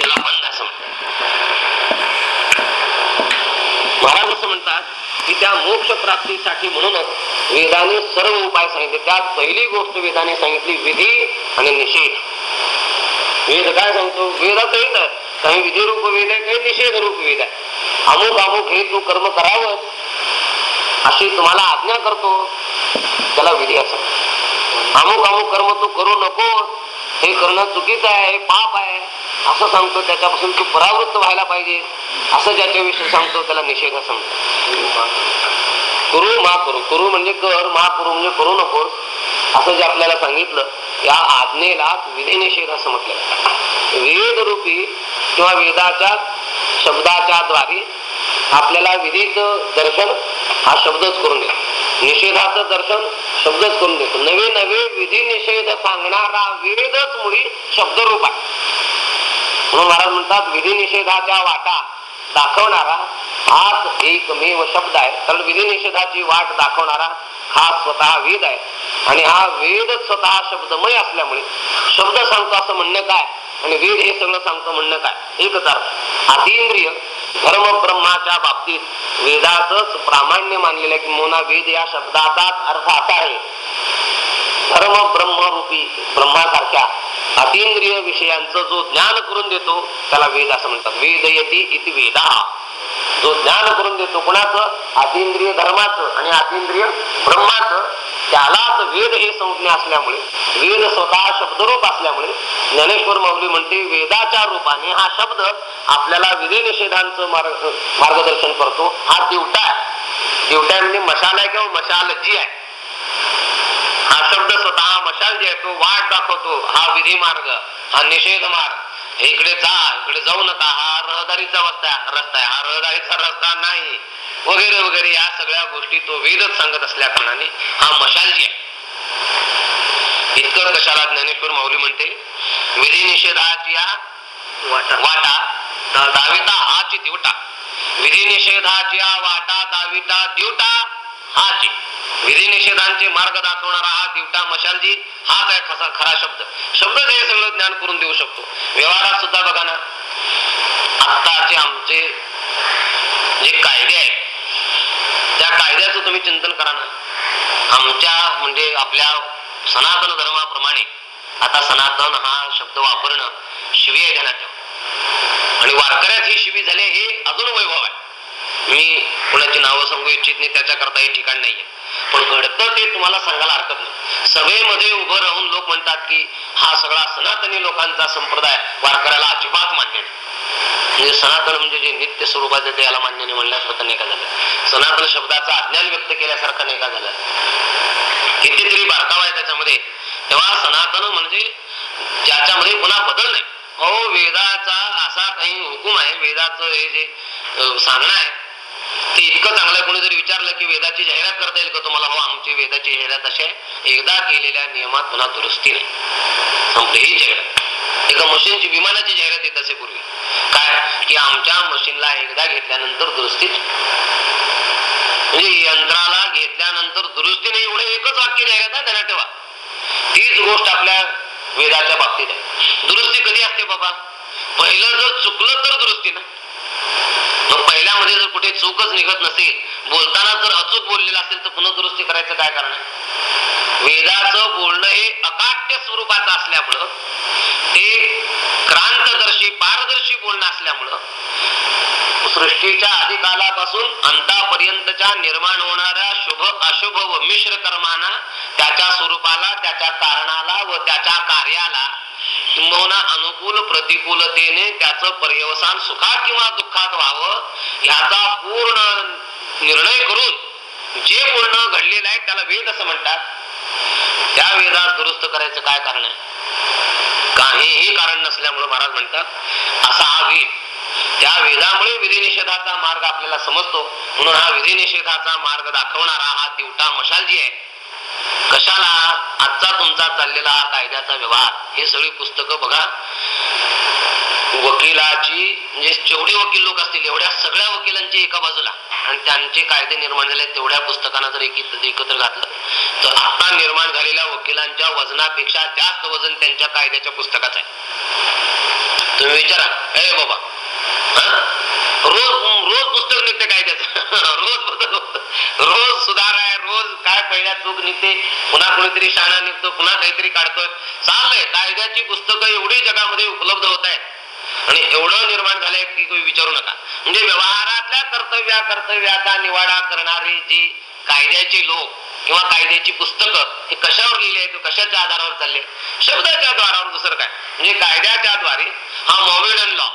याला बंद असं. म्हणतात महाराज असं म्हणतात की त्या मोक्ष प्राप्तीसाठी म्हणूनच वेदाने सर्व उपाय सांगितले. त्यात पहिली गोष्ट वेदाने सांगितली विधी आणि निषेध. वेद काय सांगतो? वेदाचं येत काही विधी रूप वेद आहे काही निषेध रूप वेद आहे. अमुक अमुक हे तू कर्म करावं अशी तुम्हाला आज्ञा करतो त्याला विधी असं. अमुक अमुक कर्म तू करू नको हे करणं चुकीचं आहे पाप आहे. असं सांगतो त्याच्यापासून तू परावृत्त व्हायला पाहिजे. असं ज्याच्याविषयी सांगतो त्याला निषेध असं म्हणतो करू मा करू. करू म्हणजे कर मा करू म्हणजे करू नकोस असं जे आपल्याला सांगितलं या आज्ञेला विधी निषेध असं म्हटलं. वेद रूपी किंवा वेदाच्या शब्दाच्या द्वारे आपल्याला विधीचं दर्शन हा शब्दच करून देतो. निषेधाचं दर्शन शब्दच करून देतो. नवे नवे विधी निषेध सांगणारा वेदच मुळी शब्दरूप आहे. म्हणून महाराज म्हणतात विधी निषेधाच्या वाटा दाखवणारा हाच एकमेव शब्द आहे. कारण विधी निषेधाची वाट दाखवणारा हा स्वतः वेद आहे. आणि हा वेद स्वतः शब्दमय असल्यामुळे शब्द सांगतो असं म्हणणं काय? आणि वेद हे सगळं सांगतो म्हणणं काय? एकच अर्थ. अतिंद्रिय धर्म ब्रह्माच्या बाबतीत वेदाच प्रामाण्य मानलेलं आहे की मोना वेद या शब्दाचाच अर्थ असा आहे. धर्म ब्रह्मरूपी ब्रह्मासारख्या अतिंद्रिय विषयांचं जो ज्ञान करून देतो त्याला वेद असं म्हणतात. वेदयती इति वेदा. जो ज्ञान करून देतो कुणाचं? अतिंद्रिय धर्माचं आणि अतिंद्रिय ब्रह्माचं. त्यालाच वेद हे संज्ञा असल्यामुळे वेद स्वतः शब्दरूप असल्यामुळे ज्ञानेश्वर माऊली म्हणते वेदाच्या रूपाने हा शब्द आपल्याला विधी निषेधांचं मार्ग मार्गदर्शन करतो. हा दिवटा आहे. दिवटा म्हणजे मशाल आहे किंवा मशाल जी आहे. हा शब्द स्वतः मशाल जे आहे तो वाट दाखवतो हा विधी मार्ग हा निषेध मार्ग इकडे जा इकडे जाऊ नका हा रहदारीचा रस्ता रस्ता आहे. हा रहदारीचा रस्ता नाही. वगैरे वगैरे या सगळ्या गोष्टी तो वेदच सांगत असल्या कारणाने हा मशाल जी आहे. इतकं कशाला ज्ञानेश्वर माऊली म्हणते? विधी निषेधाची या वाटा. दाविता. हाची दिवटा. विधी निषेधाची वाटा दाविता दिवटा हाची. विधी निषेधांचे मार्ग दाखवणारा हा दिवटा मशालजी हाच आहे खसा खरा शब्द. शब्द हे सगळं ज्ञान करून देऊ शकतो. व्यवहारात सुद्धा बघा ना आत्ताचे आमचे जे कायदे आहेत त्या कायद्याचं तुम्ही चिंतन करा ना. आमच्या म्हणजे आपल्या सनातन धर्माप्रमाणे आता सनातन हा शब्द वापरणं शिवी आहे ध्यानात आणि वारकऱ्यात ही शिवी झाले हे अजून वैभव आहे. मी कुणाची नावं सांगू इच्छित नाही त्याच्याकरता हे ठिकाण नाहीये. पण घडतं ते तुम्हाला सांगायला हरकत नाही. सभेमध्ये उभं राहून लोक म्हणतात की हा सगळा सनातनी लोकांचा संप्रदाय वारकऱ्याला अजिबात मान्य नाही. म्हणजे सनातन म्हणजे जे नित्य स्वरूपाचे ते याला मान्य नाही म्हणल्यासारखं नाही का झालं? सनातन शब्दाचा अज्ञान व्यक्त केल्यासारखं नाही का झालं? कितीतरी बारकावा आहे त्याच्यामध्ये. तेव्हा सनातन म्हणजे ज्याच्यामध्ये पुन्हा बदल नाही. अहो वेदाचा असा काही हुकूम आहे वेदाचं हे जे सांगणं आहे ते इतकं चांगलं आहे कोणी जर विचारलं की वेदाची जाहिरात करता येईल का तुम्हाला? हो आमची वेदाची जाहिरात अशी आहे एकदा केलेल्या नियमात पुन्हा दुरुस्ती नाही. संपली ही जाहिरात. एका मशीनची विमानाची जाहिरात येत असे पूर्वी. काय? की आमच्या मशीनला एकदा घेतल्यानंतर दुरुस्ती म्हणजे यंत्राला घेतल्यानंतर दुरुस्ती नाही एवढं एकच वाक्य जाहिरात आहे त्यांना ठेवा. तीच गोष्ट आपल्या वेदाच्या बाबतीत आहे. दुरुस्ती कधी असते बाबा? पहिलं जर चुकलं तर दुरुस्ती ना. मग पहिल्यामध्ये जर कुठे चूकच निघत नसेल बोलताना जर अचूक बोललेला असेल तर पुन्हा दुरुस्ती करायचं काय कारण आहे? वेदाचं बोलणं हे अकाट्य स्वरूपाचं असल्यामुळं ते क्रांतदर्शी पारदर्शी बोलणं असल्यामुळं सृष्टीच्या अधिकालापासून अंतापर्यंतच्या निर्माण होणाऱ्या शुभ अशुभ व मिश्र कर्मांना त्याच्या स्वरूपाला त्याच्या कारणाला व त्याच्या कार्याला किंबहुना अनुकूल प्रतिकूलतेने त्याचं पर्यवसान सुखात किंवा दुःखात व्हावं ह्याचा पूर्ण निर्णय करून जे पूर्ण घडलेलं आहे त्याला वेद असं म्हणतात. त्या वेदात दुरुस्त करायचं काय कारण आहे? काहीही कारण नसल्यामुळे महाराज म्हणतात असा हा वेद. त्या वेदामुळे विधी निषेधाचा मार्ग आपल्याला समजतो. म्हणून हा विधी निषेधाचा मार्ग दाखवणारा हा दिवटा मशाल जी आहे. कशाला आजचा तुमचा चाललेला हा कायद्याचा व्यवहार? हे सगळी पुस्तकं बघा. वकिलाची म्हणजे जेवढे वकील लोक असतील एवढ्या सगळ्या वकिलांची एका बाजूला. आणि त्यांचे कायदे निर्माण झाले तेवढ्या पुस्तकांना जर एकत्र एकत्र घातलं तर आता निर्माण झालेल्या वकिलांच्या वजनापेक्षा जास्त वजन त्यांच्या कायद्याच्या पुस्तकाचं आहे. तुम्ही विचारा ए बाबा रोज रोज पुस्तक निघते काय त्याच रोज रोज सुधार आहे रोज काय पहिल्या चूक निघते पुन्हा कुणीतरी शाणा निघतो पुन्हा काहीतरी काढतोय. चाललंय कायद्याची पुस्तकं एवढी जगामध्ये उपलब्ध होत आहेत. आणि एवढं निर्माण झालंय की तुम्ही विचारू नका. म्हणजे व्यवहारातल्या कर्तव्या कर्तव्याचा निवाडा करणारे जी कायद्याचे लोक किंवा कायद्याची पुस्तकं हे कशावर लिहिले आहेत कशाच्या आधारावर चालले शब्दाच्या द्वारावर दुसरं काय? म्हणजे कायद्याच्या द्वारे हा मॉमेडन लॉ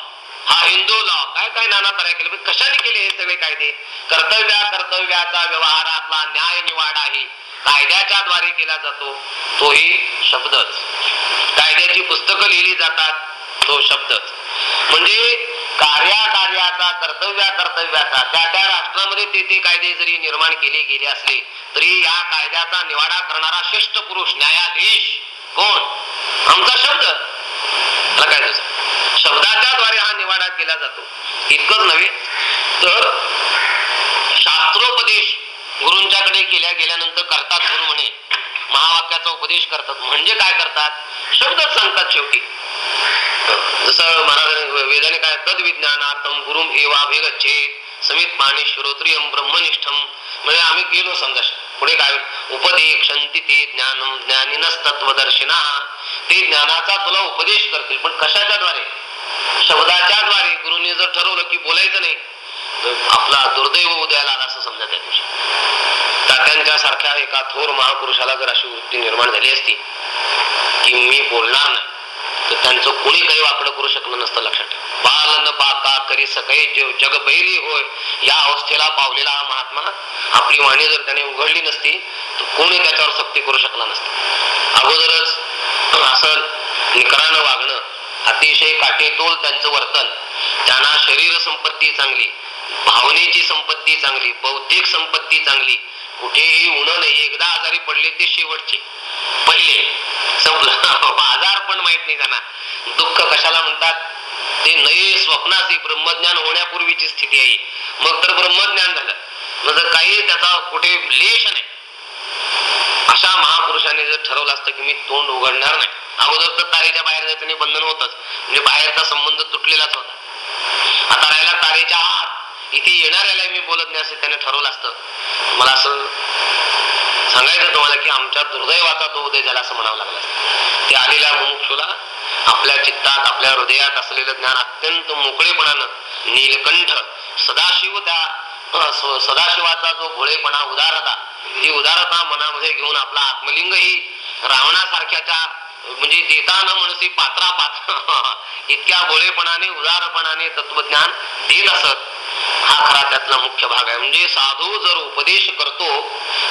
हा हिंदू लॉ काय काय नाना तयार केले? म्हणजे कशाने केले हे सगळे कायदे? कर्तव्या कर्तव्याचा व्यवहारातला न्याय निवाडा आहे कायद्याच्या द्वारे केला जातो. तोही शब्दच. कायद्याची पुस्तकं लिहिली जातात तो शब्दच. म्हणजे कार्या कार्याचा कर्तव्या कर्तव्याचा त्या त्या राष्ट्रामध्ये ते ते कायदे जरी निर्माण केले गेले असले तरी या कायद्याचा निवाडा करणारा श्रेष्ठ पुरुष न्यायाधीश कोण? आमचा शब्द. काय शब्दाच्या द्वारे हा निवाडा केला जातो. इतकंच नव्हे तर शास्त्रोपदेश गुरूंच्याकडे केल्या गेल्यानंतर करतात गुरु म्हणे. महावाक्याचा उपदेश करतात. म्हणजे काय करतात? शब्दच सांगतात शेवटी. जसं महाराजांनी वेदाने काय तद विज्ञानार्थम गुरुम एवा भेगच्छेद समित पाणी श्रोत्रियम ब्रह्मनिष्ठम. म्हणजे आम्ही गेलो समजा पुढे काय? उपदेक्षंती ते ज्ञानम ज्ञानिनस्तत्वदर्शिना ते ज्ञानाचा तुला उपदेश करतील. पण कशाच्या द्वारे शब्दाच्या द्वारे गुरुने जर ठरवलं की बोलायचं नाही तर आपला दुर्दैव उदयाला आला असं समजा त्या दिवशी. तात्यांच्या सारख्या एका थोर महापुरुषाला जर अशी वृत्ती निर्माण झाली असती की मी बोलणार नाही तर त्यांचं कोणी काही वाकडं करू शकलं नसतं लक्षात. बालन बाका करी सकाळी जग बैरी होय या अवस्थेला पावलेला हा महात्मा आपली वाणी जर त्याने उघडली नसती तर कोणी त्याच्यावर सक्ती करू शकला नसतं. अगोदरच असं निकरानं वागणं अतिशय काटेतोल त्यांचं वर्तन. त्यांना शरीर संपत्ती चांगली भावनेची संपत्ती चांगली बौद्धिक संपत्ती चांगली. कुठेही उण नाही. एकदा आजारी पडले ते शेवटचे. पहिले. संपलं. आजार पण माहीत नाही त्यांना. दुःख कशाला म्हणतात? ते नये स्वप्नाची. ब्रह्मज्ञान होण्यापूर्वीची स्थिती आहे. मग तर ब्रह्मज्ञान झालं. मग काही त्याचा कुठे लेश नाही. अशा महापुरुषाने जर ठरवलं असतं की मी तोंड उघडणार नाही अगोदर तर तारेच्या बाहेर जायचं बंधन होतच. म्हणजे बाहेरचा संबंध तुटलेलाच होता. आता राहिला तारेच्या आत इथे येणाऱ्याला मी बोलत नाही असं त्याने ठरवलं असतं. मला असं सांगायचं तुम्हाला की आमच्या दुर्दैवाचा तो उदय झाला असं म्हणावं लागलं ते आलेल्या मुमुक्षुला आपल्या चित्तात आपल्या हृदयात असलेलं ज्ञान अत्यंत मोकळेपणानं नीलकंठ सदाशिव त्या सदाशिवाचा जो भोळेपणा उदारता ही उदारता मनामध्ये घेऊन आपला आत्मलिंग ही रावणासारख्याच्या म्हणजे देता न म्हणसी पात्रा पात्र इतक्या भोळेपणाने उदारपणाने तत्वज्ञान देत असत. हा खरा त्यातला मुख्य भाग आहे. म्हणजे साधू जर उपदेश करतो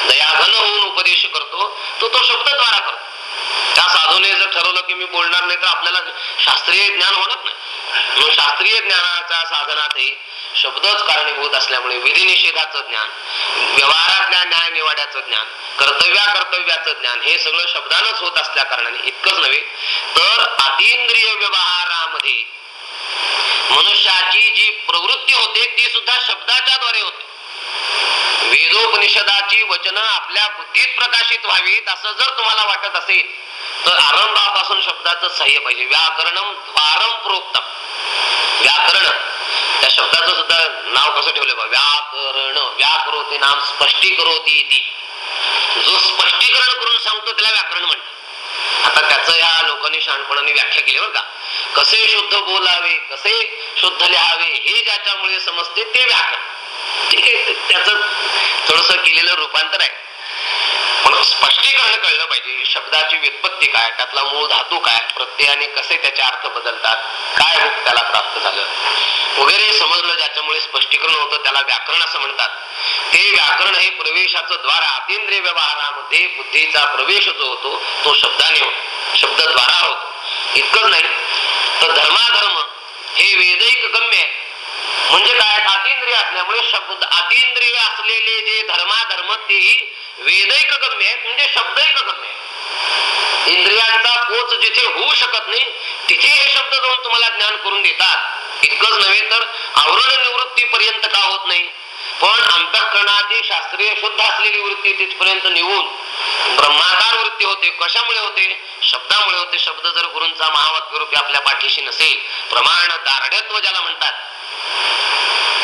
दयाघन होऊन उपदेश करतो तो तो शब्दद्वारा करतो. त्या साधूने जर ठरवलं की मी बोलणार नाही तर आपल्याला शास्त्रीय ज्ञान होणार नाही. शास्त्रीय ज्ञानाच्या साधनातही शब्दच कारणीभूत असल्यामुळे विधिनिषेधाचं ज्ञान व्यवहारातल्या न्याय निवाड्याचं ज्ञान कर्तव्या कर्तव्याचं ज्ञान हे सगळं शब्दानच होत असल्या कारणाने इतकंच नव्हे तर अतिंद्रिय व्यवहारामध्ये मनुष्याची जी प्रवृत्ती होते ती सुद्धा शब्दाच्या द्वारे होते. वेदोपनिषदाची वचनं आपल्या बुद्धीत प्रकाशित व्हावीत असं जर तुम्हाला वाटत असेल तर आरंभापासून शब्दाचं सहाय्य पाहिजे. व्याकरणम द्वारम प्रोक्तम. शब्दाचं सुद्धा नाव कसं ठेवलं बा व्याकरण व्याकरोती नाम स्पष्टीकरोती इति. जो स्पष्टीकरण करून सांगतो त्याला व्याकरण म्हणतात. आता त्याचं या लोकांनी शहाणपणाने व्याख्या केली बरं का? कसे शुद्ध बोलावे कसे शुद्ध लिहावे हे ज्याच्यामुळे समजते ते व्याकरण. ठीक आहे त्याच थोडस केलेलं रूपांतर आहे. म्हणून स्पष्टीकरण कळलं पाहिजे. शब्दाची व्युत्पत्ती काय त्यातला मूळ धातू काय प्रत्ययाने कसे त्याचे अर्थ बदलतात काय रूप त्याला प्राप्त झालं? वगैरे समजलं ज्याच्यामुळे स्पष्टीकरण होतं त्याला व्याकरण असं म्हणतात. ते व्याकरण हे प्रवेशाचं द्वार अतिंद्रिय व्यवहारामध्ये बुद्धीचा प्रवेश जो होतो तो शब्दाने होतो शब्दद्वारा होतो. इतकंच नाही तर धर्माधर्म हे वेदयिक गम्य आहे म्हणजे काय? अतिंद्रिय असल्यामुळे शब्द अतिंद्रिय असलेले जे धर्माधर्म तेही वेदैक गम्य आहेत म्हणजे शब्दैक गम्य आहे इंद्रियांचा पोच जिथे होऊ शकत नाही तिथे हे शब्द जाऊन तुम्हाला ज्ञान करून देतात. इतकंच नव्हे तर आवरण निवृत्ती पर्यंत का होत नाही? पण अंतःकरणाची शास्त्रीय शुद्ध असलेली वृत्ती तिथपर्यंत निघून ब्रह्माकार वृत्ती होते. कशामुळे होते? शब्दामुळे होते. शब्द जर गुरूंचा महावाक्य रूपी आपल्या पाठीशी नसेल प्रमाण दारड्यत्व ज्याला म्हणतात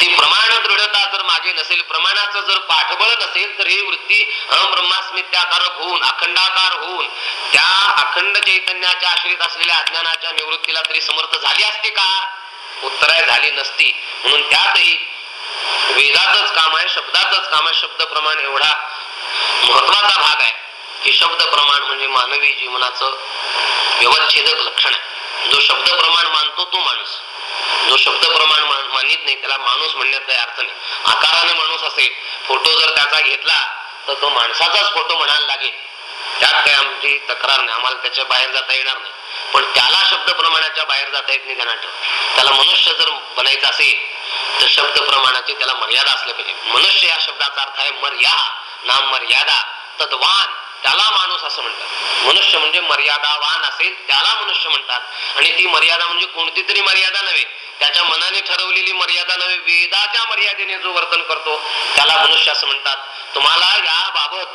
ती प्रमाण दृढता जर मागे नसेल प्रमाणाचं जर पाठबळ नसेल तर ही वृत्ती अहम होऊन अखंडाकार होऊन त्या अखंड चैतन्याच्या आश्रित असलेल्या अज्ञानाच्या निवृत्तीला तरी समर्थ झाली असते का? उत्तराय झाली नसती. म्हणून त्यातही वेदातच काम आहे शब्दातच काम आहे. शब्द प्रमाण एवढा महत्त्वाचा भाग आहे की शब्द प्रमाण म्हणजे मानवी जीवनाचं व्यवच्छेदक लक्षण आहे. जो शब्द प्रमाण मानतो तो माणूस. जो शब्द प्रमाण मानित नाही त्याला माणूस म्हणण्यात काही अर्थ नाही. आकाराने माणूस असेल फोटो जर त्याचा घेतला तर तो माणसाचाच फोटो म्हणायला लागेल. त्यात काही आमची तक्रार नाही आम्हाला त्याच्या बाहेर जाता येणार नाही. पण त्याला शब्द प्रमाणाच्या बाहेर जाता येत नाही ध्यानात त्याला मनुष्य जर बनायचं असेल तर शब्द प्रमाणाची त्याला मर्यादा असल्या पाहिजे. मनुष्य या शब्दाचा अर्थ आहे मर्या नाम मर्यादा. तद्वान. त्याला माणूस असं म्हणतात. मनुष्य म्हणजे मर्यादावान असेल त्याला मनुष्य म्हणतात. आणि ती मर्यादा म्हणजे कोणती तरी मर्यादा नव्हे. त्याच्या मनाने ठरवलेली मर्यादा नव्हे वेदाच्या मर्यादेने जो वर्तन करतो त्याला मनुष्य असं म्हणतात. तुम्हाला याबाबत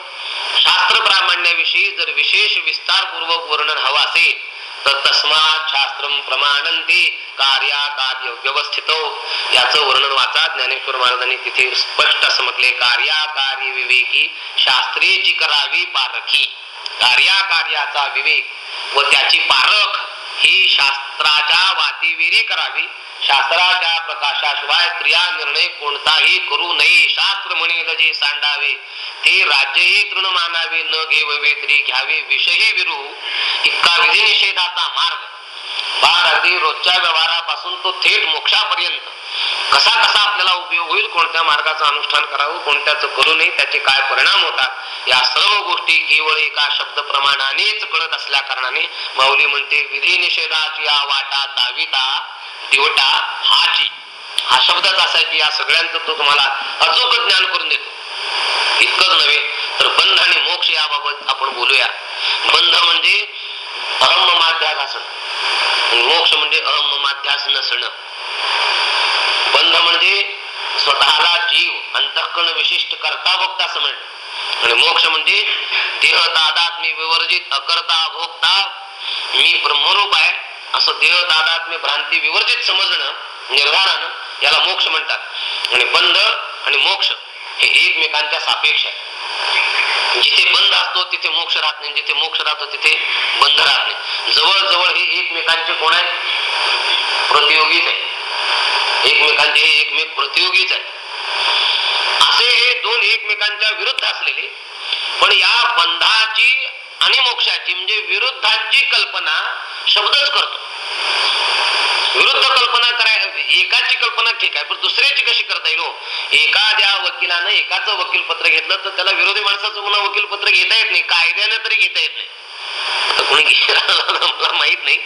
शास्त्र प्रामाण्याविषयी जर विशेष विस्तारपूर्वक वर्णन हवं असेल तस्मात शास्त्र प्रमाणंती कार्याकार्य व्यवस्थित याचं वर्णन वाचा ज्ञानेश्वर महाराजांनी तिथे स्पष्ट असं म्हटले कार्याकार्य विवेकी शास्त्रेची करावी पारखी। कार्याकार्याचा विवेक व त्याची पारख ही शास्त्राच्या वातीविरी करावी। शास्त्राच्या प्रकाशाशिवाय क्रिया निर्णय कोणताही करू नये. शास्त्र म्हणेल जे सांडावे ते राज्यही तृण मानावे न घेववे तरी घ्यावे. विषयी विरू इतका विधी निषेधाचा मार्ग. फार अगदी रोजच्या व्यवहारापासून तो थेट मोक्षापर्यंत. कसा कसा आपल्याला उपयोग होईल कोणत्या मार्गाचं अनुष्ठान करावं कोणत्याचं करू नये त्याचे काय परिणाम होतात या सर्व गोष्टी केवळ एका शब्द प्रमाणानेच कळत असल्या कारणाने माऊली म्हणते विधी निषेधाची या वाटा दाविता दिवटा हाची. हा शब्दच असा की या सगळ्यांचं तो तुम्हाला अचूक ज्ञान करून देतो. इतकंच नव्हे तर बंध आणि मोक्ष याबाबत आपण बोलूया. बंध म्हणजे अहम माध्यास असणं मोक्ष म्हणजे अहम माध्यास नसणं बंध म्हणजे स्वतःला जीव अंतःकरण विशिष्ट करता भोगता असं म्हणणं आणि मोक्ष म्हणजे देह तादात मी विवर्जित अकर्ता भोगता मी ब्रह्मरूप आहे असं देह दादात्म्य भ्रांती विवर्जित समजणं निर्धारानं याला मोक्ष म्हणतात. आणि बंध आणि मोक्ष हे एकमेकांच्या सापेक्ष आहे. जिथे बंद असतो तिथे मोक्ष राहत नाही. जिथे मोक्ष राहतो तिथे बंध राहत नाही. जवळ जवळ हे एकमेकांचे कोण आहे प्रतियोगीच आहे एकमेकांचे हे एकमेक प्रतियोगीच आहे असे हे दोन एकमेकांच्या विरुद्ध असलेले पण या बंधाची आणि मोक्षाची म्हणजे विरुद्धाची कल्पना शब्दच करतो. विरुद्ध कल्पना कराय एकाची कल्पना ठीक आहे पण दुसऱ्याची कशी करता येईल हो? एखाद्या वकिलानं एकाच वकील पत्र घेतलं तर त्याला विरोधी माणसाचं पुन्हा वकील पत्र घेता येत नाही कायद्याने तरी घेता येत नाही. आता कोणी मला माहीत नाही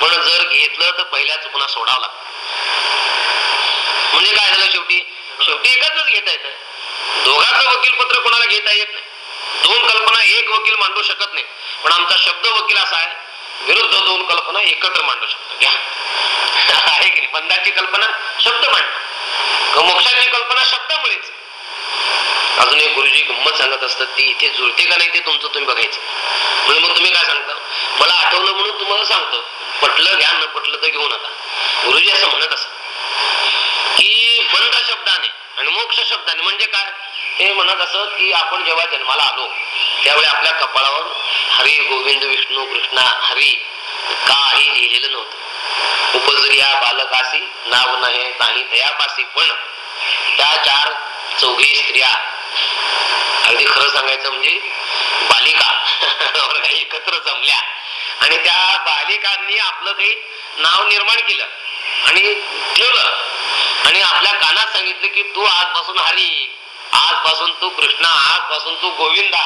पण जर घेतलं तर पहिल्याच पुन्हा सोडावं लागतं. म्हणजे काय झालं शेवटी? शेवटी एकाच घेता येत. दोघांचं वकील पत्र कोणाला घेता येत नाही. दोन कल्पना एक वकील मांडू शकत नाही. पण आमचा शब्द वकील असा आहे विरुद्ध दोन कल्पना एकत्र मांडू शकतो. घ्या. आहे की नाही? बंधाची कल्पना शब्द मांडतो. मोक्षाची कल्पना शब्दामुळेच. अजून एक गुरुजी गंमत सांगत असतात ती इथे जुळते का नाही ते तुमचं तुम्ही बघायचं. म्हणजे मग तुम्ही काय सांगता? मला आठवलं म्हणून तुम्हाला सांगतो. पटलं घ्या न पटलं तर घेऊ नका. गुरुजी असं म्हणत असत की बंध शब्दाने आणि मोक्ष शब्दाने म्हणजे काय? ते म्हणत असत की आपण जेव्हा जन्माला आलो त्यावेळी आपल्या कपाळावर हरी गोविंद विष्णू कृष्णा हरी काही लिहिलेलं नव्हतं. उपजरिया बालकासी नाव नाही नाही दयापासी पण त्या चार चौघी स्त्रिया अगदी खरं सांगायचं म्हणजे बालिका एकत्र जमल्या. आणि त्या बालिकांनी आपलं काही नाव निर्माण केलं आणि ठेवलं. आणि आपल्या कानात सांगितलं की तू आजपासून हरी. आजपासून तू कृष्णा आजपासून तू गोविंदा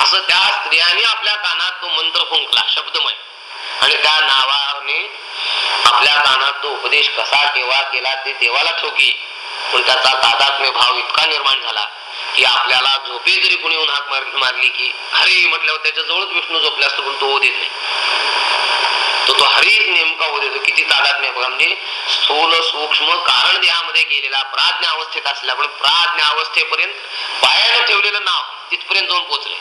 असं त्या स्त्रियांनी आपल्या कानात तो मंत्र फुंकला शब्दमय. आणि त्या नावाने आपल्या कानात तो उपदेश कसा केव्हा केला ते देवाला ठोकी. पण त्याचा तादात्म्य भाव इतका निर्माण झाला की आपल्याला झोपे जरी कुणी येऊन हाक मारली की अरे म्हटल्यावर त्याच्या जवळच विष्णू झोपल्या असतो पण तो देत नाही. तो तो हरी नेमका होऊ देतो. किती तादात नाही बघा. म्हणजे स्थूल सूक्ष्म कारण देहामध्ये गेलेला प्राज्ञ अवस्थेत असल्यामुळे प्राज्ञ अवस्थेपर्यंत बायानं ठेवलेलं नाव तिथपर्यंत जाऊन पोहोचले.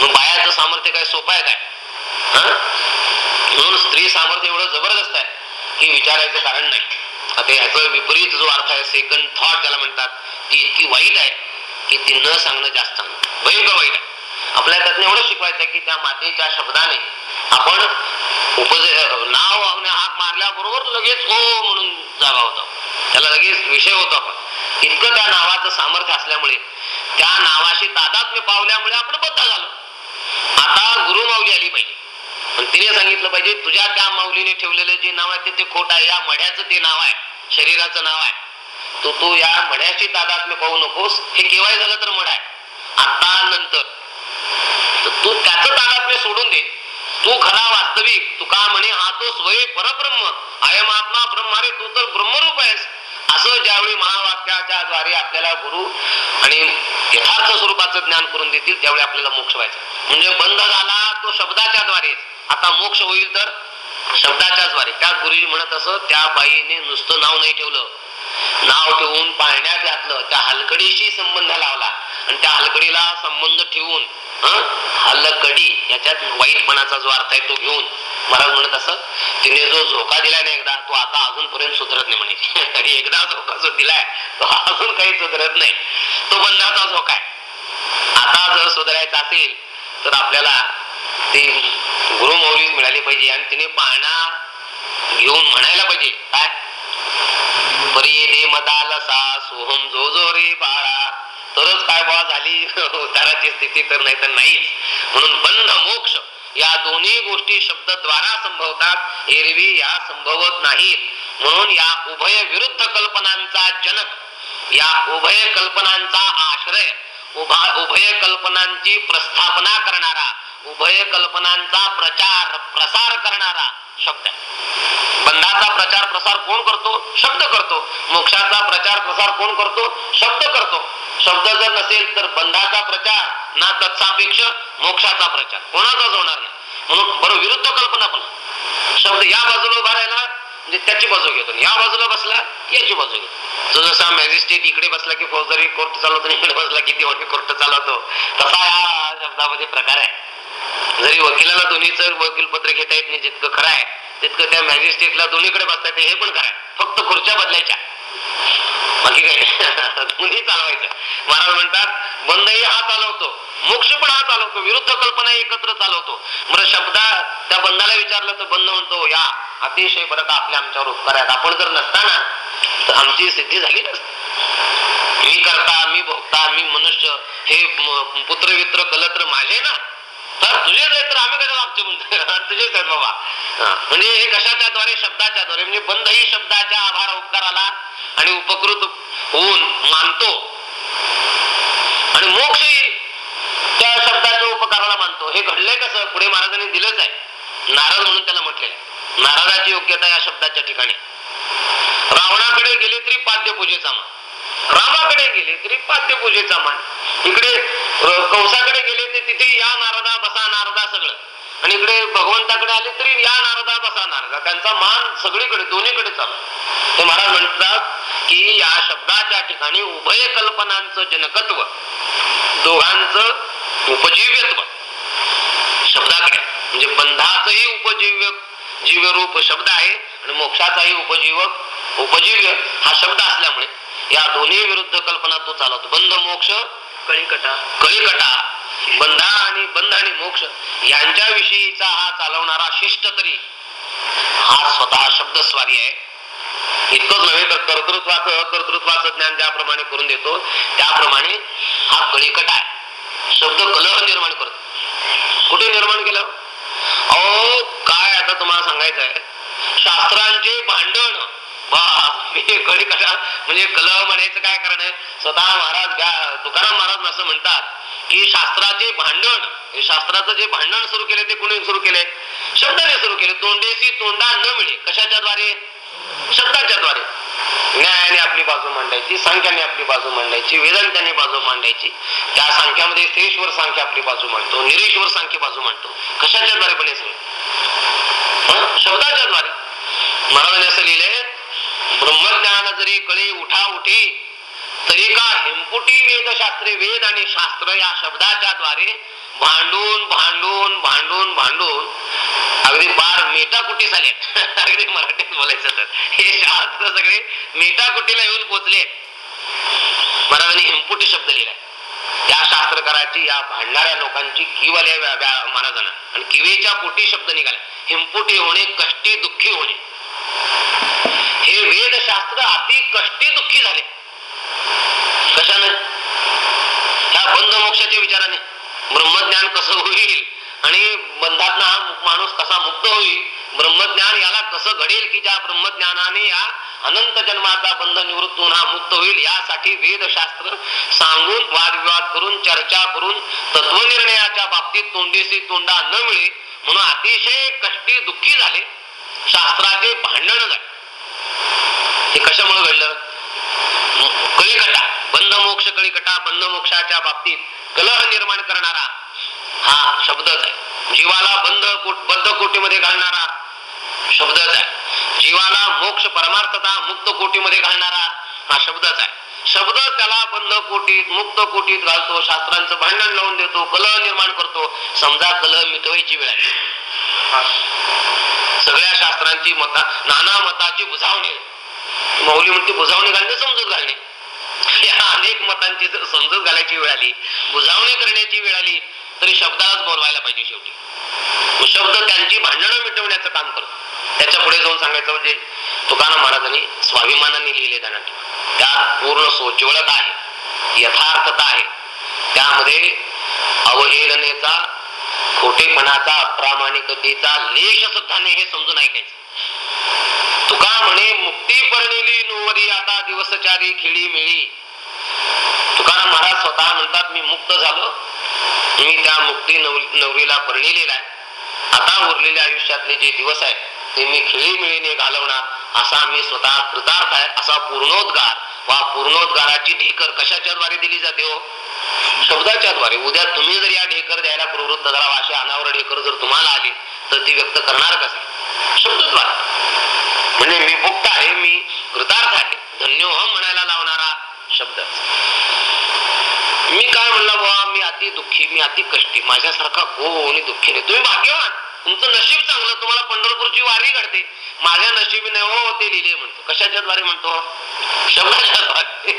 मग बायाचं सामर्थ्य काय? सोपं आहे काय? म्हणून स्त्री सामर्थ्य एवढं जबरदस्त आहे की विचारायचं कारण नाही. आता याचा विपरीत जो अर्थ आहे सेकंड थॉट ज्याला म्हणतात ती इतकी वाईट आहे की ती न सांगणं जास्त भयंकर वाईट आहे. आपल्या त्यातनं एवढं शिकवायचं आहे की त्या मातेच्या शब्दाने आपण उपज नाव हाक मारल्याबरोबर लगेच हो म्हणून जागा होता. त्याला लगेच विषय होतो आपण. इतकं त्या नावाचं सामर्थ्य असल्यामुळे त्या नावाशी तादात्म्य पावल्यामुळे आपण बद्ध झालो. आता गुरु माऊली आली पाहिजे. पण तिने सांगितलं पाहिजे तुझ्या त्या माऊलीने ठेवलेलं जे नाव आहे ते खोट आहे. या मढ्याचं ते नाव आहे. शरीराचं नाव आहे. तो तू या मढ्याची तादात्म्य पाहू नकोस. हे केव्हाही झालं तर मढ आहे. आता नंतर. तू त्याचं तादात्म्य सोडून दे. तू खरा वास्तविक तुका म्हणे हा तो स्वय परब्रह्म आयम आत्मा ब्रह्मारे तू तर ब्रह्मरूप आहेस. असं ज्यावेळी महावाक्याच्या द्वारे आपल्याला गुरु आणि यथार्थ स्वरूपाचं ज्ञान करून देतील त्यावेळी आपल्याला मोक्ष व्हायचा. म्हणजे बंध झाला तो शब्दाच्या द्वारे आता मोक्ष होईल तर शब्दाच्या द्वारे त्या गुरुजी म्हणत असं त्या बाईने नुसतं नाव नाही ठेवलं. नाव ठेवून पाळण्यात घातलं. त्या हलकडीशी संबंध लावला. आणि त्या हलकडीला संबंध ठेवून हं, हलकडी याच्यात वाईटपणाचा जो अर्थ आहे तो घेऊन. महाराज म्हणत असत तिने जो झोका दिला ना एकदा तो आता अजूनपर्यंत सुधरत नाही. म्हणे आणि एकदा झोका जो दिलाय तो अजून काही सुधरत नाही. तो बंधाचा झोका आहे. आता जर सुधारायचा असेल तर आपल्याला ती गुरुमौलीच मिळाली पाहिजे आणि तिने पाहणा घेऊन म्हणायला पाहिजे. काय? परी दे मदालसा सोहम जो जो रे बाळा तरच काय बा झाली उद्धाराची स्थिती तर नाही तर नाहीच. म्हणून बंध मोक्ष या दोन्ही गोष्टी शब्दद्वारा संभवतात एरवी या संभवत नाहीत. म्हणून या उभय विरुद्ध कल्पनांचा जनक या उभय कल्पनांचा आश्रय उभा उभय कल्पनांची प्रस्थापना करणारा उभय कल्पनांचा प्रचार प्रसार करणारा शब्द बंधाचा प्रचार प्रसार कोण करतो? शब्द करतो. मोक्षाचा प्रचार प्रसार कोण करतो? शब्द करतो. शब्द जर नसेल तर बंधाचा प्रचार ना तत्सापेक्ष मोक्षाचा प्रचार. कोणाचाच होणार नाही? म्हणून बरोबर विरुद्ध कल्पना पण. शब्द या बाजूला उभा राहिला म्हणजे त्याची बाजू घेतो. या बाजूला बसला याची बाजू घेतो. तो जसा मॅजिस्ट्रेट इकडे बसला की फौजदारी कोर्ट चालवतो इकडे बसला की दिवाणी कोर्ट चालवतो. तसा या शब्दामध्ये प्रकार आहे. जरी वकिलाला दोन्हीचं वकीलपत्र घेता येत नाही जितकं खरं आहे तितकं त्या मॅजिस्ट्रेटला दोन्हीकडे बसता येते. हे पण खरं आहे. फक्त खुर्च्या बदलायच्या. बाकी काय दोन्ही चालवायचं. महाराज म्हणतात बंदही हा चालवतो. मोक्ष पण हा चालवतो. विरुद्ध कल्पना एकत्र चालवतो. बरं शब्दा त्या बंदाला विचारलं तर बंद म्हणतो या अतिशय बरं का आपल्या आमच्यावर उपकार आहेत. आपण जर नसताना तर आमची सिद्धी झाली नसती मी करता मी भोगता मी मनुष्य हे पुत्रवित्र कलत्र माझे ना तर तुझेच आहेत तर आम्ही कसं आमचे म्हणतो तुझेच आहेत बाबा. म्हणजे हे कशाच्या द्वारे शब्दाच्या द्वारे म्हणजे बंद ही शब्दाच्या आभार उपकाराला आणि उपकृत होऊन मानतो. आणि मोक्षही त्या शब्दाच्या उपकाराला मानतो. हे घडलंय कसं पुढे महाराजांनी दिलंच आहे. नारद म्हणून त्याला म्हटलेलं आहे. नारदाची योग्यता या शब्दाच्या ठिकाणी. रावणाकडे गेले तरी पाद्यपूजेचा मान. रामाकडे गेले तरी पाद्यपूजेचा मान. इकडे कंसाकडे गेले ते तिथे या नारदा बसा नारदा सगळं. आणि इकडे भगवंताकडे आले तरी या नारदा बसा नारदा. त्यांचा मान सगळीकडे दोन्हीकडे चालू. ते महाराज म्हणतात की या शब्दाच्या ठिकाणी उभय कल्पनांचं जनकत्व दोघांचं उपजीव्यत्व. शब्दाकडे. म्हणजे बंधाचंही उपजीव्य जीवरूप रूप शब्द आहे आणि मोक्षाचाही उपजीवक उपजीव्य हा शब्द असल्यामुळे. या दोन्ही विरुद्ध कल्पना तो चालवतो. बंध मोक्ष कळीकटा. कलिकटा बंधा आणि बंध आणि मोक्ष यांच्याविषयीचा हा चालवणारा शिष्ट तरी हा स्वतः शब्दस्वारी आहे. इतकंच नव्हे तर कर्तृत्वाचं अकर्तृत्वाचं ज्ञान ज्याप्रमाणे करून देतो त्याप्रमाणे हा कलिकट आहे. शब्द कलह निर्माण करतो. कुठे निर्माण केलं? अहो काय आता तुम्हाला सांगायचं आहे शास्त्रांचे भांडण कडी म्हणजे कलह म्हणायचं काय कारण? आहे स्वतः महाराज तुकाराम महाराज असं म्हणतात की शास्त्राचे भांडण शास्त्राचं जे भांडण सुरू केले ते कोणी सुरू केले? शब्दाने सुरू केले. तोंडेशी तोंडा न मिळे. कशाच्या द्वारे? शब्दाच्या द्वारे. न्यायाने आपली बाजू मांडायची सांख्याने आपली बाजू मांडायची वेदांताने बाजू मांडायची. त्या संख्यामध्ये श्रेश्वर सांख्य आपली बाजू मांडतो निरेश्वर संख्या बाजू मांडतो. कशाच्या द्वारे पण हे सगळं? शब्दाच्या द्वारे. महाराजांनी असं लिहिलंय ब्रह्मज्ञान जरी कळे उठा उठी तरी का हेमपुटी वेदशास्त्रे वेद आणि शास्त्र या शब्दाच्या द्वारे भांडून भांडून भांडून भांडून अगदी बार मेटाकुटी झाले. अगदी मराठीत बोलायचं तर. हे शास्त्र सगळे मेटाकुटीला येऊन पोचले. महाराजांनी हेमपुटी शब्द लिहिलाय त्या शास्त्रकाराची या भांडणाऱ्या लोकांची किव आली व्या- महाराजांना. आणि किवेच्या पोटी शब्द निघाले. हिमपुटी होणे कष्टी दुःखी होणे. हे वेदशास्त्र अति कष्टी दुःखी झाले. कशाने? ह्या बंध मोक्षाच्या विचाराने. ब्रह्मज्ञान कसं होईल? आणि बंधात हा माणूस कसा मुक्त होईल? ब्रह्मज्ञान याला कसं घडेल की ज्या ब्रह्मज्ञानाने या अनंत जन्माचा बंध निवृत्तून हा मुक्त होईल? यासाठी वेदशास्त्र सांगून वादविवाद करून चर्चा करून तत्वनिर्णयाच्या बाबतीत तोंडीशी तोंडा न मिळे म्हणून अतिशय कष्टी दुःखी झाले. शास्त्राचे भांडण झाले. हे कशामुळे घडलं? कलिकटा बंध मोक्ष कलिकटा बंद मोक्षाच्या बाबतीत कलह निर्माण करणारा हा शब्दच आहे. जीवाला बंध बद्ध कोटीमध्ये घालणारा शब्दच आहे. जीवाला मोक्ष परमार्थता मुक्त कोटीमध्ये घालणारा हा शब्दच आहे. शब्द त्याला बंध कोटीत मुक्त कोटीत घालतो शास्त्रांचं भांडण लावून देतो कलह निर्माण करतो. समजा कलह मिटवायची वेळ आहे सगळ्या शास्त्रांची मता नाना मताची बुजावणी. मौली म्हणते बुजावणी घालणे समजूत घालणे. या अनेक मतांची जर समजूत घालायची वेळ आली बुजावणी करण्याची वेळ आली तरी शब्दालाच बोलवायला पाहिजे शेवटी. शब्द त्यांची भांडणं मिटवण्याचं काम करतो. त्याच्या पुढे जाऊन सांगायचं म्हणजे तुकाराम महाराजांनी स्वाभिमानाने लिहिले जाणार. त्यात पूर्ण सोचवळता आहे. यथार्थता आहे. त्यामध्ये अवहेलनेचा खोटेपणाचा अप्रामाणिकतेचा लेश सुद्धा नाही हे समजून ऐकायचं. तुका म्हणे मुक्ती परणिली नोवरी आता दिवसचारी खिळी मिळी. तुकाराम महाराज स्वतः म्हणतात मी मुक्त झालो. मी त्या मुक्ती नवरीला परिणिलेला आहे. आता उरलेल्या आयुष्यातले जे दिवस आहेत ते मी खिळी मिळीने घालवणार. असा मी स्वतः कृतार्थ आहे असा पूर्णोद्गार. वा पूर्णोद्गाराची ढेकर कशाच्या द्वारे दिली जाते हो? शब्दाच्या द्वारे उद्या तुम्ही जर या ढेकर द्यायला प्रवृत्त झाला असे अनावर ढेकर जर तुम्हाला आली तर ती व्यक्त करणार कसे? शब्दद्वारे. म्हणजे मी मुक्त आहे मी कृतार्थ आहे. धन्योहम म्हणायला लावणारा शब्द. मी काय म्हणला बुवा? मी अति दुःखी मी अति कष्टी. माझ्यासारखा कोणी दुःखी नाही. तुम्ही भाग्यवान. तुमचं नशीब चांगलं तुम्हाला पंढरपूरची वारी घडते. माझ्या नशिबीने हो ते लिहिले म्हणतो. कशाच्या द्वारे म्हणतो? शब्दाच्या द्वारे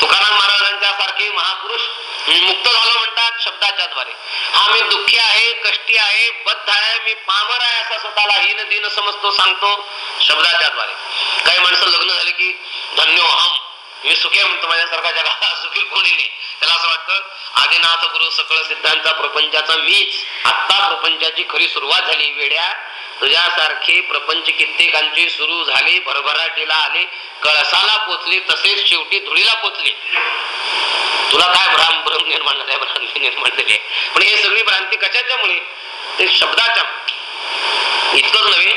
तुकाराम महाराजांच्या सारखे महापुरुष मी मुक्त झालो म्हणतात शब्दाच्या द्वारे हा मी दुःखी आहे कष्टी आहे बद्ध आहे मी पामर आहे असा स्वतःला हीन दिन समजतो सांगतो शब्दाच्या द्वारे काही माणसं लग्न झाले की धन्यो हम मी सुखी आहे म्हणतो माझ्यासारखा जगाला सुखी कोणी नाही. त्याला असं वाटतं आदिनाथ गुरु सकळ सिद्धांचा प्रपंचाचा मीच. आत्ता प्रपंचाची खरी सुरुवात झाली वेड्या. तुझ्यासारखे प्रपंच कित्येकांची सुरू झाली भरभराटीला आले कळसाला पोचले तसेच शेवटी धुळीला पोचले. तुला काय भ्राम भ्रम निर्माण झालाय भ्रांती निर्माण झाली पण हे सगळी भ्रांती कशाच्यामुळे ते शब्दाच्या इतकंच नव्हे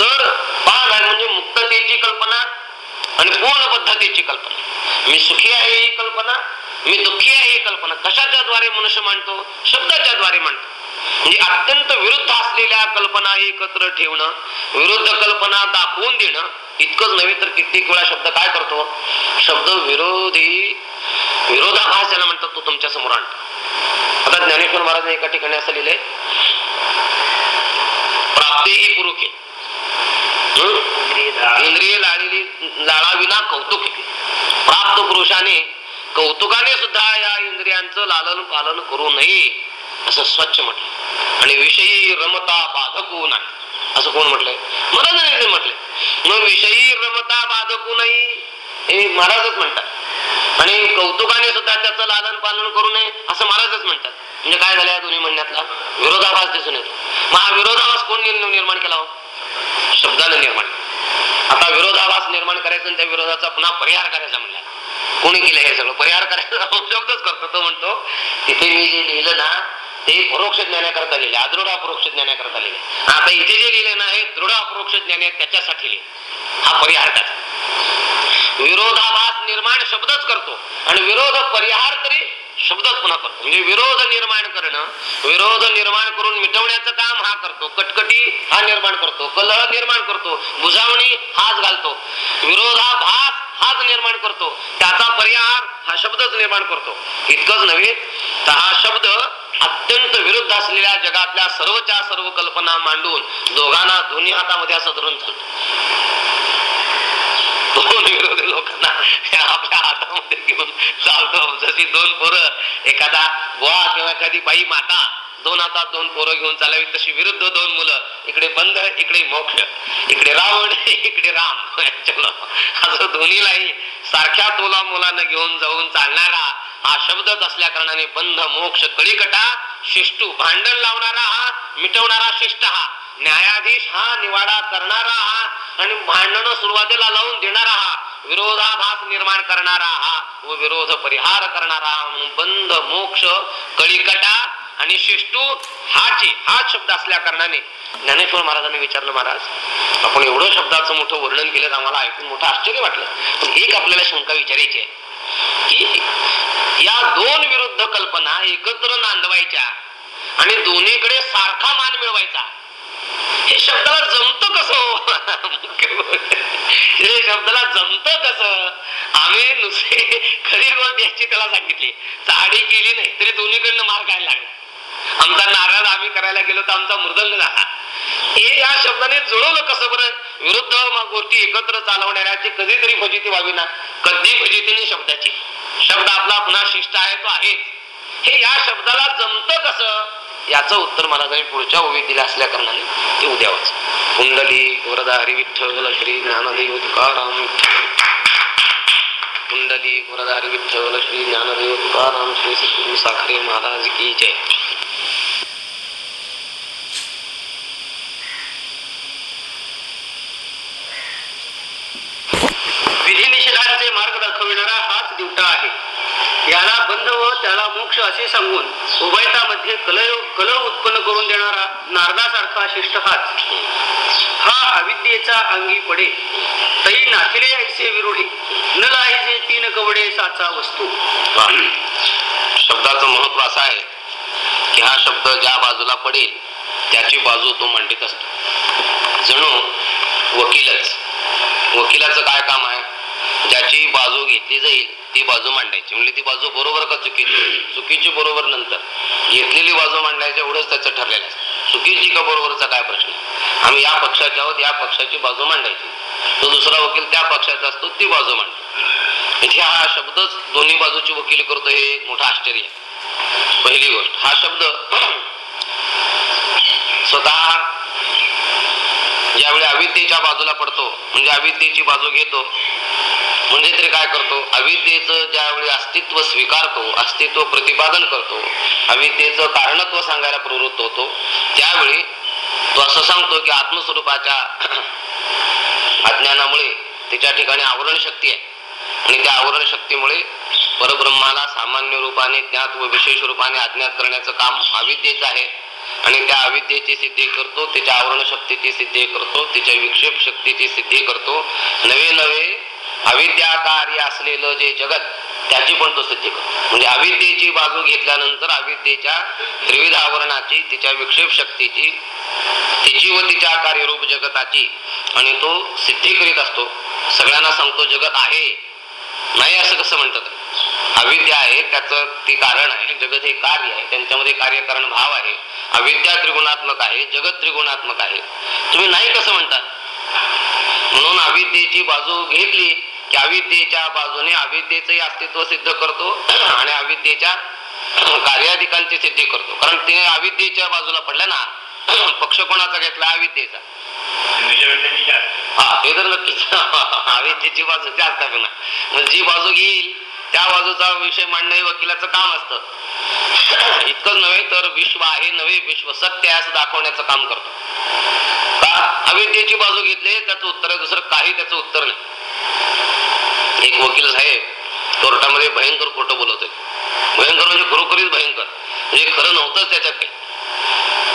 तर पान म्हणजे मुक्ततेची कल्पना आणि पूर्ण पद्धतीची कल्पना. मी सुखी आहे ही कल्पना मी दुःखी आहे ही कल्पना. कशाच्या द्वारे मनुष्य मांडतो? शब्दाच्या द्वारे मांडतो. म्हणजे अत्यंत विरुद्ध असलेल्या कल्पना एकत्र ठेवणं विरुद्ध कल्पना दाखवून देणं इतकंच नव्हे तर कित्येक वेळा शब्द काय करतो? शब्द विरोधी विरोधाभास ज्याला म्हणतात तो तुमच्यासमोर आणतो. आता ज्ञानेश्वर महाराजांनी एका ठिकाणी असं लिहिलंय प्राप्ती ही पुरुखे. इंद्रिय लाळलेली लाळाविना कौतुक प्राप्त पुरुषाने कौतुकाने सुद्धा या इंद्रियांचं लालन पालन करू नये. असं स्वच्छ म्हटलं. आणि विषयी रमता बाधकू नाही. असं कोण म्हटलंय? महाराजांनी म्हटलंय. मग विषयी रमता बाधकू नाही हे महाराजच म्हणतात. आणि कौतुकाने सुद्धा त्याचं लालन पालन करू नये असं महाराजच म्हणतात. म्हणजे काय झालं या दोन्ही म्हणण्यातला? विरोधाभास दिसून येतो. मग हा विरोधाभास कोण निर्माण केला हो? शब्दाने निर्माण. आता विरोधाभास निर्माण करायचा आणि त्या विरोधाचा पुन्हा परिहार करायचा म्हणला. कोणी केलं हे सगळं? परिहार करायचा शब्दच करतो तो म्हणतो. तिथे मी जे लिहिलं ना ते परोक्ष ज्ञानाकरता लिहिले. अदृढ अपरोक्ष ज्ञानाकरता लिहिले. आता इथे जे लिहिले ना हे दृढ अपरोक्ष ज्ञान आहे त्याच्यासाठी लिहिले. हा परिहार त्याचा. विरोधाभास निर्माण शब्दच करतो. आणि विरोध परिहार तरी शब्दच पुन्हा करतो. म्हणजे विरोध निर्माण करणं विरोध निर्माण करून मिटवण्याचं काम हा करतो. कटकटी हा निर्माण करतो. कलह निर्माण करतो. बुजावणी हाच घालतो. विरोधाभास हाच निर्माण करतो. त्याचा पर्याय हा शब्दच निर्माण करतो. इतकंच नव्हे तर हा शब्द अत्यंत विरुद्ध असलेल्या जगातल्या सर्वच्या सर्व कल्पना मांडून दोघांना दोन्ही हातामध्ये असं धरून चालतो. दोन विरोधी लोकांना आपल्या हातामध्ये घेऊन चालतो जशी दोन पोरं एखादा बुवा किंवा एखादी बाई माता दोन हातात दोन पोरं घेऊन चालावी तशी विरुद्ध दोन मुलं इकडे बंध इकडे मोक्ष इकडे रावण इकडे राम चलो असं दोन्हीलाही सारख्या तोला मुलांना घेऊन जाऊन चालणारा हा शब्दच असल्या कारणाने बंध मोक्ष कळीकटा शिष्टू भांडण लावणारा हा मिटवणारा शिष्ट हा न्यायाधीश हा निवाडा करणारा हा आणि भांडण सुरुवातीला लावून देणारा हा विरोधाभास निर्माण करणारा हा व विरोध परिहार करणारा म्हणून बंध मोक्ष कळीकटा आणि शिष्टू हाची हा शब्द असल्या कारणाने ज्ञानेश्वर महाराजांनी विचारलं महाराज आपण एवढं शब्दाचं मोठं वर्णन केलं आम्हाला ऐकून मोठं आश्चर्य वाटलं. पण एक आपल्याला शंका विचारायची आहे की या दोन विरुद्ध कल्पना एकत्र नांदवायच्या आणि दोन्हीकडे सारखा मान मिळवायचा हे शब्दाला जमत कसं? हे शब्दाला जमत कस? आम्ही नुसते खरी गोष्ट याची त्याला सांगितली. चाडी केली नाही तरी दोन्हीकडनं मार काय लागला. आमचा नाराज आम्ही करायला गेलो तर आमचा मृदंग झाला. हे या शब्दाने जुळवलं कसं बरं? विरुद्ध गोष्टी एकत्र चालवणाऱ्याची कधीतरी फजिती व्हावी ना? कधी फजिती नाही शब्दाची. शब्द आपला पुन्हा शिष्ट आहे तो आहेच. हे या शब्दाला जमत कसं? याचं उत्तर महाराजांनी पुढच्या ओवीत दिल्या असल्या कारणाने ते उद्या वाच कुंडली वरदा हरी विठ्ठल श्री ज्ञानदेव तुकाराम. कुंडली वरदा हरी विठ्ठल श्री ज्ञानदेव तुकाराम श्री साखरे महाराज की जय विधी निषेधांचे मार्ग दाखविणारा हाच दिवटा आहे त्याला बंध व हो, त्याला मोक्ष असे सांगून उभयतामध्ये कलह कलह उत्पन्न करून देणारा नारदासारखा शिष्ट हाच हा अविद्येचा अंगी पडे. तई नाथिले ऐसे विरुढे न लाहिजे तीन कवडे साचा वस्तू. शब्दाचं महत्त्व असं आहे की हा शब्द ज्या बाजूला पडेल त्याची बाजू तो मांडित असतो. जणू वकीलच. वकिलाचं काय काम आहे? ज्याची बाजू घेतली जाईल ती बाजू मांडायची. म्हणजे ती बाजू बरोबर का चुकीची? चुकीची बरोबर नंतर. घेतलेली बाजू मांडायची एवढंच त्याचं ठरलेलं आहे चुकीची का बरोबरचा काय प्रश्न? आम्ही या पक्षाचे आहोत या पक्षाची बाजू मांडायची. तो दुसरा वकील त्या पक्षाचा असतो ती बाजू मांडतो. इथे हा शब्दच दोन्ही बाजूची वकील करतो हे मोठं आश्चर्य पहिली गोष्ट हा शब्द स्वतः ज्यावेळी अविद्येच्या बाजूला पडतो म्हणजे अविद्येची बाजू घेतो म्हणजे तरी काय करतो? अविद्येचं ज्यावेळी अस्तित्व स्वीकारतो अस्तित्व प्रतिपादन करतो अविद्येचं कारणत्व सांगायला प्रवृत्त होतो त्यावेळी तो असं सांगतो की आत्मस्वरूपाच्या अज्ञानामुळे त्याच्या ठिकाणी आवरण शक्ती आहे. आणि त्या आवरण शक्तीमुळे परब्रह्माला सामान्य रूपाने ज्ञात व विशेष रूपाने अज्ञात करण्याचं काम अविद्येचं आहे. आणि त्या अविद्येची सिद्धी करतो त्याच्या आवरण शक्तीची सिद्धी करतो त्याच्या विक्षेप शक्तीची सिद्धी करतो. नवे नवे अविद्याकार्य असलेलं जे जगत त्याची पण तो सिद्धी करतो. म्हणजे अविद्येची बाजू घेतल्यानंतर अविद्येच्या त्रिविध आवरणाची तिच्या विक्षेप शक्तीची तिची व तिच्या कार्यरूप जगताची आणि तो सिद्धी करीत असतो. सगळ्यांना सांगतो जगत आहे. नाही असं कसं म्हणतात? अविद्या आहे त्याचं ती कारण आहे. जगत हे कार्य आहे त्यांच्यामध्ये कार्यकारण भाव आहे. अविद्या त्रिगुणात्मक आहे जगत त्रिगुणात्मक आहे. तुम्ही नाही कसं म्हणतात म्हणून अविद्येची बाजू घेतली की अविद्येच्या बाजूने अविद्येचंही अस्तित्व सिद्ध करतो आणि अविद्येच्या कार्याधिकांची सिद्धी करतो. कारण ते अविद्येच्या बाजूला पडल्या ना पक्ष कोणाचा घेतला? अविद्येचा. हा ते तर नक्कीच. अविद्येची बाजू जास्त ना जी बाजू घेईल त्या बाजूचा विषय मांडणं हे वकिलाचं काम असतं. इतकंच नव्हे तर विश्व आहे नव्हे विश्व सत्य आहे असं दाखवण्याचं काम करतो. का? अविद्येची बाजू घेतली त्याचं उत्तर आहे दुसरं काही त्याचं उत्तर नाही. एक वकील साहेब कोर्टामध्ये भयंकर खोटं बोलत भयंकर म्हणजे खरोखरीच भयंकर. म्हणजे खरं नव्हतंच त्याच्यात काही.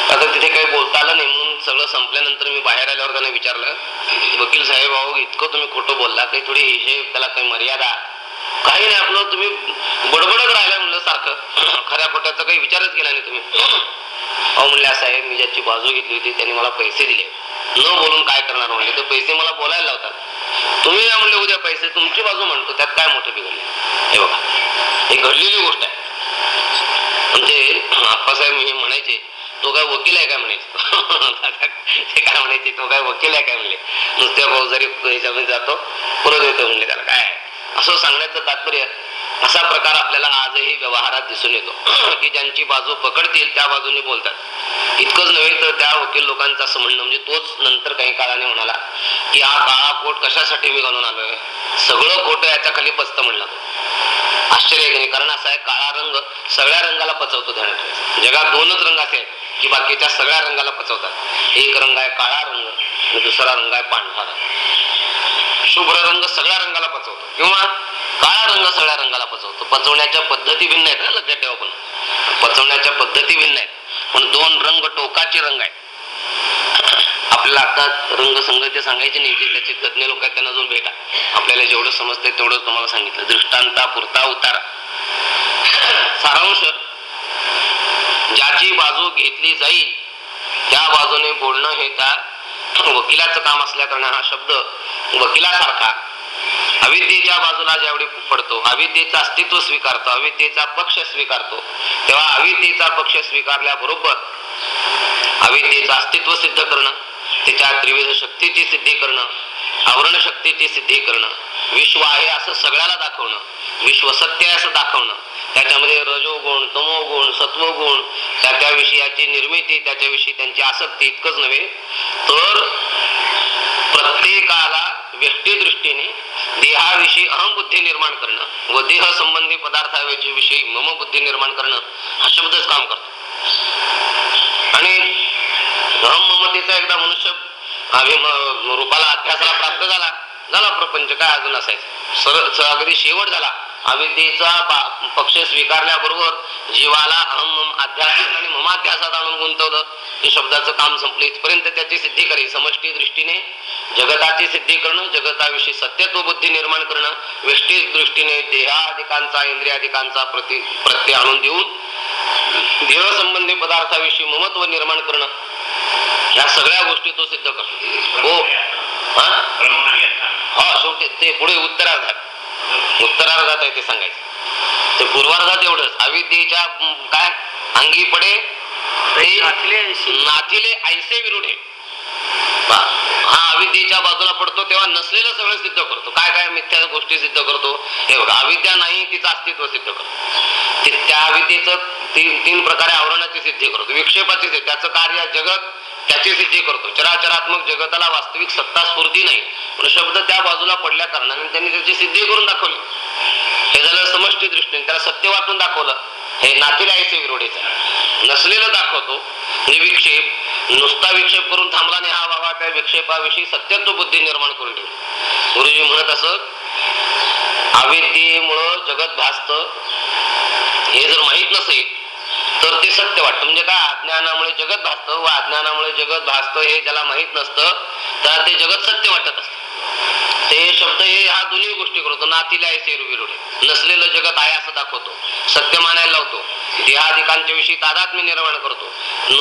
आता तिथे काही बोलता आलं नाही म्हणून सगळं संपल्यानंतर मी बाहेर आल्यावर त्यांना विचारलं वकील साहेब अहो इतकं तुम्ही खोटं बोलला काही थोडी हिशेब त्याला काही मर्यादा. काही नाही आपलं तुम्ही बडबडत राहिला म्हणलं सारखं. खऱ्या खोट्याचा काही विचारच केला नाही तुम्ही. अहो म्हणल्या साहेब मी ज्याची बाजू घेतली होती त्यांनी मला पैसे दिले. न बोलून काय करणार? म्हणले ते पैसे मला बोलायला लावतात. तुम्ही काय म्हणले उद्या पैसे तुमची बाजू म्हणतो त्यात काय मोठं बिघडले? हे बघा ही घडलेली गोष्ट आहे. म्हणजे आप्पासाहेब मी म्हणायचे तो काय वकील आहे काय? म्हणायचे. ते काय म्हणायचे तो काय वकील आहे काय? म्हणले. नुसत्या फौजदारी ह्याच्यामध्ये जातो परत येतो म्हणले त्याला काय असं सांगण्याचं तात्पर्य असा प्रकार आपल्याला आजही व्यवहारात दिसून येतो. की ज्यांची बाजू पकडतील त्या बाजूने बोलतात. इतकंच नव्हे तर त्या वकील लोकांचं असं म्हणणं म्हणजे तोच नंतर काही काळाने म्हणाला की हा काळा कोट कशासाठी मी घालून आलोय? सगळं खोटं याच्या खाली पचत म्हणला आश्चर्य कारण असा आहे काळा रंग सगळ्या रंगाला पचवतो ध्यानात जगात दोनच रंग असे आहेत की बाकीच्या सगळ्या रंगाला पचवतात. एक रंग आहे काळा रंग आणि दुसरा रंग आहे पांढरा रंग. शुभ्र रंग सगळ्या रंगाला पचवतो. किंवा काळा रंग सगळ्या रंगाला पचवतो. पचवण्याच्या पद्धती भिन्न आहेत ना लक्षात ठेवा पण पचवण्याच्या पद्धती भिन्न आहेत. पण दोन रंग टोकाचे रंग आहेत. आपल्याला आता रंगसंगती सांगायची नाही की त्याचे तज्ञ लोक आहेत त्यांना जाऊन भेटा. आपल्याला जेवढं समजतंय तेवढं तुम्हाला सांगितलं. दृष्टांता पुरता उतारा. सारांश ज्याची बाजू घेतली जाईल त्या बाजूने बोलणं हे त्या वकिलाचं काम असल्या कारणाने हा शब्द वकिलासारखा अविद्येच्या बाजूला ज्यावेळी पडतो अविद्येचं अस्तित्व स्वीकारतो अविद्येचा पक्ष स्वीकारतो तेव्हा अविद्येचा पक्ष स्वीकारल्याबरोबर अविद्येचं अस्तित्व सिद्ध करणं तिच्या त्रिविध शक्तीची सिद्धी करणं आवरण शक्तीची सिद्धी करणं विश्व आहे असं सगळ्याला दाखवणं विश्व सत्य आहे असं दाखवणं त्याच्यामध्ये रजोगुण तमोगुण सत्वगुण त्या त्या विषयाची निर्मिती त्याच्याविषयी त्यांची आसक्ती इतकंच नव्हे तर प्रत्येकाला व्यक्ती दृष्टीने देहाविषयी अहमबुद्धी निर्माण करणं व देह संबंधी पदार्थाविषयी विषयी मम बुद्धी निर्माण करणं हा शब्दच काम करतो. आणि अहम ममतेचा एकदा मनुष्य रूपाला अभ्यासाला प्राप्त झाला झाला प्रपंच काय अजून असायचं? सरळ अगदी शेवट झाला. अविद्येचा पक्ष स्वीकारल्याबरोबर जीवाला अहम मम आणि ममाध्यासात आणून गुंतवलं. हे शब्दाचं काम संपलं. इथपर्यंत त्याची सिद्धी करी. समष्टी दृष्टीने जगताची सिद्धी करणं जगताविषयी सत्यत्व बुद्धी निर्माण करणं व्यष्टी दृष्टीने देहाधिकांचा इंद्रियाधिकांचा प्रति प्रत्यय आणून देऊन देहसंबंधी पदार्थाविषयी ममत्व निर्माण करणं. या सगळ्या गोष्टी तो सिद्ध करतो. हो? हा शेवटी ते पुढे उत्तरार्धात. उत्तरार्धात आहे ते सांगायचं. ते पूर्वार्धात एवढंच. अविद्येच्या काय? अंगी पडे नाथिले ऐसे. विरुढे. हा अविद्येच्या बाजूला पडतो तेव्हा नसलेलं सगळं सिद्ध करतो. काय काय मिथ्या गोष्टी सिद्ध करतो? हे बघा अविद्या नाही तिचं अस्तित्व सिद्ध करतो. त्या अविद्येचं तीन तीन प्रकारे आवरणाची सिद्धी करतो. विक्षेपाची त्याचं कार्य जगत त्याची सिद्धी करतो. चराचरात्मक जगताला वास्तविक सत्ता स्फूर्ती नाही. पण शब्द त्या बाजूला पडल्या कारणाने त्यांनी त्याची सिद्धी करून दाखवली. हे झालं समष्टी दृष्टीने. त्याला सत्य वाटून दाखवलं. हे नातीला ऐसे विरोधीचं नसलेलं दाखवतो. हे विक्षेप. नुसता विक्षेप करून थांबला नाही. हा बाबा त्या विक्षेपाविषयी सत्यत्व बुद्धी निर्माण करून ठेवली. गुरुजी म्हणत असत अविद्येमुळं जगत भासत. हे जर माहीत नसेल तर ते सत्य वाटतं. म्हणजे काय अज्ञानामुळे जगत भासतं व अज्ञानामुळे जगत भासतं हे ज्याला माहीत नसतं तर ते जगत सत्य वाटत असतं. ते शब्द हे हा दोन्ही गोष्टी करतो. नातीला आहे विरोधे. नसलेलं जगत आहे असं दाखवतो. सत्य मानायला लावतो. देहाधिकांच्या विषयी तादात्म्य निर्माण करतो.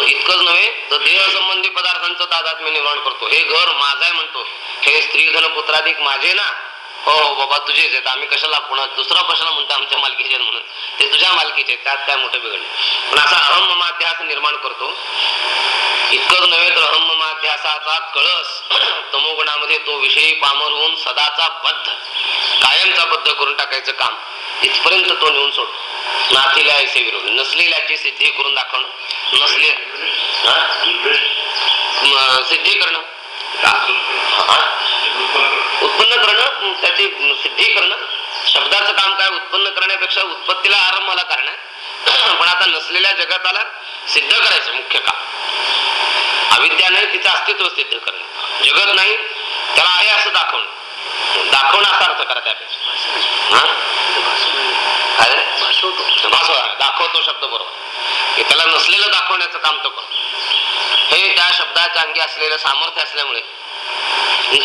इतकंच नव्हे तर देह संबंधी पदार्थांचं तादात्म्य निर्माण करतो. हे घर माझा आहे म्हणतो. हे स्त्री धन पुत्राधिक माझे ना. हो हो बाबा तुझेच आहेत. आम्ही कशाला पुन्हा दुसरा कशाला म्हणतो आमच्या मालकीचे म्हणून. ते तुझ्या मालकीचे त्यात काय मोठं बिघडलं? पण असा अहम ममाध्यास निर्माण करतो. इतकंच नव्हे तर अहम ममाध्यासाचा कळस तमोगुणामध्ये तो विषयी पामर होऊन सदाचा बद्ध कायमचा बद्ध करून टाकायचं काम. इथपर्यंत तो नेऊन सोडतो नातीला ऐसे विरोध. नसलेल्याची सिद्धी करून दाखवणं. नसले सिद्धी करणं. उत्पन्न करणं त्याची सिद्धी करणं शब्दाचं काम काय? उत्पन्न करण्यापेक्षा उत्पत्तीला आरंभाला करणं. पण आता नसलेल्या जगताला सिद्ध करायचं मुख्य काम. अविद्या नाही तिचं अस्तित्व सिद्ध करणं. जगत नाही त्याला आहे असं दाखवणं. दाखवणं असा अर्थ करा त्यापेक्षा. हा? दाखवतो शब्द बरोबर. त्याला नसलेलं दाखवण्याचं काम तो करतो. हे त्या शब्दाच्या अंगी असलेलं सामर्थ्य असल्यामुळे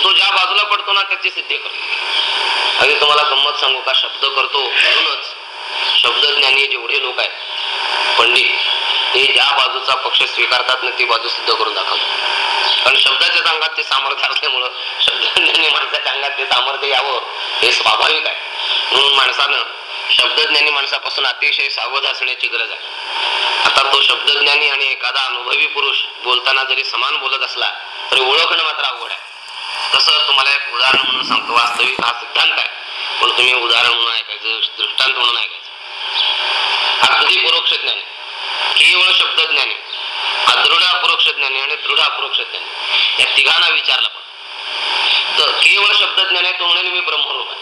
तो ज्या बाजूला पडतो ना त्याची सिद्धी करतो. अगदी तुम्हाला गंमत सांगू का? शब्द करतो म्हणूनच शब्दज्ञानी जेवढे लोक आहेत पंडित ते ज्या बाजूचा पक्ष स्वीकारतात ना ती बाजू सिद्ध करून दाखवतो कारण शब्दाच्या अंगात ते सामर्थ्य असल्यामुळं शब्दज्ञानी माणसाच्या अंगात ते सामर्थ्य यावं हे स्वाभाविक आहे. म्हणून माणसानं शब्दज्ञानी माणसापासून अतिशय सावध असण्याची गरज आहे. आता तो शब्दज्ञानी आणि एखादा अनुभवी पुरुष बोलताना जरी समान बोलत असला तरी ओळखणं मात्र अवघड आहे. तसं तुम्हाला एक उदाहरण म्हणून सांगतो. वास्तविक हा सिद्धांत आहे. पण तुम्ही उदाहरण म्हणून ऐकायचं दृष्टांत म्हणून ऐकायचं. अगदी परोक्ष ज्ञानी केवळ शब्द ज्ञानी अदृढ अपरोक्ष ज्ञानी आणि दृढ अपरोक्ष ज्ञानी या तिघांना विचारला पण. तर केवळ शब्दज्ञानी तो म्हणेल मी ब्रह्मरूप आहे.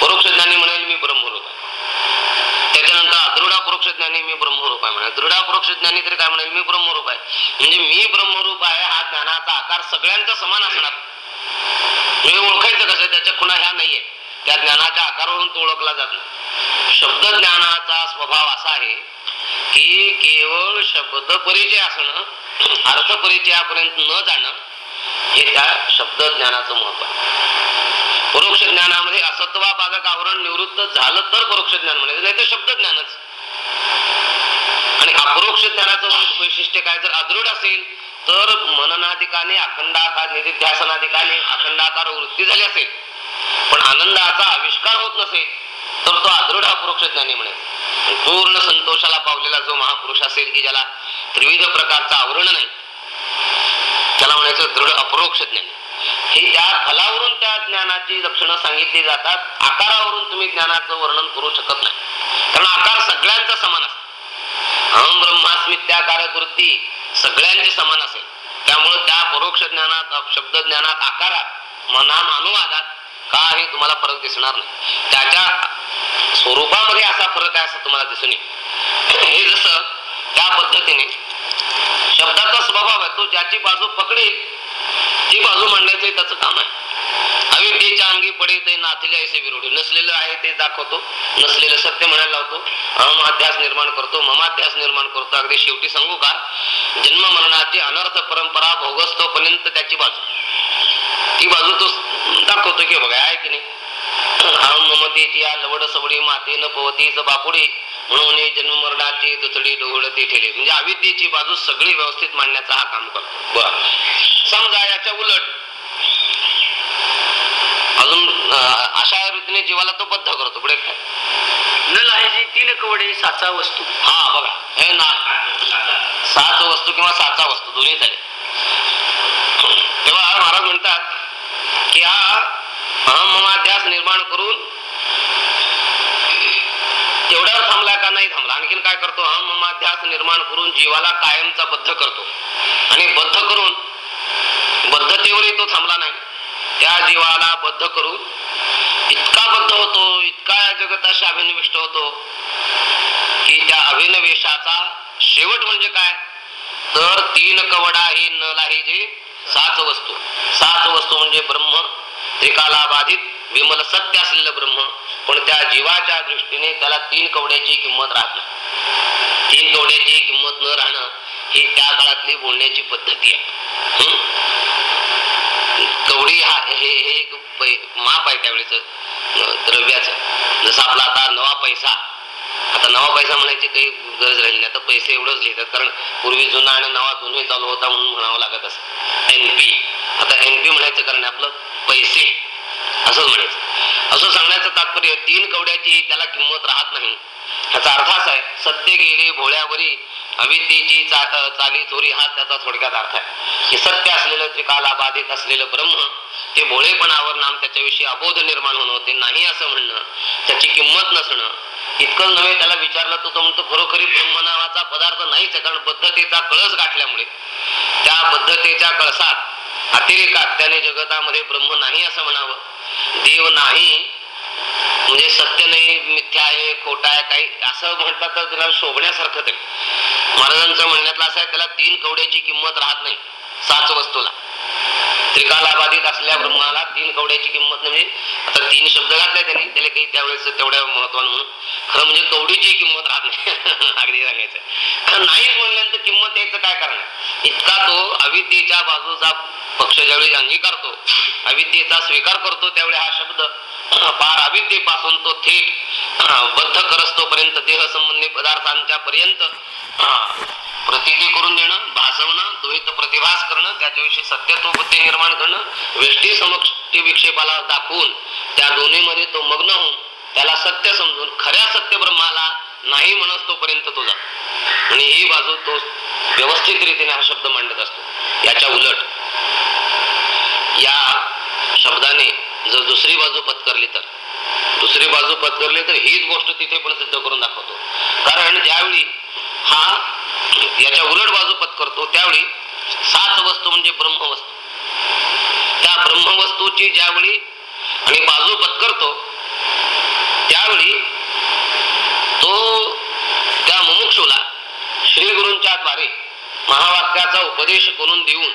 परोक्ष ज्ञानी म्हणेल मी ब्रह्मरूप आहे अपरोक्ष ज्ञानी मी ब्रह्मरूप आहे म्हणा. दृढ अपरोक्ष ज्ञानी तरी काय म्हणाल मी ब्रह्मरूप आहे. म्हणजे मी ब्रह्मरूप आहे हा ज्ञानाचा आकार सगळ्यांचा समान असणार. हे ओळखायचं कसं त्याच्या खुणा ह्या नाहीये. त्या ज्ञानाच्या आकारावरून तो ओळखला जात नाही. शब्द ज्ञानाचा स्वभाव असा आहे की केवळ शब्द परिचय असणं अर्थ परिचयापर्यंत न जाणं हे त्या शब्द ज्ञानाचं महत्त्व आहे. परोक्ष ज्ञानामध्ये असत्वापादक आवरण निवृत्त झालं तर परोक्ष ज्ञान म्हणायचं नाही तर शब्द ज्ञानच. आणि अपरोक्ष ज्ञानाचं वैशिष्ट्य काय? जर अदृढ असेल तर मननाधिकाने अखंडाकार निधिध्यासनाधिकाने अखंडाकार वृत्ती झाली असेल. पण आनंदाचा आविष्कार होत नसेल तर तो अदृढ अपरोक्ष ज्ञानी म्हणेल पूर्ण संतोषाला पावलेला जो महापुरुष असेल की ज्याला त्रिविध प्रकारचं आवरण नाही त्याला म्हणायचं दृढ अपरोक्ष ज्ञानी. हे त्या फलावरून त्या ज्ञानाची लक्षणं सांगितली जातात आकारावरून तुम्ही ज्ञानाचं वर्णन करू शकत नाही. कारण आकार सगळ्यांचा समान असतो. अहम ब्रह्मास्मी त्याकारक वृत्ती सगळ्यांची समान असेल. त्यामुळे त्या परोक्ष ज्ञानात शब्द ज्ञानात आकारात मनान अनुवादात काही तुम्हाला फरक दिसणार नाही. त्याच्या स्वरूपामध्ये असा फरक आहे असं तुम्हाला दिसून येईल. हे जसं त्या पद्धतीने शब्दाचा स्वभाव आहे तो ज्याची बाजू पकडेल ती बाजू मांडायचं त्याचं काम आहे. अविद्येच्या अंगी पडे ते नाथले ऐसे विरोधी. नसलेलं आहे ते दाखवतो नसलेलं सत्य म्हणायला लावतो. अहमाध्यास निर्माण करतो ममाध्यास निर्माण करतो. अगदी शेवटी सांगू का? जन्म मरणाची अनर्थ परंपरा भोगस्तो पर्यंत त्याची बाजू. ती बाजू तो दाखवतो की बघा आहे की नाही? अहम ममतेची या लवड सवडी माते न पवतीच बापुडी म्हणून जन्म मरणाची दुथडी डोहळती ठेले म्हणजे अविद्येची बाजू सगळी व्यवस्थित मांडण्याचा हा काम करतो. बर. समजा याच्या उलट अजून अशा रीतीने जीवाला तो बद्ध करतो. पुढे काय? न लाहेजी तीन कवडे साचा वस्तू. हा बघा. हे ना सात वस्तू किंवा साचा वस्तू दोन्ही झाले. तेव्हा महाराज म्हणतात की हा अहम ममाध्यास निर्माण करून तेवढ्यावर थांबला का नाही? थांबला. आणखीन काय करतो? अहम ममाध्यास निर्माण करून जीवाला कायमचा बद्ध करतो. आणि बद्ध करून बद्धतेवरही तो थांबला नाही. त्या जीवाला बद्ध करून इतका बद्ध होतो इतका या जगताशी अभिनिविष्ट होतो की त्या अभिनवेशाचा शेवट म्हणजे काय? तर तीन कवडा ही न लाही जे सात वस्तू. सात वस्तू म्हणजे ब्रह्म त्रिकाला बाधित विमल सत्य असलेलं ब्रह्म. पण त्या जीवाच्या दृष्टीने त्याला तीन कवड्याची किंमत राहत. नाही तीन कवड्याची किंमत न राहणं ही त्या काळातली बोलण्याची पद्धती आहे. कवडी हा हे एक माप आहे त्यावेळेच द्रव्याच. जसं आपला आता नवा पैसा आता नवा पैसा म्हणायची काही गरज राहिली नाही. आता पैसे एवढंच लिहितात कारण पूर्वी जुना आणि नवा दोन्ही चालू होता म्हणून म्हणावं लागत असं. एनपी आता एनपी म्हणायचं कारण आपलं पैसे असंच म्हणायचं. असंच तात्पर्य तीन कवड्याची त्याला किंमत राहत नाही. त्याचा अर्थ असा आहे सत्य गेले भोळ्यावरी अविद्येची चा- चाली चोरी हा त्याचा थोडक्यात अर्थ आहे. की सत्य असलेलं त्रिकाला बाधित असलेलं ब्रह्म ते भोळेपणावर नाम त्याच्याविषयी अबोध निर्माण होणं ते नाही असं म्हणणं त्याची किंमत नसणं इतकं नव्हे त्याला विचारलं तर तो म्हणतो खरोखरी ब्रह्म नावाचा पदार्थ नाहीच आहे कारण बद्धतेचा कळस गाठल्यामुळे. त्या बद्धतेच्या कळसात अतिरेकात त्याने जगतामध्ये ब्रह्म नाही असं म्हणावं. देव नाही म्हणजे सत्य नाही मिथ्या आहे खोटा आहे काही असं म्हटलं तर त्याला शोभण्यासारखं ते महाराजांचं म्हणण्यातलं असं आहे त्याला तीन कवड्याची किंमत राहत नाही सात वस्तूला. त्रिकाला बाधित असल्या ब्रह्माला तीन कवड्याची किंमत म्हणजे आता तीन शब्द घातले त्यांनी त्याला काही त्यावेळेस तेवढ्या महत्वानं म्हणून. खरं म्हणजे कवडीची किंमत राहत नाही. अगदी सांगायचं कारण नाहीच म्हणल्यानंतर किंमत यायचं काय कारण इतका तो अविद्येच्या बाजूचा पक्ष ज्यावेळी अंगीकारतो अविद्येचा स्वीकार करतो त्यावेळी हा शब्द पार अविद्येपासून तो थेट बद्ध करस्तोपर्यंत देह संबंधी पदार्थांच्या पर्यंत प्रतिती करून देणं भासवणं द्वैत प्रतिभास करणं त्याच्याविषयी सत्यत्व बुद्धी निर्माण करणं वेष्टी समष्टी विक्षेपाला दाखवून त्या दोन्हीमध्ये तो मग्न होऊन त्याला सत्य समजून खऱ्या सत्य ब्रह्माला नाही म्हणत तोपर्यंत तो जातो. आणि ही बाजू तो व्यवस्थित रीतीने हा शब्द मांडत असतो. याच्या उलट या शब्दाने जर दुसरी बाजू पत्करली तर. दुसरी बाजू पत्करली तर हीच गोष्ट तिथे पण सिद्ध करून दाखवतो. कारण ज्यावेळी हा याच्या उलट बाजू पत्करतो त्यावेळी सात वस्तू म्हणजे ब्रह्मवस्तू. त्या ब्रह्मवस्तूची ज्यावेळी आणि बाजू पत्करतो त्यावेळी तो त्या मुमुक्षूला श्री गुरूंच्या द्वारे महावाक्याचा उपदेश करून देऊन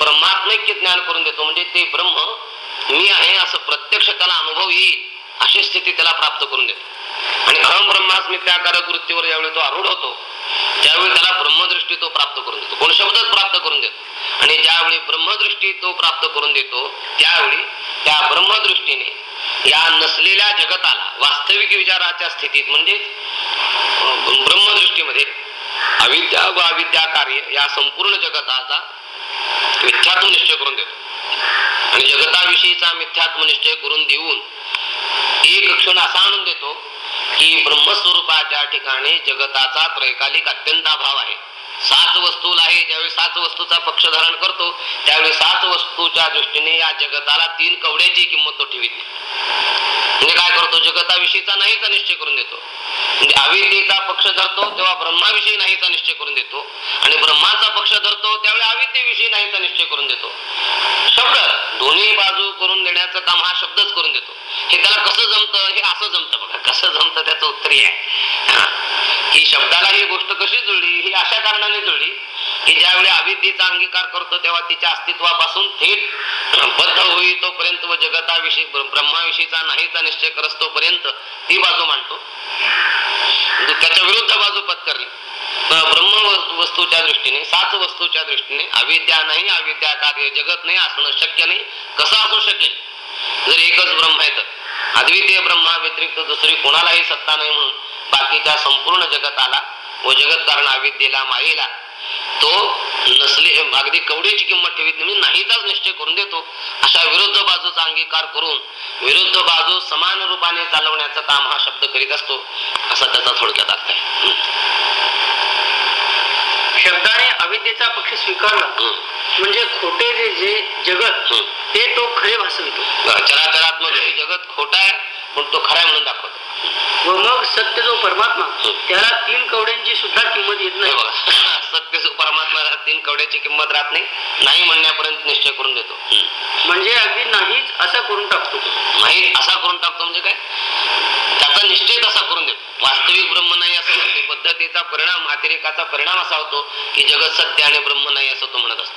ब्रह्मात्मैक्य ज्ञान करून देतो. म्हणजे ते ब्रह्म मी आहे असं प्रत्यक्ष त्याला अनुभव येईल अशी स्थिती त्याला प्राप्त करून देतो. आणि अहम ब्रह्मास्मी त्याकारक वृत्तीवर ज्यावेळी तो आरूढ होतो त्यावेळी त्याला ब्रह्मदृष्टी तो प्राप्त करून देतो. कोण शब्दच प्राप्त करून देतो आणि ज्यावेळी ब्रह्मदृष्टी तो प्राप्त करून देतो त्यावेळी त्या ब्रह्मदृष्टीने या नसलेल्या जगताला वास्तविक विचाराच्या स्थितीत म्हणजे ब्रह्मदृष्टीमध्ये अविद्या व अविद्या कार्य या संपूर्ण जगताचा मिथ्यात्म निश्चय करून देतो. आणि जगताविषयीचा मिथ्यात्म निश्चय करून देऊन एक क्षण असा आणून देतो की ब्रह्मस्वरूपाच्या ठिकाणी जगताचा त्रैकालिक अत्यंत अभाव आहे. सात वस्तू आहे ज्यावेळी सात वस्तूचा पक्ष धारण करतो त्यावेळी सात वस्तूच्या दृष्टीने या जगताला तीन कवड्याची किंमत तो ठेवित. म्हणजे काय करतो? जगताविषयीचा नाहीचा निश्चय करून देतो. म्हणजे अविद्येचा पक्ष धरतो तेव्हा ब्रह्माविषयी नाहीचा निश्चय करून देतो. आणि ब्रह्माचा पक्ष धरतो त्यावेळी अविद्येविषयी नाहीचा निश्चय करून देतो. शब्द दोन्ही बाजू करून देण्याचं काम हा शब्दच करून देतो. हे त्याला कसं जमतं? हे असं जमतं बघा. कसं जमतं? त्याचं उत्तर आहे. ही शब्दाला ही गोष्ट कशी जुळली? ही अशा कारणाने जुळली की ज्यावेळी अविद्येचा अंगीकार करतो तेव्हा तिच्या अस्तित्वापासून थेट बद्ध होई तोपर्यंत व जगताविषयी ब्रह्माविषयीचा नाहीचा निश्चय करस तोपर्यंत ती बाजू मांडतो. त्याच्या विरुद्ध बाजू पत्करली. ब्रह्म वस्तूच्या दृष्टीने सात वस्तूच्या दृष्टीने अविद्या नाही अविद्या कार्य जगत नाही असणं शक्य नाही. कसं असू शकेल? जर एकच ब्रह्म आहे तर. अद्वितीय ब्रह्मा व्यतिरिक्त दुसरी कोणालाही सत्ता नाही म्हणून बाकीच्या संपूर्ण जगताला व जगत कारण अविद्येला मायेला तो नसले अगदी कवडीची किंमत ठेवीत नाही नाहीचाच निश्चय करून देतो अशा विरुद्ध बाजूचा अंगीकार करून विरुद्ध बाजू समान रूपाने चालवण्याचं काम हा शब्द करीत असतो असा त्याचा थोडक्यात अर्थ आहे शब्दाने अविद्येचा पक्ष स्वीकारला. म्हणजे खोटे जे जे जगत. ते तो खरे भासवितो चराचरात्मक जगत खोटा आहे पण तो खरा आहे म्हणून दाखवतो. व मग सत्य जो परमात्मा. त्याला तीन कवड्यांची सुद्धा किंमत येत नाही. बघा. सत्य जो परमात्मा तीन कवड्याची किंमत राहत नाही. नाही म्हणण्यापर्यंत निश्चय करून देतो. म्हणजे अगदी नाहीच असा करून टाकतो. नाही असा करून टाकतो म्हणजे काय? त्याचा निश्चय तसा करून देतो. वास्तविक ब्रह्म नाही असं म्हणत नाही. पद्धतीचा परिणाम अतिरेकाचा परिणाम असा होतो की जगत सत्य आणि ब्रह्म नाही असं तो म्हणत असतो.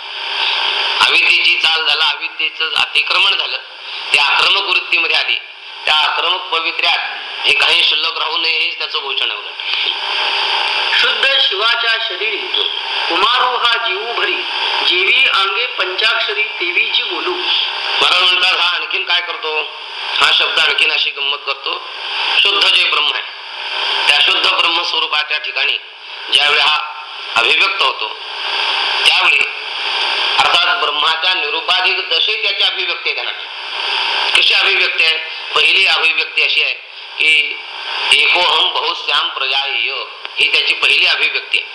अविद्येची चाल झाला अविद्येचं अतिक्रमण झालं त्या आक्रमक वृत्तीमध्ये आली. त्या आक्रमक पवित्र्यात हे काही शिल्लक राहू नये हेच त्याचं भूषण आहे शुद्ध शिवाच्या शरीरी कुमारू हा जीवू भरी जीवी अंगे पंचाक्षरी देवीची बोलू. मला म्हणतात हा आणखीन काय करतो? हा शब्द आणखीन अशी गंमत करतो. शुद्ध जे ब्रह्म आहे त्या शुद्ध ब्रह्म स्वरूपाच्या ठिकाणी ज्यावेळी हा अभिव्यक्त होतो त्यावेळी अर्थात ब्रह्माच्या निरुपाधिक दशेत याची अभिव्यक्ती आहे त्यांना. कशी अभिव्यक्ती आहे? पहिली अभिव्यक्ती अशी आहे की एकोहम बहुश्याम प्रजाय ही त्याची पहिली अभिव्यक्ती आहे.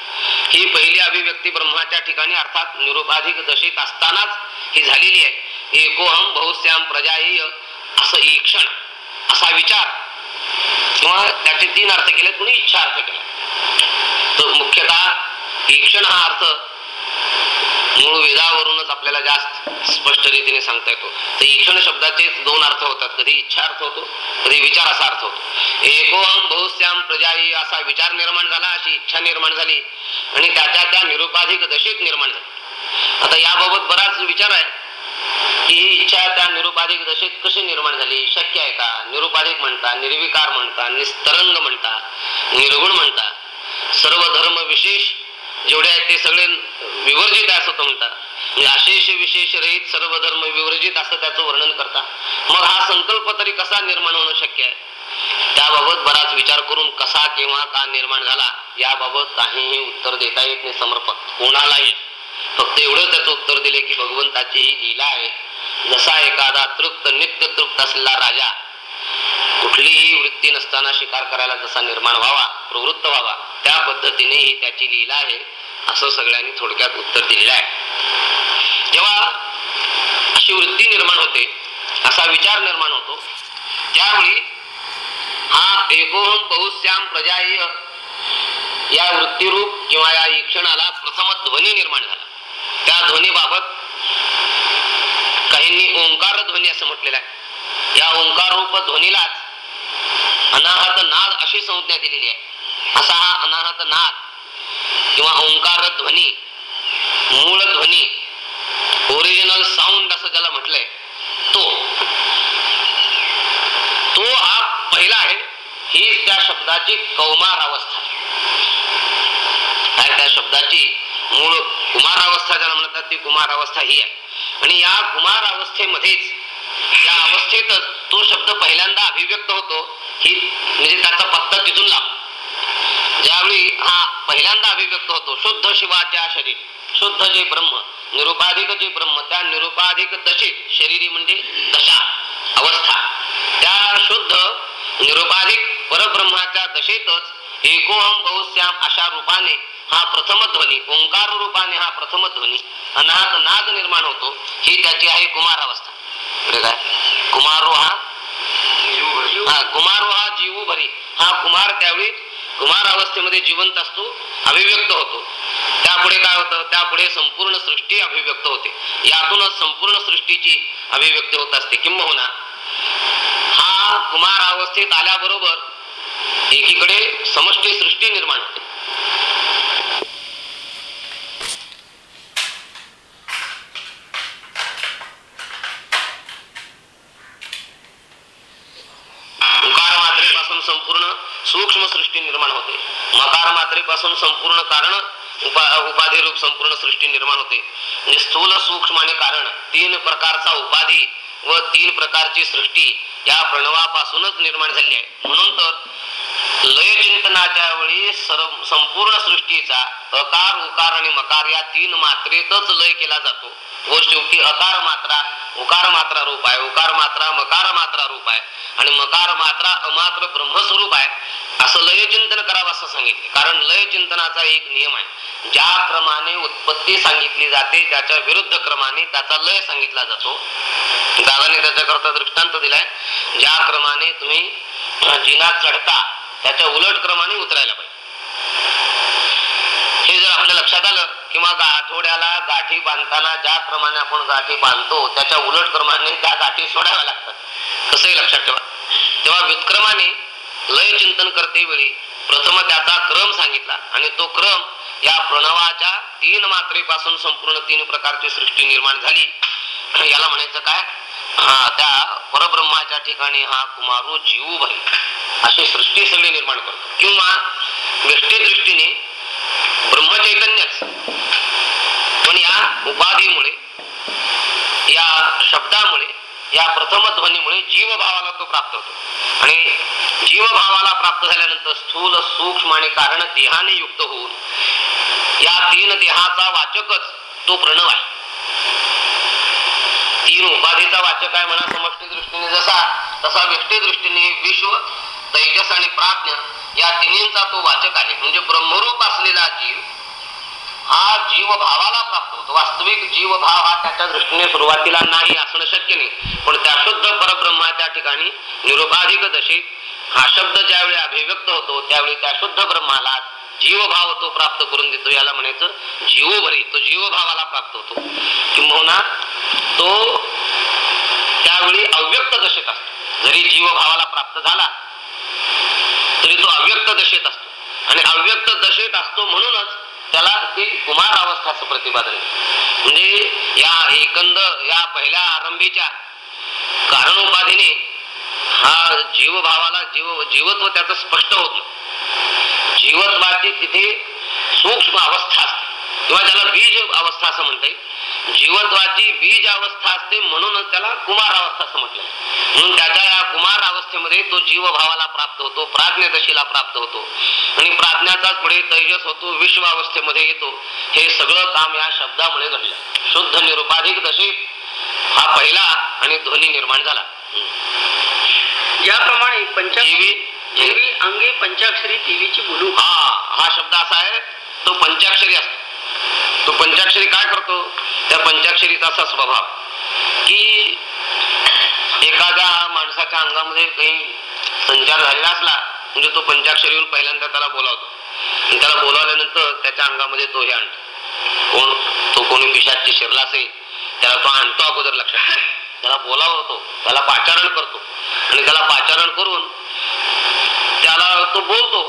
ही पहिली अभिव्यक्ती ब्रह्माच्या ठिकाणी अर्थात निरुपाधिक दशेत असतानाच ही झालेली आहे. एकोहम बहुश्याम प्रजाय असं ईक्षण असा विचार. किंवा त्याचे तीन अर्थ केले कुणी इच्छा अर्थ केला? तर मुख्यतः ईक्षण हा अर्थ मूळ वेदावरूनच आपल्याला जास्त स्पष्ट रीतीने सांगता येतो. तर ईक्षण शब्दाचे दोन अर्थ होतात. कधी इच्छा अर्थ होतो कधी विचार असा अर्थ होतो. एकोहम बहुश्याम ही असा विचार निर्माण झाला अशी इच्छा निर्माण झाली आणि त्याच्या त्या निरुपाधिक दशेत निर्माण झाली. आता याबाबत बराच विचार आहे की ही इच्छा त्या निरुपाधिक दशेत कशी निर्माण झाली? शक्य आहे का? निरुपाधिक म्हणता निर्विकार म्हणता निस्तरंग म्हणता निर्गुण म्हणता. सर्व धर्म विशेष जेवढे आहेत ते सगळे विवर्जित आहे असं तो म्हणतात. म्हणजे आशेष विशेष रहित सर्व धर्म विवर्जित असं त्याचं वर्णन करता मग हा संकल्प तरी कसा निर्माण होणं शक्य आहे? त्याबाबत बराच विचार करून कसा केव्हा का निर्माण झाला याबाबत काहीही उत्तर देता येत नाही समर्पक. कोणालाही. फक्त एवढं त्याचं उत्तर दिले की भगवंताची ही लीला आहे. जसा एखादा तृप्त नित्य तृप्त असलेला राजा कुठलीही वृत्ती नसताना शिकार करायला जसा निर्माण व्हावा प्रवृत्त व्हावा त्या पद्धतीने ही त्याची लीला आहे. असं सगळ्यांनी थोडक्यात उत्तर दिलेलं आहे. जेव्हा अशी वृत्ती निर्माण होते असा विचार निर्माण होतो त्यावेळी हा एकोहम बहुश्याम प्रजाय या वृत्तीरूप किंवा या ईक्षणाला प्रथम ध्वनी निर्माण झाला. त्या ध्वनीबाबत काहींनी ओंकार ध्वनी असं म्हटलेलं आहे. या ओंकार रूप ध्वनीलाच अनाहत नाद अशी संज्ञा दिलेली आहे. असा हा अनाहत नाद किंवा ओंकार ध्वनी मूळ ध्वनी ओरिजिनल साऊंड असं ज्याला म्हटलंय तो. तो हा पहिला आहे ही त्या शब्दाची कौमार अवस्था आहे त्या शब्दाची मूळ कुमार अवस्था ज्याला म्हणतात ती कुमार अवस्था ही आहे. आणि या कुमार अवस्थेमध्येच या अवस्थेतच तो शब्द पहिल्यांदा अभिव्यक्त होतो ही म्हणजे त्याचा पत्ता तिथून लाव. ज्यावेळी हा पहिल्यांदा अभिव्यक्त होतो शुद्ध शिवाच्या शरीर शुद्ध जे ब्रह्म निरुपाधिक जे ब्रह्म त्या निरुपाधिक दशेत शरीरी म्हणजे दशा अवस्था. त्या शुद्ध निरुपाधिक परब्रह्माच्या दशेतच एकोहम बहुश्याम अशा रूपाने हा प्रथम ध्वनी ओंकार रूपाने हा प्रथम ध्वनी अनाहत नाद निर्माण होतो ही त्याची आहे कुमार अवस्था पुढे काय? कुमारो हा हा कुमारो हा जीव भरी हा कुमार त्यावेळी कुमार अवस्थेमध्ये जिवंत असतो अभिव्यक्त होतो. त्यापुढे काय होतं? त्यापुढे संपूर्ण सृष्टी अभिव्यक्त होते. यातूनच संपूर्ण सृष्टीची अभिव्यक्ती होत असते. किंबहुना हा कुमार अवस्थेत आल्याबरोबर एकीकडे समष्टी सृष्टी निर्माण होते उकार मात्रेपासून संपूर्ण सूक्ष्म सृष्टी निर्माण होते. मकार मात्रेपासून संपूर्ण कारण उपा उपाधी रूप संपूर्ण सृष्टी निर्माण होते. स्थूल सूक्ष्म आणि कारण तीन प्रकारचा उपाधी व तीन प्रकारची सृष्टी या प्रणवापासूनच निर्माण झाली आहे. म्हणून तर लय चिंतनाच्या वेळी सर्व संपूर्ण सृष्टीचा अकार उकार आणि मकार या तीन मात्रेतच लय केला जातो. व शेवटी अकार मात्रा उकार मात्रा रूप आहे. उकार मात्रा मकार मात्रा रूप आहे. आणि मकार मात्रा अमात्र ब्रह्मस्वरूप आहे. असं लय चिंतन करावं असं सांगितले. कारण लय चिंतनाचा एक नियम आहे. ज्या क्रमाने उत्पत्ती सांगितली जाते त्याच्या विरुद्ध क्रमाने त्याचा लय सांगितला जातो. दादाने त्याच्याकरता दृष्टांत दिलाय. ज्या क्रमाने तुम्ही जिनात चढता त्याच्या उलट क्रमाने उतरायला पाहिजे. हे जर आपल्या लक्षात आलं किंवा आठवड्याला गाठी बांधताना ज्या क्रमाने आपण गाठी बांधतो त्याच्या उलट क्रमाने त्या गाठी सोडाव्या लागतात. तसंही लक्षात ठेवा. तेव्हा व्युत्क्रमाने लय चिंतन करते वेळी प्रथम त्याचा क्रम सांगितला आणि तो क्रम या प्रणवाच्या तीन मात्रेपासून संपूर्ण तीन प्रकारची सृष्टी निर्माण झाली. याला म्हणायचं काय? हा त्या परब्रह्माच्या ठिकाणी हा कुमारू जीव भाई अशी सृष्टी सगळी निर्माण करतो. किंवा व्यष्टी दृष्टीने ब्रह्मचैतन्यच. पण या उपाधीमुळे या शब्दामुळे या प्रथम ध्वनीमुळे जीवभावाला तो प्राप्त होतो. आणि जीवभावाला प्राप्त झाल्यानंतर स्थूल सूक्ष्म आणि कारण देहाने युक्त होऊन या तीन देहाचा वाचकच तो प्रणव आहे. तीन उपाधीचा वाचक आहे म्हणा समष्टी दृष्टीने जसा तसा व्यक्ती दृष्टीने विश्व तेजस आणि प्राज्ञ या तिन्हींचा तो वाचक आहे. म्हणजे ब्रह्मरूप असलेला जीव हा जीव भावाला प्राप्त होतो. वास्तविक जीव भाव हा त्याच्या दृष्टीने सुरुवातीला नाही असणं शक्य नाही. पण त्या शुद्ध परब्रह्म त्या ठिकाणी. निरुपाधिक दशेत हा शब्द ज्यावेळी अभिव्यक्त होतो त्यावेळी त्या शुद्ध ब्रह्माला जीवभाव तो प्राप्त करून देतो याला म्हणायचं जीवभरी तो जीवभावाला प्राप्त होतो. किंबहुना तो त्यावेळी अव्यक्त दशेत असतो. जरी जीवभावाला प्राप्त झाला तरी तो अव्यक्त दशेत असतो. आणि अव्यक्त दशेत असतो म्हणूनच त्याला ती कुमार अवस्थाचं प्रतिपादन म्हणजे या एकंद या पहिल्या आरंभीच्या कारणोपाधीने हा जीवभावाला जीव जीवत्व त्याचं स्पष्ट होत. जीवत्वाची तिथे सूक्ष्म अवस्था असते. किंवा ज्याला बीज अवस्था असं म्हणते जीवत्वाची बीज अवस्था असते म्हणूनच त्याला कुमार अवस्था असं म्हटलं म्हणून त्याच्या या कुमार अवस्थेमध्ये तो जीवभावाला प्राप्त होतो प्राज्ञदशीला प्राप्त होतो. आणि प्राज्ञाचाच पुढे तेजस होतो विश्व अवस्थेमध्ये येतो. हे सगळं काम या शब्दामुळे घडलं. शुद्ध निरुपाधिक दशेत हा पहिला आणि ध्वनी निर्माण झाला. ज्याप्रमाणे पंचा जीवी अंगे पंचाक्षरी देवीची बोलू हा हा शब्द असा आहे तो पंचाक्षरी असतो. तो पंचाक्षरी काय करतो? त्या पंचाक्षरीचा असा स्वभाव. की एखाद्या माणसाच्या अंगामध्ये काही संचार झालेला असला म्हणजे तो पंचाक्षरी येऊन पहिल्यांदा त्याला बोलावतो. आणि त्याला बोलावल्यानंतर त्याच्या अंगामध्ये तो हे आणतो. कोण तो कोणी पिशाची शिरला असेल त्याला तो आणतो अगोदर लक्षात. त्याला बोलावतो त्याला पाचारण करतो. आणि त्याला पाचारण करून त्याला तो बोलतो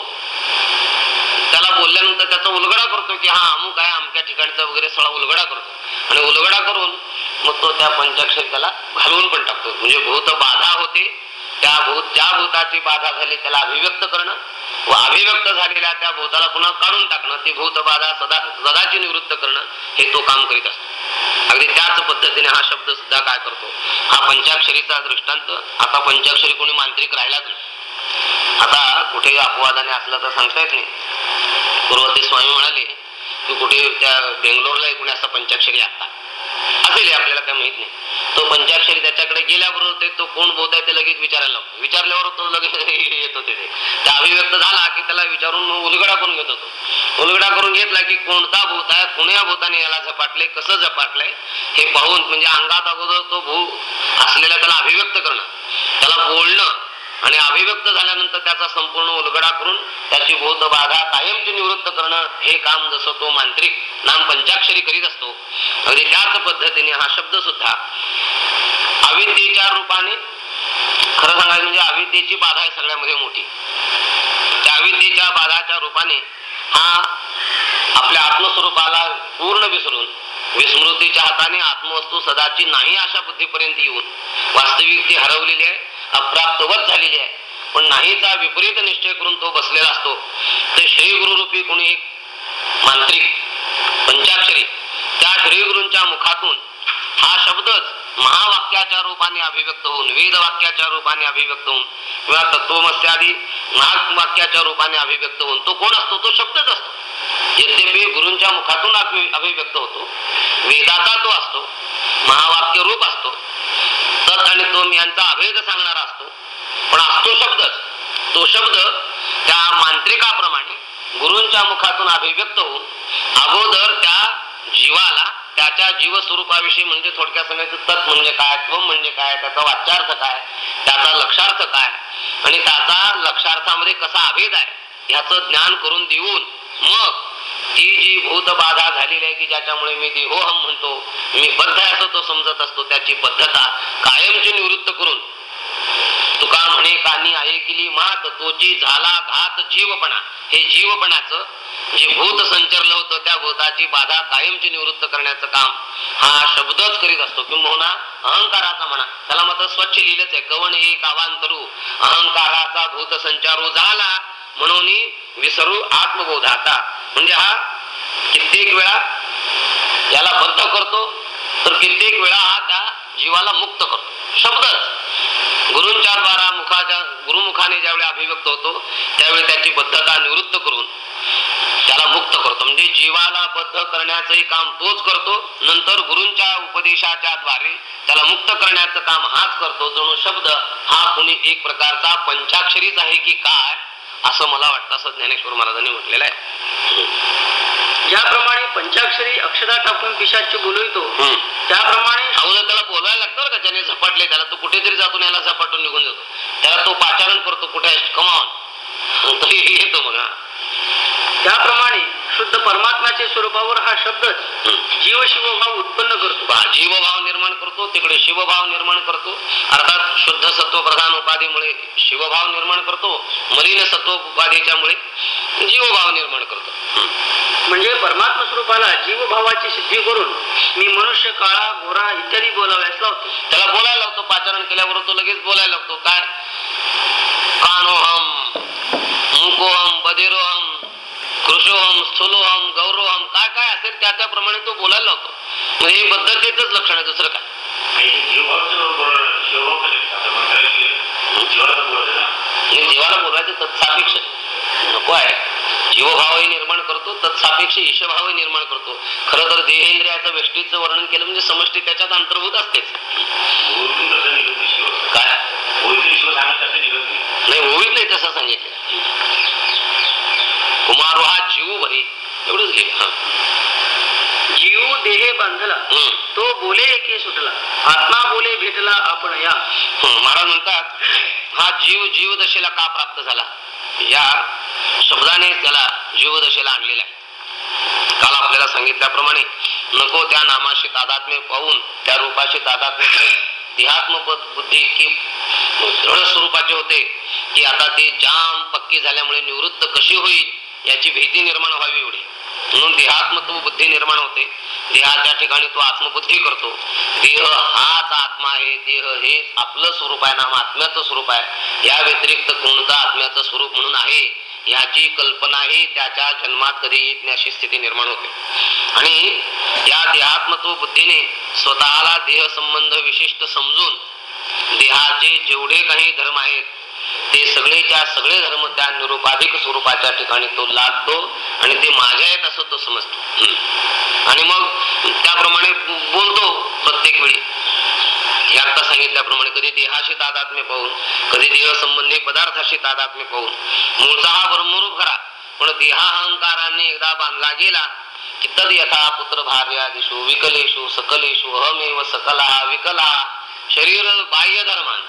त्याला बोलल्यानंतर त्याचा उलगडा करतो की हा अमुक आहे अमक्या ठिकाणचा वगैरे सगळा उलगडा करतो. आणि उलगडा करून मग तो त्या पंचाक्षरी त्याला घालवून पण टाकतो. म्हणजे भूत बाधा होते त्या भूत ज्या भूताची बाधा झाली त्याला अभिव्यक्त करणं व अभिव्यक्त झालेल्या त्या भूताला पुन्हा काढून टाकणं ती भूत बाधा सदा सदाची निवृत्त करणं हे तो काम करीत असतो. अगदी त्याच पद्धतीने हा शब्द सुद्धा काय करतो? हा पंचाक्षरीचा दृष्टांत आता पंचाक्षरी कोणी मांत्रिक राहिलाच नाही. आता कुठे अपवादाने असला तर सांगता येत नाही. पूर्वती स्वामी म्हणाले की कुठे त्या बेंगलोरला एकूण असा पंचाक्षरी आता असेल आपल्याला काय माहीत नाही. तो पंचाक्षरी त्याच्याकडे गेल्याबरोबर ते तो कोण बोलत आहे ते लगेच विचारायला लागतो विचारल्यावर तो लगेच येत होते ते त्या अभिव्यक्त झाला की त्याला विचारून उलगडा करून घेत होतो. उलगडा करून घेतला की कोणता भूत आहे कोण्या भूताने याला झपाटले कसं झपाटलंय हे पाहून म्हणजे अंगात अगोदर तो भू असलेला त्याला अभिव्यक्त करणं. त्याला बोलणं आणि अभिव्यक्त झाल्यानंतर त्याचा संपूर्ण उलगडा करून त्याची भूत बाधा कायमची निवृत्त करणं हे काम जसं तो मांत्रिक नाम पंचाक्षरी करीत असतो अगदी त्याच पद्धतीने हा शब्द सुद्धा अविद्येच्या रूपाने खरं सांगायचं म्हणजे अविद्येची बाधा आहे सगळ्यामध्ये मोठी. त्या अविद्येच्या बाधाच्या रूपाने हा आपल्या आत्मस्वरूपाला पूर्ण विसरून विस्मृतीच्या हाताने आत्मवस्तू सदाची नाही अशा बुद्धीपर्यंत येऊन वास्तविक ती हरवलेली आहे. अप्राप्तवत झालेली आहे. पण नाहीचा विपरीत निश्चय करून तो बसलेला असतो. ते श्री गुरुरूपी कोणी एक मांत्रिक पंचाक्षरी त्या श्री गुरूंच्या मुखातून हा शब्दच महावाक्याच्या रूपाने अभिव्यक्त होऊन वेद वाक्याच्या रूपाने अभिव्यक्त होऊन किंवा तत्वमस्यादी नाग वाक्याच्या रूपाने अभिव्यक्त होऊन तो कोण असतो? तो शब्दच असतो. यद्यपि गुरूंच्या मुखातून अभिव्यक्त होतो. वेदाचा तो असतो. महावाक्य रूप असतो. सत आणि तोम यांचा अभेद सांगणारा असतो. पण असतो शब्दच. तो शब्द त्या मांत्रिकाप्रमाणे गुरूंच्या मुखातून अभिव्यक्त होऊन अगोदर त्या जीवाला त्याच्या जीव स्वरूपाविषयी म्हणजे थोडक्यात सांगायचं तत् म्हणजे काय त्वम म्हणजे काय त्याचा वाच्यार्थ काय त्याचा लक्षार्थ काय आणि त्याचा लक्षार्थामध्ये कसा अभेद आहे ह्याचं ज्ञान करून देऊन मग ही जी भूत बाधा झालेली आहे की ज्याच्यामुळे मी देहोहम म्हणतो मी बद्ध असं तो समजत असतो त्याची बद्धता कायमची निवृत्त करून. तुका म्हणे कानी ऐकली मात तोची झाला घात जीवपणा. हे जीवपणाचं जे भूत संचरलं होतं त्या भूताची बाधा कायमची निवृत्त करण्याचं काम हा शब्दच करीत असतो. किंबहुना अहंकाराचा म्हणा. त्याला मात्र स्वच्छ लिहिलंच आहे. कवण एक आवांतरू. अहंकाराचा भूत संचारू झाला म्हणून विसरू आत्मबोधाता म्हणजे हा कित्येक वेळा याला बद्ध करतो तर कित्येक वेळा हा त्या जीवाला मुक्त करतो. शब्दच. गुरुंच्या द्वारा मुखाच्या गुरुमुखाने ज्यावेळी अभिव्यक्त होतो त्यावेळी त्याची बद्धता निवृत्त करून त्याला मुक्त करतो. म्हणजे जीवाला बद्ध करण्याचंही काम तोच करतो नंतर गुरूंच्या उपदेशाच्या द्वारे त्याला मुक्त करण्याचं काम हाच करतो. जणू शब्द हा कुणी एक प्रकारचा पंचाक्षरीच आहे की काय? असं मला वाटतं असं ज्ञानेश्वर महाराजांनी म्हटलेलं आहे. ज्याप्रमाणे पंचाक्षरी अक्षरा टाकून पिशाची बोलवितो. त्याप्रमाणे अगोदर त्याला बोलायला लागतं का ज्याने झपाटले त्याला तो कुठेतरी जातो याला झपाटून निघून जातो. त्याला तो पाचारण करतो कुठे कमावून येतो मग हा. त्याप्रमाणे शुद्ध परमात्म्याच्या स्वरूपावर हा शब्दच हम्म. जीव शिवभाव उत्पन्न करतो जीवभाव निर्माण करतो तिकडे शिवभाव निर्माण करतो अर्थात शुद्ध सत्व प्रधान उपाधीमुळे शिवभाव निर्माण करतो मलिन सत्व उपाधीच्या मुळे जीवभाव निर्माण करतो. म्हणजे परमात्मा स्वरूपाला जीवभावाची सिद्धी करून मी मनुष्य काळा गोरा इत्यादी बोलाव्यास लावतो त्याला बोलायला लागतो पाचारण केल्यावर तो लगेच बोलायला लागतो काय कानोहम मुकोहम बधिरोहम कृषोहम स्थूलोहम गौरवहम काय काय असेल त्या त्याप्रमाणे तो बोलायला लावतो. म्हणजे हे बद्धतेचंच लक्षण आहे दुसरं काय? जीवाला बोलायचं तत्सापेक्ष नको आहे. जीवभावही निर्माण करतो तत्सापेक्ष ईशभावही निर्माण करतो. खरं तर देहेंद्रियाचं व्यष्टीचं वर्णन केलं म्हणजे समष्टी त्याच्यात अंतर्भूत असतेच. काय? नाही. होईत नाही तसं सांगितलं. कुमार हा जीव भरी एवढंच हा. जीव देहे बांधला. हम्म. तो बोले एके सुटला. आत्मा बोले भेटला आपण या. महाराज म्हणतात हा जीव जीवदशेला का प्राप्त झाला? या शब्दाने त्याला जीवदशेला आणलेला आहे. काल आपल्याला सांगितल्याप्रमाणे नको त्या नामाशी तादात्म्य पाहून त्या रूपाशी तादात्म्य देहात्म बुद्धी इतकी दृढ स्वरूपाचे होते की आता ती जाम पक्की झाल्यामुळे निवृत्त कशी होईल? याची भीती निर्माण व्हावी एवढी. म्हणून देहात्मत्व बुद्धी निर्माण होते. देहाच्या ठिकाणी तो आत्मबुद्धी करतो. देह हाच आत्मा आहे. देह हे आपलं स्वरूप आहे नाम आत्म्याचं स्वरूप आहे. या व्यतिरिक्त कोणतं आत्म्याचं स्वरूप म्हणून आहे याची कल्पनाही त्याच्या जन्मात कधी येत नाही अशी स्थिती निर्माण होते. आणि या देहात्मत्व बुद्धीने स्वतःला देह संबंध विशिष्ट समजून देहाचे जेवढे काही धर्म आहेत ते सगळेच्या सगळे धर्म त्या निरुपाधिक स्वरूपाच्या ठिकाणी तो लादतो आणि ते माझ्या आहेत असं तो समजतो. आणि मग त्याप्रमाणे बोलतो प्रत्येक वेळी. हे आता सांगितल्याप्रमाणे कधी देहाशी तादात्म्य पाहून कधी देह संबंधी पदार्थाशी तादात्म्य पाहून. मूळचा हा ब्रह्मरूप खरा पण देहाहंकाराने एकदा बांधला गेला की तद यथा पुत्र भार्यादिषु विकलेषु सकलेषु अहमेव सकला विकला शरीर बाह्य धर्मान.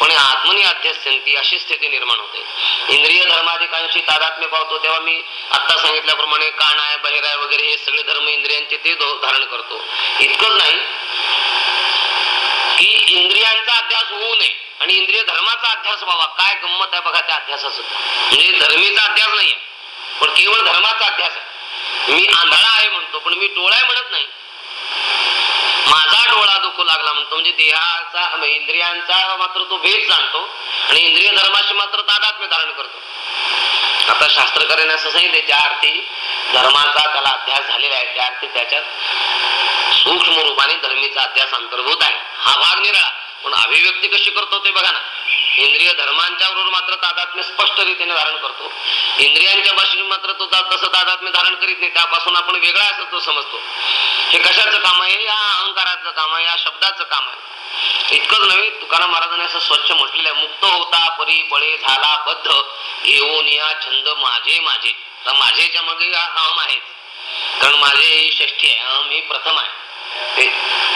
पण आत्मनी अध्यस्थंती अशी स्थिती निर्माण होते. इंद्रिय धर्माधिकांशी तादात्म्य पावतो तेव्हा मी आता सांगितल्याप्रमाणे कान आहे बहिर आहे वगैरे हे सगळे धर्म इंद्रियांचे ते धो- धारण करतो. इतकंच नाही की इंद्रियांचा अध्यास होऊ नये आणि इंद्रिय धर्माचा अध्यास व्हावा. काय गंमत आहे बघा त्या अध्यासाचं. म्हणजे धर्मीचा अध्यास नाहीये पण केवळ धर्माचा अध्यास आहे. मी आंधळा आहे म्हणतो पण मी डोळा आहे म्हणत नाही. माझा डोळा दुखू लागला म्हणतो. म्हणजे देहाचा इंद्रियांचा मात्र तो भेद जाणतो आणि इंद्रिय धर्माशी मात्र तादात्म्य धारण करतो. आता शास्त्रकाराने असं सांगितले ज्या अर्थी धर्माचा त्याला अध्यास झालेला आहे त्या अर्थी त्याच्यात सूक्ष्म रूपाने धर्मीचा अध्यास अंतर्भूत आहे. हा भाग निराळा. पण अभिव्यक्ती कशी करतो ते बघा ना. इंद्रिय धर्मांच्या बरोबर मात्र तादात्म्य स्पष्ट रीतीने धारण करतो. इंद्रियांच्या भाषेने मात्र तो तसं तादात्म्य धारण करीत नाही. त्यापासून आपण वेगळा असं तो समजतो. हे कशाचं काम आहे? या अहंकाराचं काम आहे या शब्दाचं काम आहे. इतकंच नव्हे तुकाराम महाराजांनी असं स्वच्छ म्हटलेलं आहे मुक्त होता परी बळे झाला बद्ध. घेऊन या छंद माझे माझे. तर माझेच्या मागे अहम आहेच. कारण माझे ही षष्ठी आहे अहम ही प्रथम आहे. ते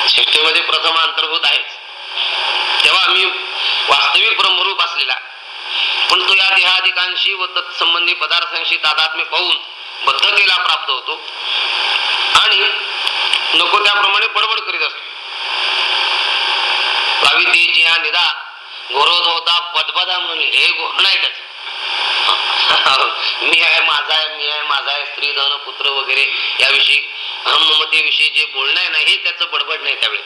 षष्टीमध्ये प्रथम अंतर्भूत आहेच. तेव्हा आम्ही वास्तविक ब्रह्मरूप असलेला पण तो या देहाधिकांशी व तत्संबंधी पदार्थांशी तादात्म्य पाहून बद्धतेला प्राप्त होतो. आणि नको त्याप्रमाणे बडबड करीत असतो. प्राविद्येची या निदा गोरोध होता बदबदा म्हणून हे गोहण आहे त्याच. मी आहे माझा आहे मी आहे माझा आहे स्त्री धन पुत्र वगैरे याविषयी अहममतेविषयी जे बोलणं आहे ना हे त्याचं बडबड नाही त्यावेळी.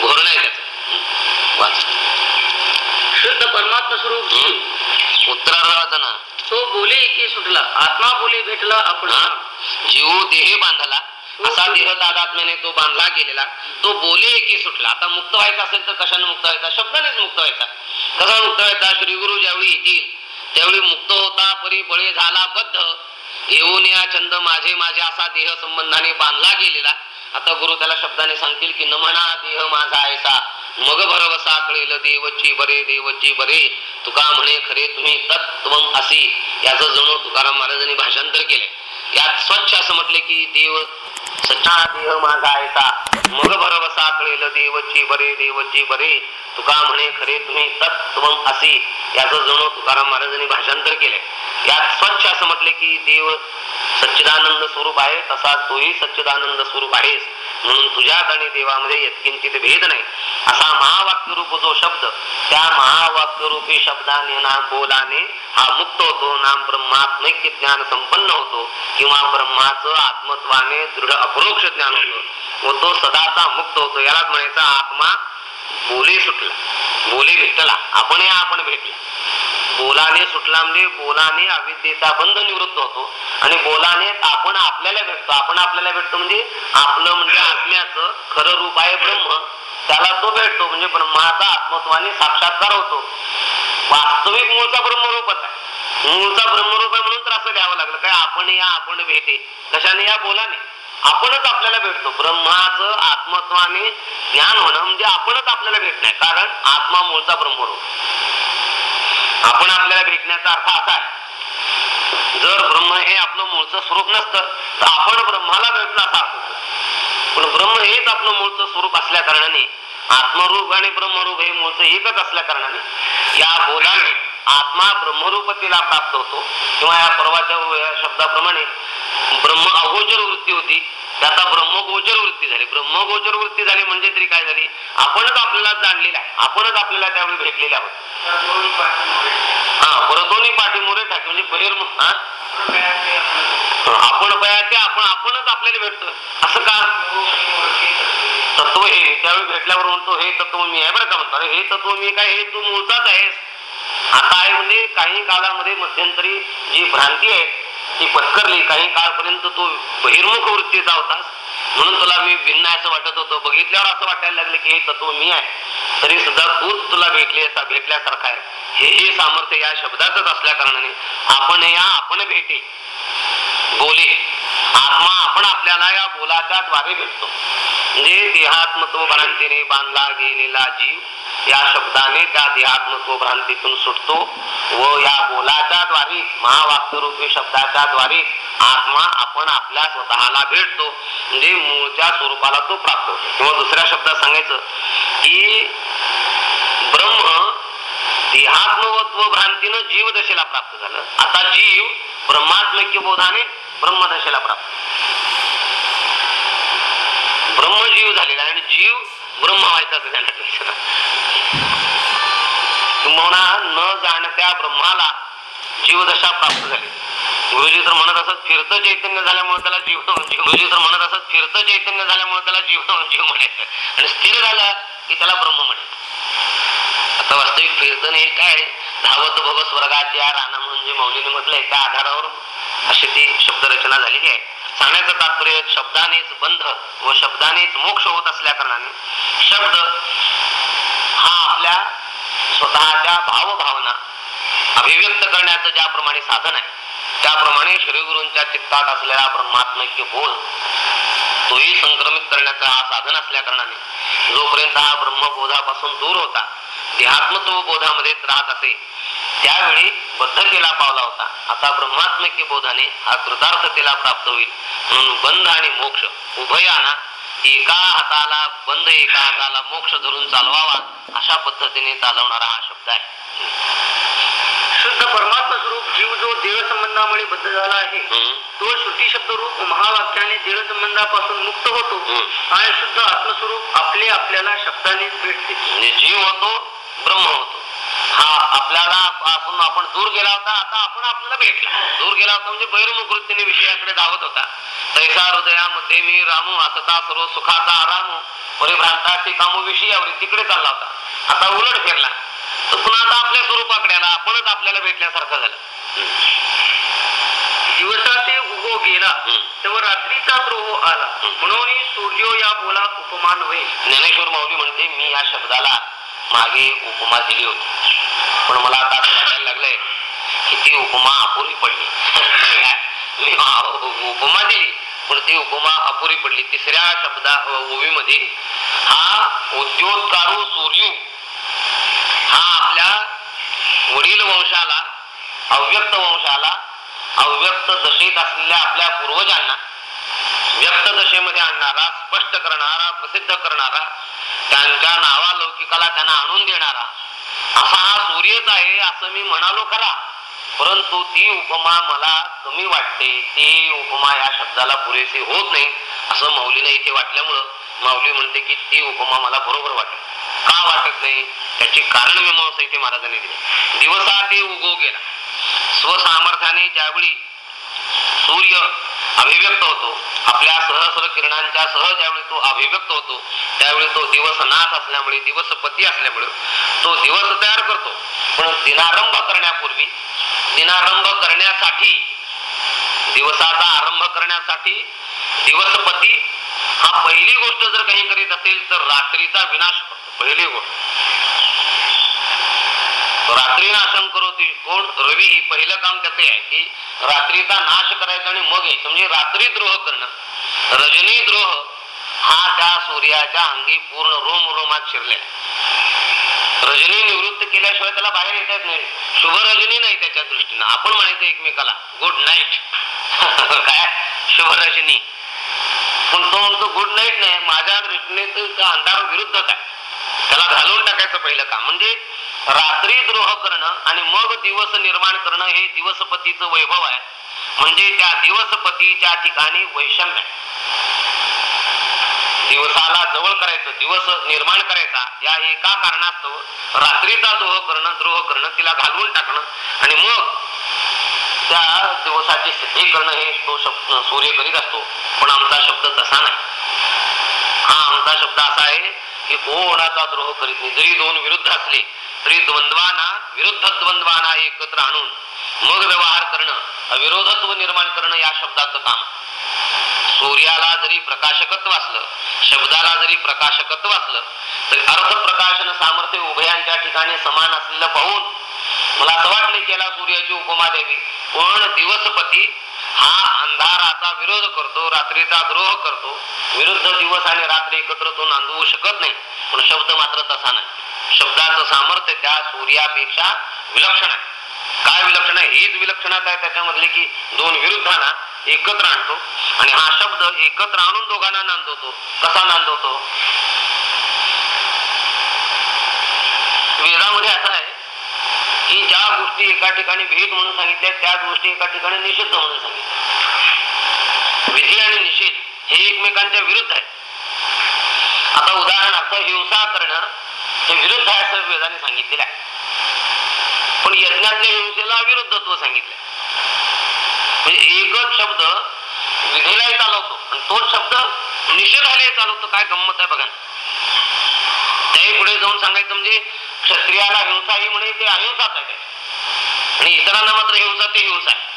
घोरण आहे त्याचं. शुद्ध परमात्मा स्वरूप जीव. उत्तरार्धाचा ना तो बोले एके सुटला. आत्मा बोले भेटला आपण हा? जीव देह बांधला. असा देह तादात्म्याने तो बांधला गेलेला. तो बोले की सुटला. आता मुक्त व्हायचा असेल तर कशाने मुक्त व्हायचा? शब्दानेच मुक्त व्हायचा. कसा मुक्त व्हायचा? श्री गुरु ज्यावेळी येतील त्यावेळी मुक्त होता परी बळे झाला बद्ध. येऊन या छंद माझे माझे असा देह संबंधाने बांधला गेलेला. आता गुरु त्याला शब्दाने सांगतील की न म्हणा देह माझा ऐसा. मग भरवसा कळेल देवची बरे देवची बरे. तुका म्हणे खरे तुम्ही तत्व असी. याचं जणू तुकाराम महाराजांनी भाषांतर केले यात स्वच्छ असं म्हटले की देव सच्चा देह माझा ऐसा मग भरवसा कळेल देवची बरे देवची बरे. तुका म्हणे खरे तुम्ही तत्व असे. याचं जणू तुकाराम महाराजांनी भाषांतर केलंय. यात स्वच्छ असं म्हटले की देव सच्चिदानंद स्वरूप आहे तसा तोही सच्चिदानंद स्वरूप आहेस म्हणून तुझ्यात आणि देवामध्ये यत्किंचित भेद नाही. असा महावाक्य रूप जो शब्द त्या महावाक्यरूपी शब्दाने नाम बोलाने हा मुक्त होतो नाम ब्रह्मात्मैक्य ज्ञान संपन्न होतो किंवा ब्रह्माचं आत्मत्वाने दृढ अप्रोक्ष ज्ञान होतं. व तो सदाचा मुक्त होतो यालाच म्हणायचा आत्मा बोले सुटला बोले भेटला आपण आपण भेटला. बोलाने सुटला म्हणजे बोलाने अविद्येचा बंध निवृत्त होतो. आणि बोलाने आपण आपल्याला भेटतो. आपण आपल्याला भेटतो म्हणजे आपलं म्हणजे आत्म्याचं खरं रूप आहे ब्रह्म. त्याला तो भेटतो म्हणजे ब्रह्माचा आत्मत्वाने साक्षात्कार होतो. वास्तविक मूळचा ब्रह्मरूपच आहे. मूळचा ब्रह्मरूप आहे म्हणून तर असं द्यावं लागलं. काय आपण या आपण भेटे. कशाने या? बोलाने. आपणच आपल्याला भेटतो. ब्रह्माचं आत्मत्वाने ज्ञान होणं म्हणजे आपणच आपल्याला भेटणार. कारण आत्मा मूळचा ब्रह्मरूप. आपण आपल्याला भेटण्याचा अर्थ असा आहे. जर ब्रह्म हे आपलं मूळचं स्वरूप नसतं तर आपण ब्रह्माला भेटला असा अर्थ पण ब्रह्म हेच आपलं मूळचं स्वरूप असल्या कारणाने आत्मरूप आणि ब्रह्मरूप हे मूळचं एकच असल्या कारणाने या बोलाने आत्मा ब्रह्मरूपतेला प्राप्त होतो. किंवा या परवाच्या शब्दाप्रमाणे ब्रह्म अगोचर वृत्ती होती. त्याचा ब्रह्मगोचर वृत्ती झाली. ब्रह्मगोचर वृत्ती झाली म्हणजे तरी काय झाली? आपणच आपल्याला जाणलेला आहे. आपणच आपल्याला त्यावेळी भेटलेले आहोत. हा परतोनी पाठीमोरे टाक म्हणजे बहिर आपण पया ते आपण आपणच आपल्याला भेटतो असं का? तत्व हे त्यावेळी भेटल्यावर म्हणतो हे तत्व मी आहे. बरं का म्हणतो हे तत्व मी काय हे तू मूळचाच आहेस. आता आहे म्हणजे काही काळामध्ये मध्यंतरी जी भ्रांती आहे ती पत्करली. काही काळपर्यंत तो बहिर्मुख वृत्तीचा होता. म्हणून तुला मी भिन्न असं वाटत होतं. बघितल्यावर असं वाटायला लागलं की हे तत्व मी आहे. तरी सुद्धा तूच तुला भेटली असा भेटल्यासारखा आहे. हे हे सामर्थ्य या शब्दातच असल्या कारणाने आपण या आपण भेटे. बोले. आत्मा आपण आपल्याला या बोलाच्या द्वारे भेटतो. म्हणजे देहात्मत्व भ्रांतीने बांधला गेलेला जीव या शब्दाने त्या देहात्मत्व भ्रांतीतून सुटतो व या बोलाच्या द्वारे महावाक्यरूपी शब्दाच्या द्वारे आत्मा आपण आपल्या स्वतःला भेटतो म्हणजे मूळच्या स्वरूपाला तो प्राप्त होतो. किंवा दुसऱ्या शब्दात सांगायचं की ब्रह्म देहात्मत्व भ्रांतीनं जीवदशेला प्राप्त झालं. आता जीव ब्रह्मात्मक्य बोधाने ब्रह्मदशेला प्राप्त ब्रह्मजीव झालेला आहे आणि जीव ब्रह्म व्हायचा असं किंबहुना न जाणत्या ब्रह्माला जीवदशा प्राप्त झाली. गुरुजी तर म्हणत असत फिरतं चैतन्य झाल्यामुळे त्याला जीव गुरुजी तर म्हणत असत फिरतं चैतन्य झाल्यामुळे त्याला जीव जीव म्हणायचं. आणि स्थिर झालं की त्याला ब्रह्म म्हणायचं. आता वास्तविक फिरतं हे काय? धावत भव स्वर्गाच्या राणा म्हणून जे मौलीने म्हटलंय त्या आधारावर अशी ती शब्दरचना झालेली आहे. सांगण्याचं तात्पर्य शब्दानेच बंध व शब्दानेच मोक्ष होत असल्या कारणाने शब्द हा आपल्या स्वतःच्या भावभावना अभिव्यक्त करण्याचं ज्याप्रमाणे साधन आहे त्याप्रमाणे श्रीगुरूंच्या चित्तात असलेला ब्रह्मात्मक बोध तोही संक्रमित करण्याचं हा साधन असल्या कारणाने जोपर्यंत हा ब्रह्मबोधापासून दूर होता देहात्मत्व बोधामध्येच राहत असे त्यावेळी बद्धतेला पावला होता. आता ब्रह्मात्मक्य बोधाने हा कृतार्थतेला प्राप्त होईल. म्हणून बंध आणि मोक्ष उभयाना एका हाताला बंध एका हाताला मोक्ष धरून चालवावा अशा पद्धतीने चालवणारा हा शब्द आहे. शुद्ध परमात्मा स्वरूप जीव जो देह संबंधामुळे बद्ध झाला आहे. तो श्रुती शब्द रूप महावाक्याने देह संबंधापासून मुक्त होतो. आणि शुद्ध आत्मस्वरूप आपले आपल्याला शब्दानेच भेटते. म्हणजे जीव होतो ब्रह्म होतो. हा आपल्याला आपण आपण दूर गेला होता आता आपण आपल्याला भेटला. दूर गेला होता म्हणजे बहिर्मुख वृत्तीने विषयाकडे धावत होता. तैसा हृदयामध्ये मी रामू असता सर्व सुखाचा आरामू परिभ्रांताची कामू विषयावरी तिकडे चालला होता. आता उलट फिरला. तर पुन्हा आता आपल्या स्वरूपाकडे आला आपणच आपल्याला भेटल्यासारखं झालं. दिवसाचे उगो गेला तेव्हा रात्रीचा द्रोह आला. म्हणून सूर्यो या बोला उपमान होईल. ज्ञानेश्वर माऊली म्हणते मी या शब्दाला मागे उपमा दिली होती. पण मला आता असं वाटायला लागलंय की ती उपमा अपुरी पडली. मी उपमा दिली पण ती उपमा अपुरी पडली. तिसऱ्या शब्दा ओवीमध्ये हा उद्योगकारू सूर्य हा आपल्या वडील वंशाला अव्यक्त वंशाला अव्यक्त दशेत असलेल्या आपल्या पूर्वजांना व्यक्त दशेमध्ये आणणारा स्पष्ट करणारा प्रसिद्ध करणारा त्यांच्या नावालौकिकाला त्यांना आणून देणारा. असा हा सूर्यच आहे असं मी म्हणालो खरा. परंतु ती उपमा मला कमी वाटते. ती उपमा या शब्दाला पुरेशी होत नाही असं माऊलीला इथे वाटल्यामुळं माऊली म्हणते की ती उपमा मला बरोबर वाटते का वाटत नाही? त्याची कारण मीमांसा इथे महाराजांनी दिली. दिवसा ते उगो गेला. स्वसामर्थ्याने ज्यावेळी सूर्य अभिव्यक्त होतो. आपल्या सहस्र किरणांच्या सह ज्यावेळी तो अभिव्यक्त होतो त्यावेळी तो दिवस नाथ असल्यामुळे दिवसपती असल्यामुळे तो दिवस तयार करतो. पण दिनारंभ करण्यापूर्वी दिनारंभ करण्यासाठी दिवसाचा आरंभ करण्यासाठी दिवसपती हा पहिली गोष्ट जर काही करीत असेल तर रात्रीचा विनाश करतो. पहिली गोष्ट. रात्री नाशन करोती. कोण? रवी. ही पहिलं काम त्याचे आहे की रात्रीचा नाश करायचा आणि मग यायचं. म्हणजे रात्री द्रोह करणं. रजनी द्रोह हा त्या सूर्याच्या अंगी पूर्ण रोम रोमात शिरले रजनी निवृत्त केल्याशिवाय त्याला बाहेर येता येत नाही. शुभ रजनी नाही त्याच्या दृष्टीनं. आपण म्हणायचं एकमेकाला गुड नाईट काय? शुभ रजनी. पण तो म्हणतो गुड नाईट नाही. माझ्या दृष्टीने अंधार विरुद्धच आहे त्याला घालून टाकायचं पहिलं काम. म्हणजे रात्री द्रोह करणं आणि मग दिवस निर्माण करणं हे दिवसपतीचं वैभव आहे. म्हणजे त्या दिवसपतीच्या ठिकाणी वैषम्य दिवसाला जवळ करायचं दिवस निर्माण करायचा या एका कारणास्तव रात्रीचा द्रोह करणं द्रोह करणं तिला घालवून टाकणं आणि मग त्या दिवसाची सिद्धी करणं हे तो शब्द सूर्य करीत असतो. पण आमचा शब्द तसा नाही. हा आमचा शब्द असा आहे की कोणाचा द्रोह करीत नाही. जरी दोन विरुद्ध असले तरी विरुद्ध द्वंद्वाना एकत्र आणून मग व्यवहार करणं अविरोधत्व निर्माण करणं या शब्दाचं काम. सूर्याला जरी प्रकाशकत्व असलं शब्दाला जरी प्रकाशकत्व असलं तरी अर्थ प्रकाशन सामर्थ्य उभयांच्या ठिकाणी समान असलेलं पाहून मला असं वाटलं की याला सूर्याची उपमा द्यावी पण दिवसपती हा अंधाराचा विरोध करतो रात्रीचा द्रोह करतो. विरुद्ध दिवस आणि रात्री एकत्र तो नांदवू शकत नाही. पण शब्द मात्र तसा नाही. शब्दाचं सामर्थ्य त्या सूर्यापेक्षा विलक्षण आहे. काय विलक्षण आहे? हीच विलक्षणता आहे त्याच्यामधले की दोन विरुद्धांना एकत्र आणतो आणि हा शब्द एकत्र आणून दोघांना नांदवतो. कसा नांदवतो? वेदामध्ये असं आहे की ज्या गोष्टी एका ठिकाणी भेद म्हणून सांगितल्या त्याच गोष्टी एका ठिकाणी निषिद्ध म्हणून सांगितल्या. विधी आणि निषेध हे एकमेकांच्या विरुद्ध आहे आता उदाहरणार्थ हिंसा करणं हे विरुद्ध आहे असं वेदाने सांगितलेलं आहे. पण यज्ञातल्या हिंसेला विरुद्धत्व सांगितलं म्हणजे एकच शब्द विधीलाही चालवतो आणि तोच शब्द निषेधालाही चालवतो काय गंमत आहे बघा. त्याही पुढे जाऊन सांगायचं म्हणजे क्षत्रियाला हिंसा ही म्हणे ते अहिंसाच आहे. आणि इतरांना मात्र हिंसा ते हिंसा आहे.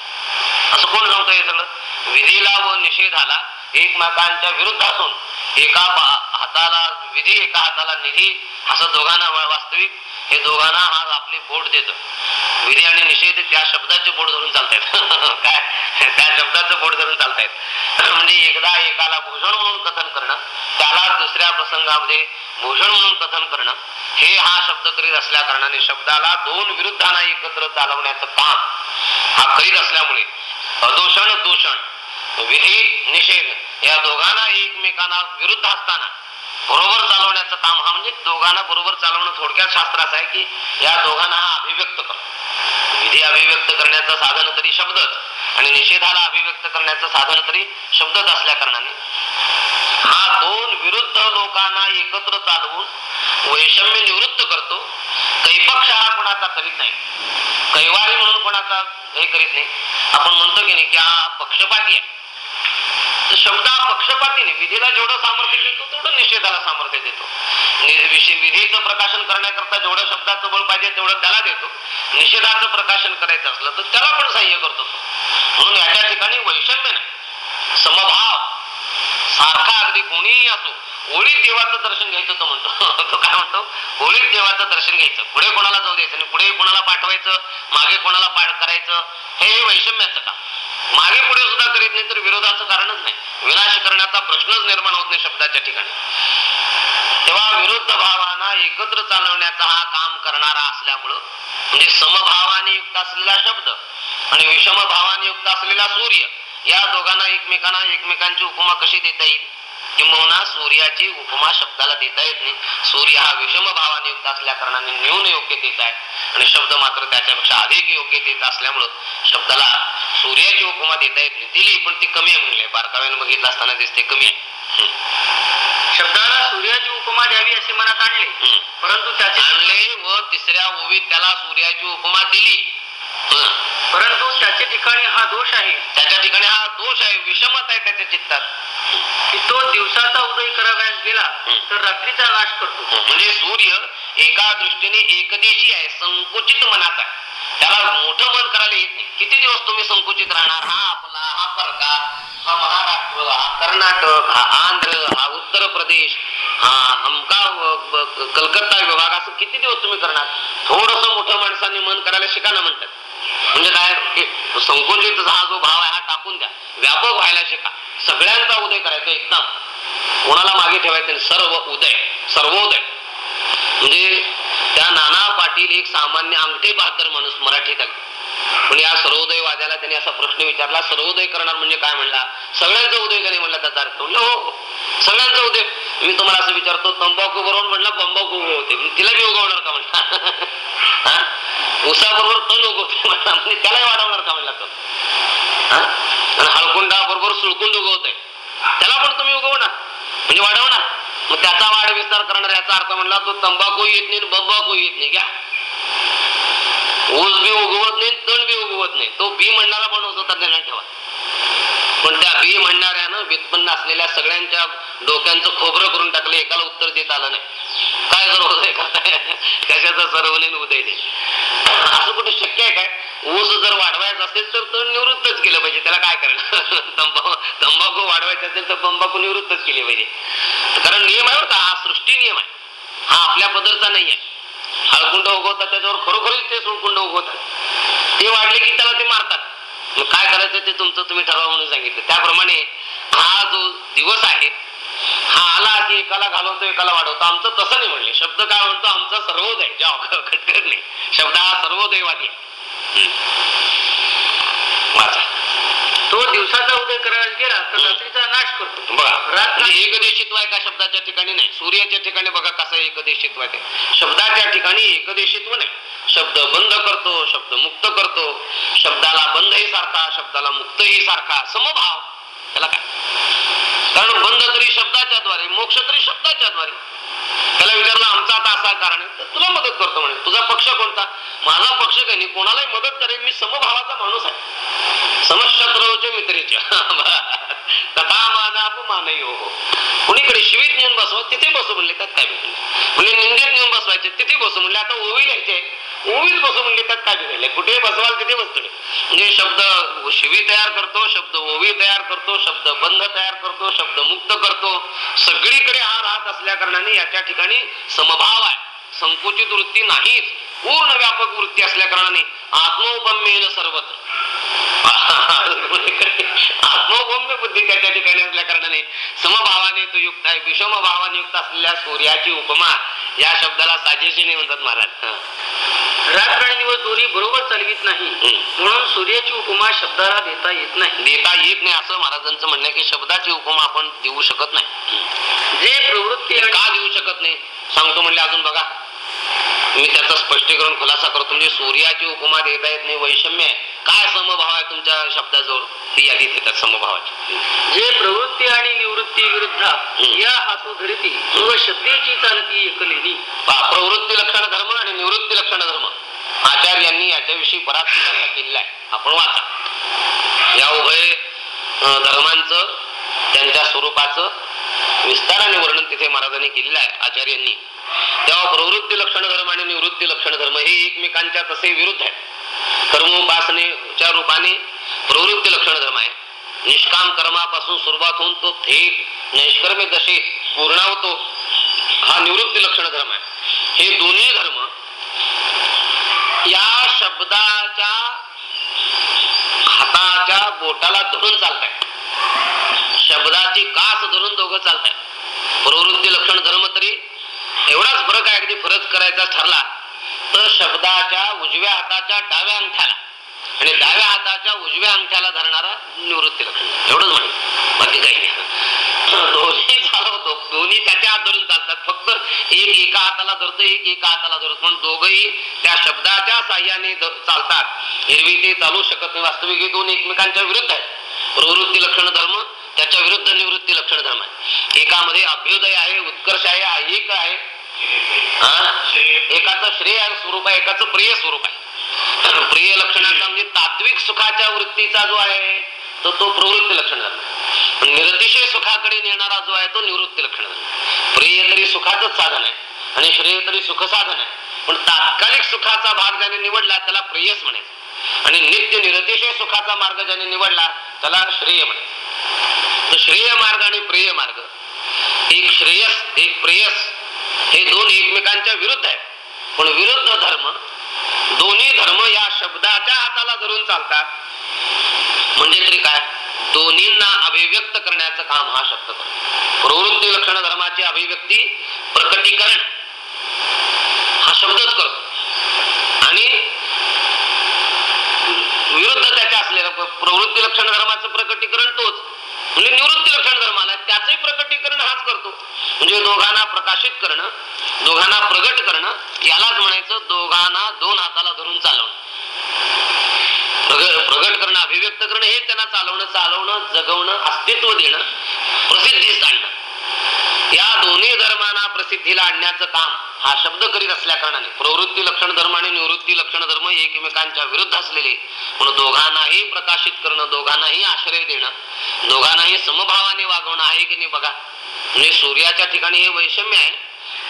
असं कोण सांगतं हे सगळं? विधीला व निषेधाला एकमेकांच्या विरुद्ध असून एका हाताला विधी एका हाताला निधी असं दोघांना वास्तविक हे दोघांना हा आपली बोट देत. विधी आणि निषेध त्या शब्दाचे बोट धरून चालतायत. काय? त्या शब्दाचं बोट धरून चालतायत. म्हणजे एकदा एकाला भूषण म्हणून कथन करणं त्याला दुसऱ्या प्रसंगामध्ये भूषण म्हणून कथन करणं हे हा शब्द करीत असल्या कारणाने शब्दाला दोन विरुद्धांना एकत्र चालवण्याचं काम हा करीत असल्यामुळे अदोषण दूषण विधी निषेध या दोघांना एकमेकांना विरुद्ध असताना बरोबर चालवण्याचं काम हा म्हणजे दोघांना बरोबर चालवणं थोडक्यात शास्त्राचं आहे की या दोघांना हा अभिव्यक्त कर विधी अभिव्यक्त करण्याचं साधन तरी शब्दच आणि निषेधाला अभिव्यक्त करण्याचं साधन तरी शब्दच असल्या कारणाने हा दोन विरुद्ध लोकांना एकत्र चालवून वैषम्य निवृत्त करतो. कैपक्ष हा कोणाचा करीत नाही. कैवारी म्हणून कोणाचा हे करीत नाही. आपण म्हणतो की नाही की हा पक्षपाती आहे. शब्द हा पक्षपातीने विधीला जेवढं सामर्थ्य देतो तेवढं निषेधाला सामर्थ्य देतो. विधीचं प्रकाशन करण्याकरता जेवढं शब्दाचं बळ पाहिजे तेवढं त्याला देतो. निषेधाचं प्रकाशन करायचं असलं तर त्याला पण सहाय्य करतो म्हणून याच्या ठिकाणी वैषम्य नाही. समभाव. सारखा अगदी कोणीही असो होळीत देवाचं दर्शन घ्यायचं तो म्हणतो. तो काय म्हणतो? होळीत देवाचं दर्शन घ्यायचं. पुढे कोणाला जाऊ द्यायचं आणि पुढे कोणाला पाठवायचं? मागे कोणाला पाठ करायचं? हे वैषम्याचं काम. मागे पुढे सुद्धा करीत नाही तर विरोधाचं कारणच नाही. विनाश करण्याचा प्रश्नच निर्माण होत नाही शब्दाच्या ठिकाणी. तेव्हा विरुद्ध भावांना एकत्र चालवण्याचा हा काम करणारा असल्यामुळं म्हणजे समभावाने युक्त असलेला शब्द आणि विषम भावाने युक्त असलेला सूर्य या दोघांना एकमेकांना एकमेकांची उपमा कशी देता येईल? किंबहुना सूर्याची उपमा शब्दाला देता येत नाही. सूर्य हा विषम भावाने युक्त असल्या कारणाने न्यून योग्यतेचा आहे. आणि शब्द मात्र त्याच्यापेक्षा अधिक योग्यतेचा असल्यामुळं शब्दाला सूर्याची उपमा देता येत नाही. दिली पण ती कमी आहे म्हणले. बारकाव्याने बघितलं असताना दिसते कमी आहे. शब्दाला सूर्याची उपमा द्यावी असे मनात आणले. परंतु त्याचे आणले व तिसऱ्या ओवीत त्याला सूर्याची उपमा दिली. परंतु त्याच्या ठिकाणी हा दोष आहे. त्याच्या ठिकाणी हा दोष आहे विषमत आहे त्याच्या चित्तात. की तो दिवसाचा उदय करावयास गेला. तर रात्रीचा नाश करतो. म्हणजे सूर्य एका दृष्टीने एकदेशी आहे संकुचित मनाचा आहे. त्याला मोठं मन करायला येत नाही. किती दिवस तुम्ही संकुचित राहणार? हा आपला हा परका हा महाराष्ट्र हा कर्नाटक हा आंध्र हा उत्तर प्रदेश हा हमका कलकत्ता विभाग असं किती दिवस तुम्ही करणार? थोडस मोठं माणसांनी मन करायला शिका ना म्हणतात. म्हणजे काय संकुचित हा जो भाव आहे हा टाकून द्या. व्यापक व्हायला शिका. सगळ्यांचा उदय करायचा एकदम. कोणाला मागे ठेवायचं सर्व उदय सर्वोदय. म्हणजे त्या नाना पाटील एक सामान्य अंगठे बहादर माणूस मराठीत अगदी म्हणजे या सर्वोदयवाद्याला त्यांनी असा प्रश्न विचारला सर्वोदय करणार म्हणजे काय म्हणला? सगळ्यांचा उदय का नाही म्हणला त्याचा अर्थ? म्हणलं हो सगळ्यांचा उदय. मी तुम्हाला असं विचारतो तंबाखू बरोबर म्हणला बंबाखू उगवते तिला मी उगवणार का म्हणला? उसाबरोबर ऊसाबरोबर तण उगवते म्हणला. म्हणजे त्यालाही वाढवणार का म्हणला तो? आणि हळकुंडा बरोबर सुळकुंड उगवत आहे त्याला पण तुम्ही उगवणार. म्हणजे वाढवणार. मग त्याचा वाढ विस्तार करणार याचा अर्थ म्हणला तो तंबाखू येत नाही बंबाखू येत नाही. घ्या. ऊस बी उगवत नाही तण बी उगवत नाही. तो बी म्हणणारा पण होता ध्यानात ठेवा. पण त्या बी म्हणणाऱ्यानं व्युत्पन्न असलेल्या सगळ्यांच्या डोक्यांचं खोबरं करून टाकलं एकाला उत्तर देत आलं नाही. काय जर उदय करताय कशाचा सर्वनीन उदय नाही. असं कुठे शक्य आहे काय? ऊस जर वाढवायचा असेल तर तण निवृत्तच केलं पाहिजे. त्याला काय करायला तंबाखू तंबाखू वाढवायचा असेल तर तंबाखू निवृत्तच केली पाहिजे. कारण नियम आहे बरं का? हा सृष्टी नियम आहे. हा आपल्या पदरचा नाही आहे. हळकुंड उगवतात त्याच्यावर खरोखरच ते सुळकुंड उगवतात. ते वाढले की त्याला ते मारतात. मग काय करायचं ते तुमचं तुम्ही ठरवा म्हणून सांगितलं. त्याप्रमाणे हा जो दिवस आहे हा आला की एकाला घालवतो एकाला वाढवतो. आमचं तसं नाही म्हणले. शब्द काय म्हणतो? आमचा सर्वोदय. ज्या खटखट नाही. शब्द हा सर्वोदयवादी आहे. हम्म. वाचा तो दिवसाचा उदय करायला गेला तर. रात्रीचा नाश करतो. रात्र- म्हणजे एकदेशित्व आहे का शब्दाच्या ठिकाणी नाही? सूर्याच्या ठिकाणी बघा कसं एकदेशित्व आहे. शब्दाच्या ठिकाणी एकदेशित्व नाही शब्द बंद करतो शब्द मुक्त करतो. शब्दाला बंदही सारखा शब्दाला मुक्तही सारखा. समभाव. त्याला काय? कारण बंद तरी शब्दाच्या द्वारे मोक्ष तरी शब्दाच्या द्वारे. त्याला विचारलं आमचा आता असा कारण आहे. तुला मदत करतो म्हणे. तुझा पक्ष कोणता? माझा पक्ष काही नाही कोणालाही मदत करेल मी समभावाचा माणूस आहे. समशत्रूचे मित्रीच्या तथा हो कुणीकडे शिवीत नेऊन बसव तिथे बसू म्हणले त्यात काय बिघडले म्हणजे निंदेत नेऊन बसवायचे तिथे बसू म्हणले आता ओवी लिहायचे ओवीत बसू म्हणले त्यात काय बिघडले कुठे बसवाल तिथे बसतो म्हणजे शब्द शिवी तयार करतो शब्द ओवी तयार करतो शब्द बंध तयार करतो शब्द मुक्त करतो. सगळीकडे हा राहत असल्या कारणाने याच्या ठिकाणी समभाव आहे. संकुचित वृत्ती नाहीच. पूर्ण व्यापक वृत्ती असल्या कारणाने आत्मोपम्येन सर्वत्र. आत्मोपम्य बुद्धी त्याच्या ठिकाणी असल्या कारणाने समभावाने तो युक्त आहे. विषम भावाने युक्त असलेल्या सूर्याची उपमा या शब्दाला साजेशी नाही म्हणतात महाराज. रात्र आणि दिवस दोन्ही बरोबर चालवित नाही. म्हणून सूर्याची उपमा शब्दाला देता येत नाही. देता येत नाही असं महाराजांचं म्हणणं की शब्दाची उपमा आपण देऊ शकत नाही. जे प्रवृत्ती का देऊ शकत नाही? सांगतो म्हणले अजून बघा. मी त्याचं स्पष्टीकरण खुलासा करतो. म्हणजे सूर्याची उपमा देता येत नाही वैषम्य आहे. काय समभाव आहे तुमच्या शब्दाजवळ? ती यादीत येतात समभावाची. जे प्रवृत्ती आणि निवृत्ती विरुद्ध. या हातू धरती व शब्देची चालती एकलेनी. पहा, प्रवृत्ती लक्षण धर्म आणि निवृत्ती लक्षण धर्म. आचार्यांनी याच्याविषयी बराच खुलासा केलेला आहे. आपण वाचा. या उभय धर्मांचं त्यांच्या स्वरूपाचं विस्ताराने वर्णन तिथे महाराजांनी केलेलं आहे आचार्यांनी. तेव्हा प्रवृत्ती लक्षण धर्म आणि निवृत्ती लक्षण धर्म हे एकमेकांच्या तसे विरुद्ध आहे कर्मोपासनेच्या रूपाने प्रवृत्ती लक्षण धर्म आहे. निष्काम कर्मापासून सुरुवात होऊन तो थेट नैष्कर्मी दशे पूर्णावतो हा निवृत्ती लक्षण धर्म आहे. हे दोन्ही धर्म या शब्दाच्या हाताच्या बोटाला धरून चालताय शब्दाची कास धरून दोघं चालतात प्रवृत्ती लक्षण धर्म तरी एवढाच फरक आहे अगदी फरक करायचा ठरला. तर शब्दाच्या उजव्या हाताच्या डाव्या अंगठ्याला आणि डाव्या हाताच्या उजव्या अंगठ्याला धरणारा निवृत्ती लक्षण. एवढंच म्हणे. बाकी काही नाही. दोन्ही चालवतो. दोन्ही त्याच्या हात धरून चालतात. फक्त एक एका हाताला धरतो एक एका हाताला धरतो. पण दोघही त्या शब्दाच्या साह्याने चालतात. एरवी ते चालू शकत नाही. वास्तविक हे दोन एकमेकांच्या विरुद्ध आहेत. प्रवृत्ती लक्षण धर्म त्याच्या विरुद्ध निवृत्ती लक्षण धर्म आहे. एकामध्ये अभ्युदय आहे उत्कर्ष आहे एक आहे. एकाचं श्रेय स्वरूप आहे एकाचं प्रिय स्वरूप आहे. प्रिय लक्षणाचा म्हणजे तात्विक सुखाच्या वृत्तीचा जो आहे तो तो प्रवृत्ती लक्षण धर्म निरतिशय सुखाकडे नेणारा जो आहे तो निवृत्ती लक्षण धर्म प्रिय तरी सुखाचंच साधन आहे आणि श्रेय तरी सुख साधन आहे. पण तात्कालिक सुखाचा भाग ज्याने निवडला त्याला प्रियच म्हणायचं. आणि नित्य निरतिशय सुखाचा मार्ग ज्याने निवडला त्याला श्रेय म्हणायचं. तर श्रेय मार्ग आणि प्रेय मार्ग. एक श्रेयस एक प्रेयस हे दोन एकमेकांच्या विरुद्ध आहेत. पण विरुद्ध धर्म दोन्ही धर्म या शब्दाच्या हाताला धरून चालतात. म्हणजे तरी काय? दोन्हींना अभिव्यक्त करण्याचं काम हा शब्द करतो. प्रवृत्ती लक्षण धर्माची अभिव्यक्ती प्रकटीकरण हा शब्दच करतो. आणि विरुद्ध त्याच्या असलेलं प्रवृत्ती लक्षण धर्माचं प्रकटीकरण तोच. म्हणजे निवृत्ती लक्षण धर्माला त्याचंही प्रकटीकरण हाच करतो. म्हणजे दोघांना प्रकाशित करणं दोघांना प्रगट करणं यालाच म्हणायचं दोघांना दोन हाताला धरून चालवणं. प्रग- प्रगट करणं अभिव्यक्त करणं हे त्यांना चालवणं चालवणं जगवणं अस्तित्व देणं प्रसिद्धीस आणणं या दोन्ही धर्मांना प्रसिद्धीला आणण्याचं काम हा शब्द करीत असल्या कारणाने प्रवृत्ती लक्षण धर्म आणि निवृत्ती लक्षण धर्म एकमेकांच्या विरुद्ध असलेले. म्हणून दोघांनाही प्रकाशित करणं दोघांनाही आश्रय देणं दोघांनाही समभावाने वागवणं आहे की नाही बघा. म्हणजे सूर्याच्या ठिकाणी हे वैषम्य आहे.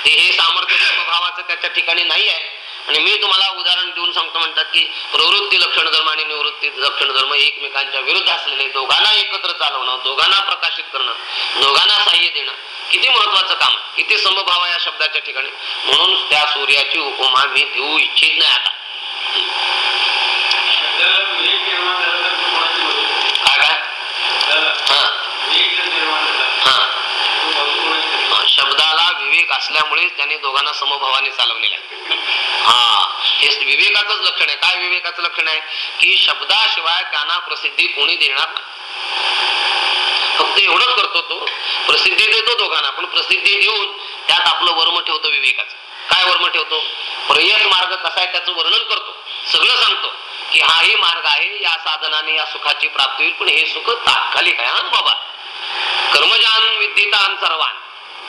ते हे सामर्थ्य समभावाचं त्याच्या ठिकाणी नाही आहे. आणि मी तुम्हाला उदाहरण देऊन सांगतो म्हणतात की प्रवृत्ती लक्षण धर्म आणि निवृत्ती लक्षण धर्म एकमेकांच्या विरुद्ध असलेले दोघांना एकत्र चालवणं दोघांना प्रकाशित करणं दोघांना साह्य देणं किती महत्वाचं काम किती समभाव आहे या शब्दाच्या ठिकाणी. म्हणून त्या सूर्याची उपमा मी देऊ इच्छित नाही आता. काय असल्यामुळे त्याने दोघांना समभावाने चालवलेला हा हे विवेकाचंच लक्षण आहे. काय विवेकाचं लक्षण आहे? की शब्दाशिवाय त्यांना प्रसिद्धी कोणी देणार फक्त एवढंच करतो तो. प्रसिद्धी देतो दोघांना पण प्रसिद्धी देऊन त्यात आपलं वर्म ठेवतो विवेकाचं. काय वर्म ठेवतो? प्रयत मार्ग कसा आहे त्याचं वर्णन करतो. सगळं सांगतो की हाही मार्ग आहे या साधनाने या सुखाची प्राप्ती होईल पण हे सुख तात्कालिक आहे. हा बाबा? कर्मजान विद्यितान सर्वान.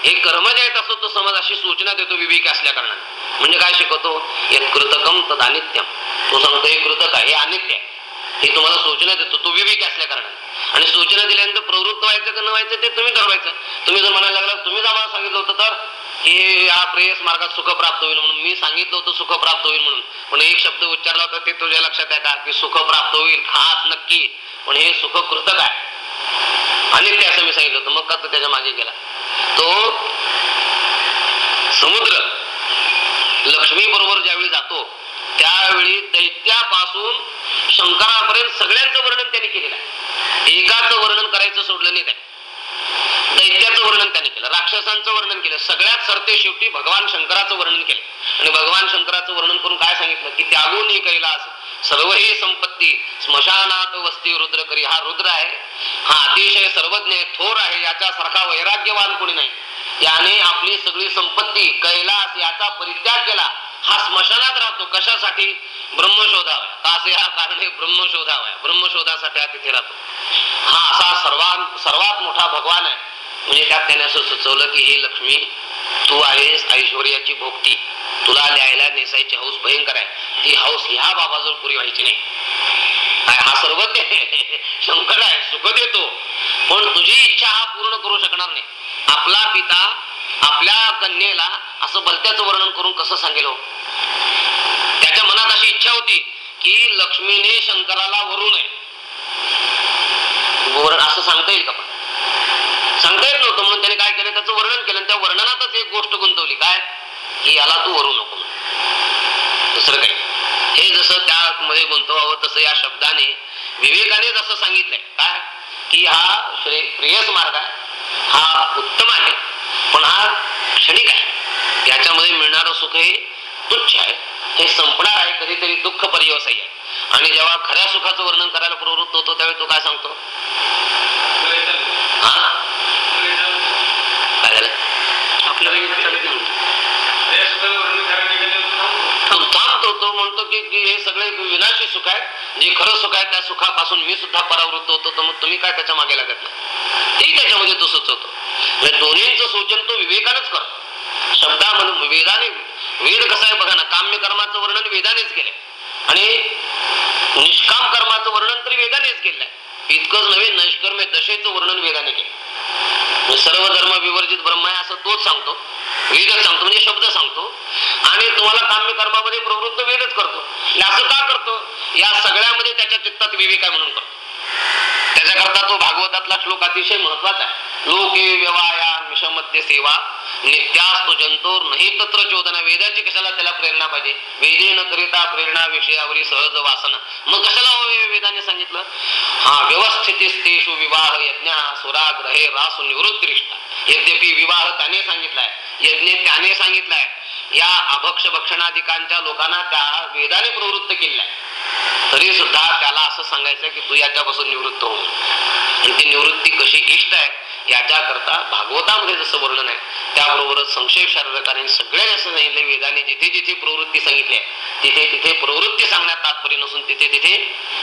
हे कर्मज आहेत असं तो समज अशी सूचना देतो विवेक असल्या कारणाने. म्हणजे काय शिकवतो? हे कृतकम तद अनित्यम तो सांगतो हे कृतक आहे हे अनित्य आहे. हे तुम्हाला सूचना देतो तो विवेक असल्या कारणाने. आणि सूचना दिल्यानंतर प्रवृत्त व्हायचं का न व्हायचं ते तुम्ही ठरवायचं. तुम्ही जर म्हणायला लागला तुम्हीच आम्हाला सांगितलं होतं तर की या प्रेयस मार्गात सुख प्राप्त होईल म्हणून मी सांगितलं होतं सुख प्राप्त होईल म्हणून. पण एक शब्द उच्चारला होता ते तुझ्या लक्षात आहे का? की सुख प्राप्त होईल. खास नक्की. पण हे सुख कृतक आहे. आणि ते असं मी सांगितलं होतं. मग का तो त्याच्यामागे गेला? तो समुद्र लक्ष्मी बरोबर ज्यावेळी जातो त्यावेळी दैत्यापासून शंकरापर्यंत सगळ्यांचं वर्णन त्यांनी केलेलं आहे. एकाचं वर्णन करायचं सोडलं नाही त्याने. दैत्याचं वर्णन त्याने केलं राक्षसांचं वर्णन केलं सगळ्यात सरते शेवटी भगवान शंकराचं वर्णन केलं. आणि भगवान शंकराचं वर्णन करून काय सांगितलं? की त्यागून ही कैलास सर्व ही संपत्ती स्मशानात वस्ती रुद्र करी हा रुद्र आहे. हा अतिशय सर्वज्ञ थोर आहे याच्यासारखा वैराग्यवान कोणी नाही. याने आपली सगळी संपत्ती कैलास याचा परित्याग केला. हा स्मशानात राहतो कशासाठी? ब्रह्मशोधावय कासे हा कारणे ब्रह्मशोधावय ब्रह्मशोधासाठी हा तिथे राहतो. हा असा सर्वात सर्वात मोठा भगवान आहे. म्हणजे त्यात त्याने असं सुचवलं की हे लक्ष्मी तू आहेस ऐश्वर्याची भोगती. तुला लिहायला नेसायची हौस भयंकर आहे. ती हौस ह्या बाबाजवळ पुरी व्हायची नाही. हा सर्वज्ञ शंकर आहे सुख देतो. पण तुझी इच्छा हा पूर्ण करू शकणार नाही. आपला पिता आपल्या कन्येला असं भलत्याचं वर्णन करून कसं सांगेल हो? त्याच्या मनात अशी इच्छा होती की लक्ष्मीने शंकराला वरू नये. वरण असं सांगता येईल का पण? सांगता येत नव्हतं. म्हणून त्याने काय केलं? त्याचं वर्णन केलं त्या वर्णनातच एक गोष्ट गुंतवली. काय? की याला तू वरू नको दुसरं काही हे जसं त्यामध्ये गुंतवावं तसं या शब्दाने विवेकाने जसं सांगितलंय. काय? की हा श्रे प्रियस मार्ग आहे. हा उत्तम आहे. पण हा क्षणिक आहे. याच्यामध्ये मिळणारं सुख हे तुच्छ आहे. हे संपणार आहे. कधीतरी दुःख पर्यवसायी आहे. आणि जेव्हा खऱ्या सुखाचं वर्णन करायला प्रवृत्त होतो त्यावेळी तो काय सांगतो? हा काय झालं आपल्या वेळी चालत नाही तो थांबतो तो म्हणतो की की हे सगळे विनाशी सुख आहे जे खरं सुख आहे त्या सुखापासून मी सुद्धा परावृत्त होतो तर मग तुम्ही काय त्याच्यामागे लागत नाही? ते त्याच्यामध्ये तो सुचवतो. म्हणजे दोन्हींचं सूचन तो विवेकानच करतो. शब्दामध्ये वेदाने वेद कसा आहे बघा ना काम्य कर्माचं वर्णन वेदानेच केलंय. आणि निष्काम कर्माचं वर्णन तरी वेदानेच केलंय. इतकंच नव्हे नष्कर्मे दशेचं वर्णन वेदाने केलं म्हणजे सर्व धर्म विवर्जित ब्रह्म आहे असं तोच वेगच सांगतो म्हणजे शब्द सांगतो. आणि तुम्हाला काम्य कर्मामध्ये प्रवृत्त वेदच करतो. असं का करतो? या सगळ्यामध्ये त्याच्या चित्तात विवेक आहे म्हणून करतो. त्याच्याकरता तो भागवतातला श्लोक अतिशय महत्त्वाचा आहे. लोके व्यवाया मिशमध्ये सेवा नित्यास्तु जंतोर नाही तत्र चोदना. वेदाची कशाला त्याला प्रेरणा पाहिजे? वेदे न करिता प्रेरणा विषयावरी सहज वासना. मग कशाला हो वेदाने सांगितलं? हा व्यवस्थित विवाह यज्ञ सुराग्रहे रासु निवृत्तिरिष्टा. यद्यपि विवाह त्याने सांगितलाय यज्ञ त्याने सांगितलाय. या अभक्ष भक्षणाधिकांच्या लोकांना त्या वेदाने प्रवृत्त केलेल्या तरी सुद्धा त्याला असं सांगायचं की तू याच्यापासून निवृत्त हो. ती निवृत्ती कशी इष्ट आहे याच्याकरता भागवतामध्ये जसं वर्णन आहे त्याबरोबरच संक्षेप शारीरकाने सगळ्यांनी असं सांगितलं वेदाने जिथे जिथे प्रवृत्ती सांगितली आहे तिथे तिथे प्रवृत्ती सांगण्यात तात्पर्य नसून तिथे तिथे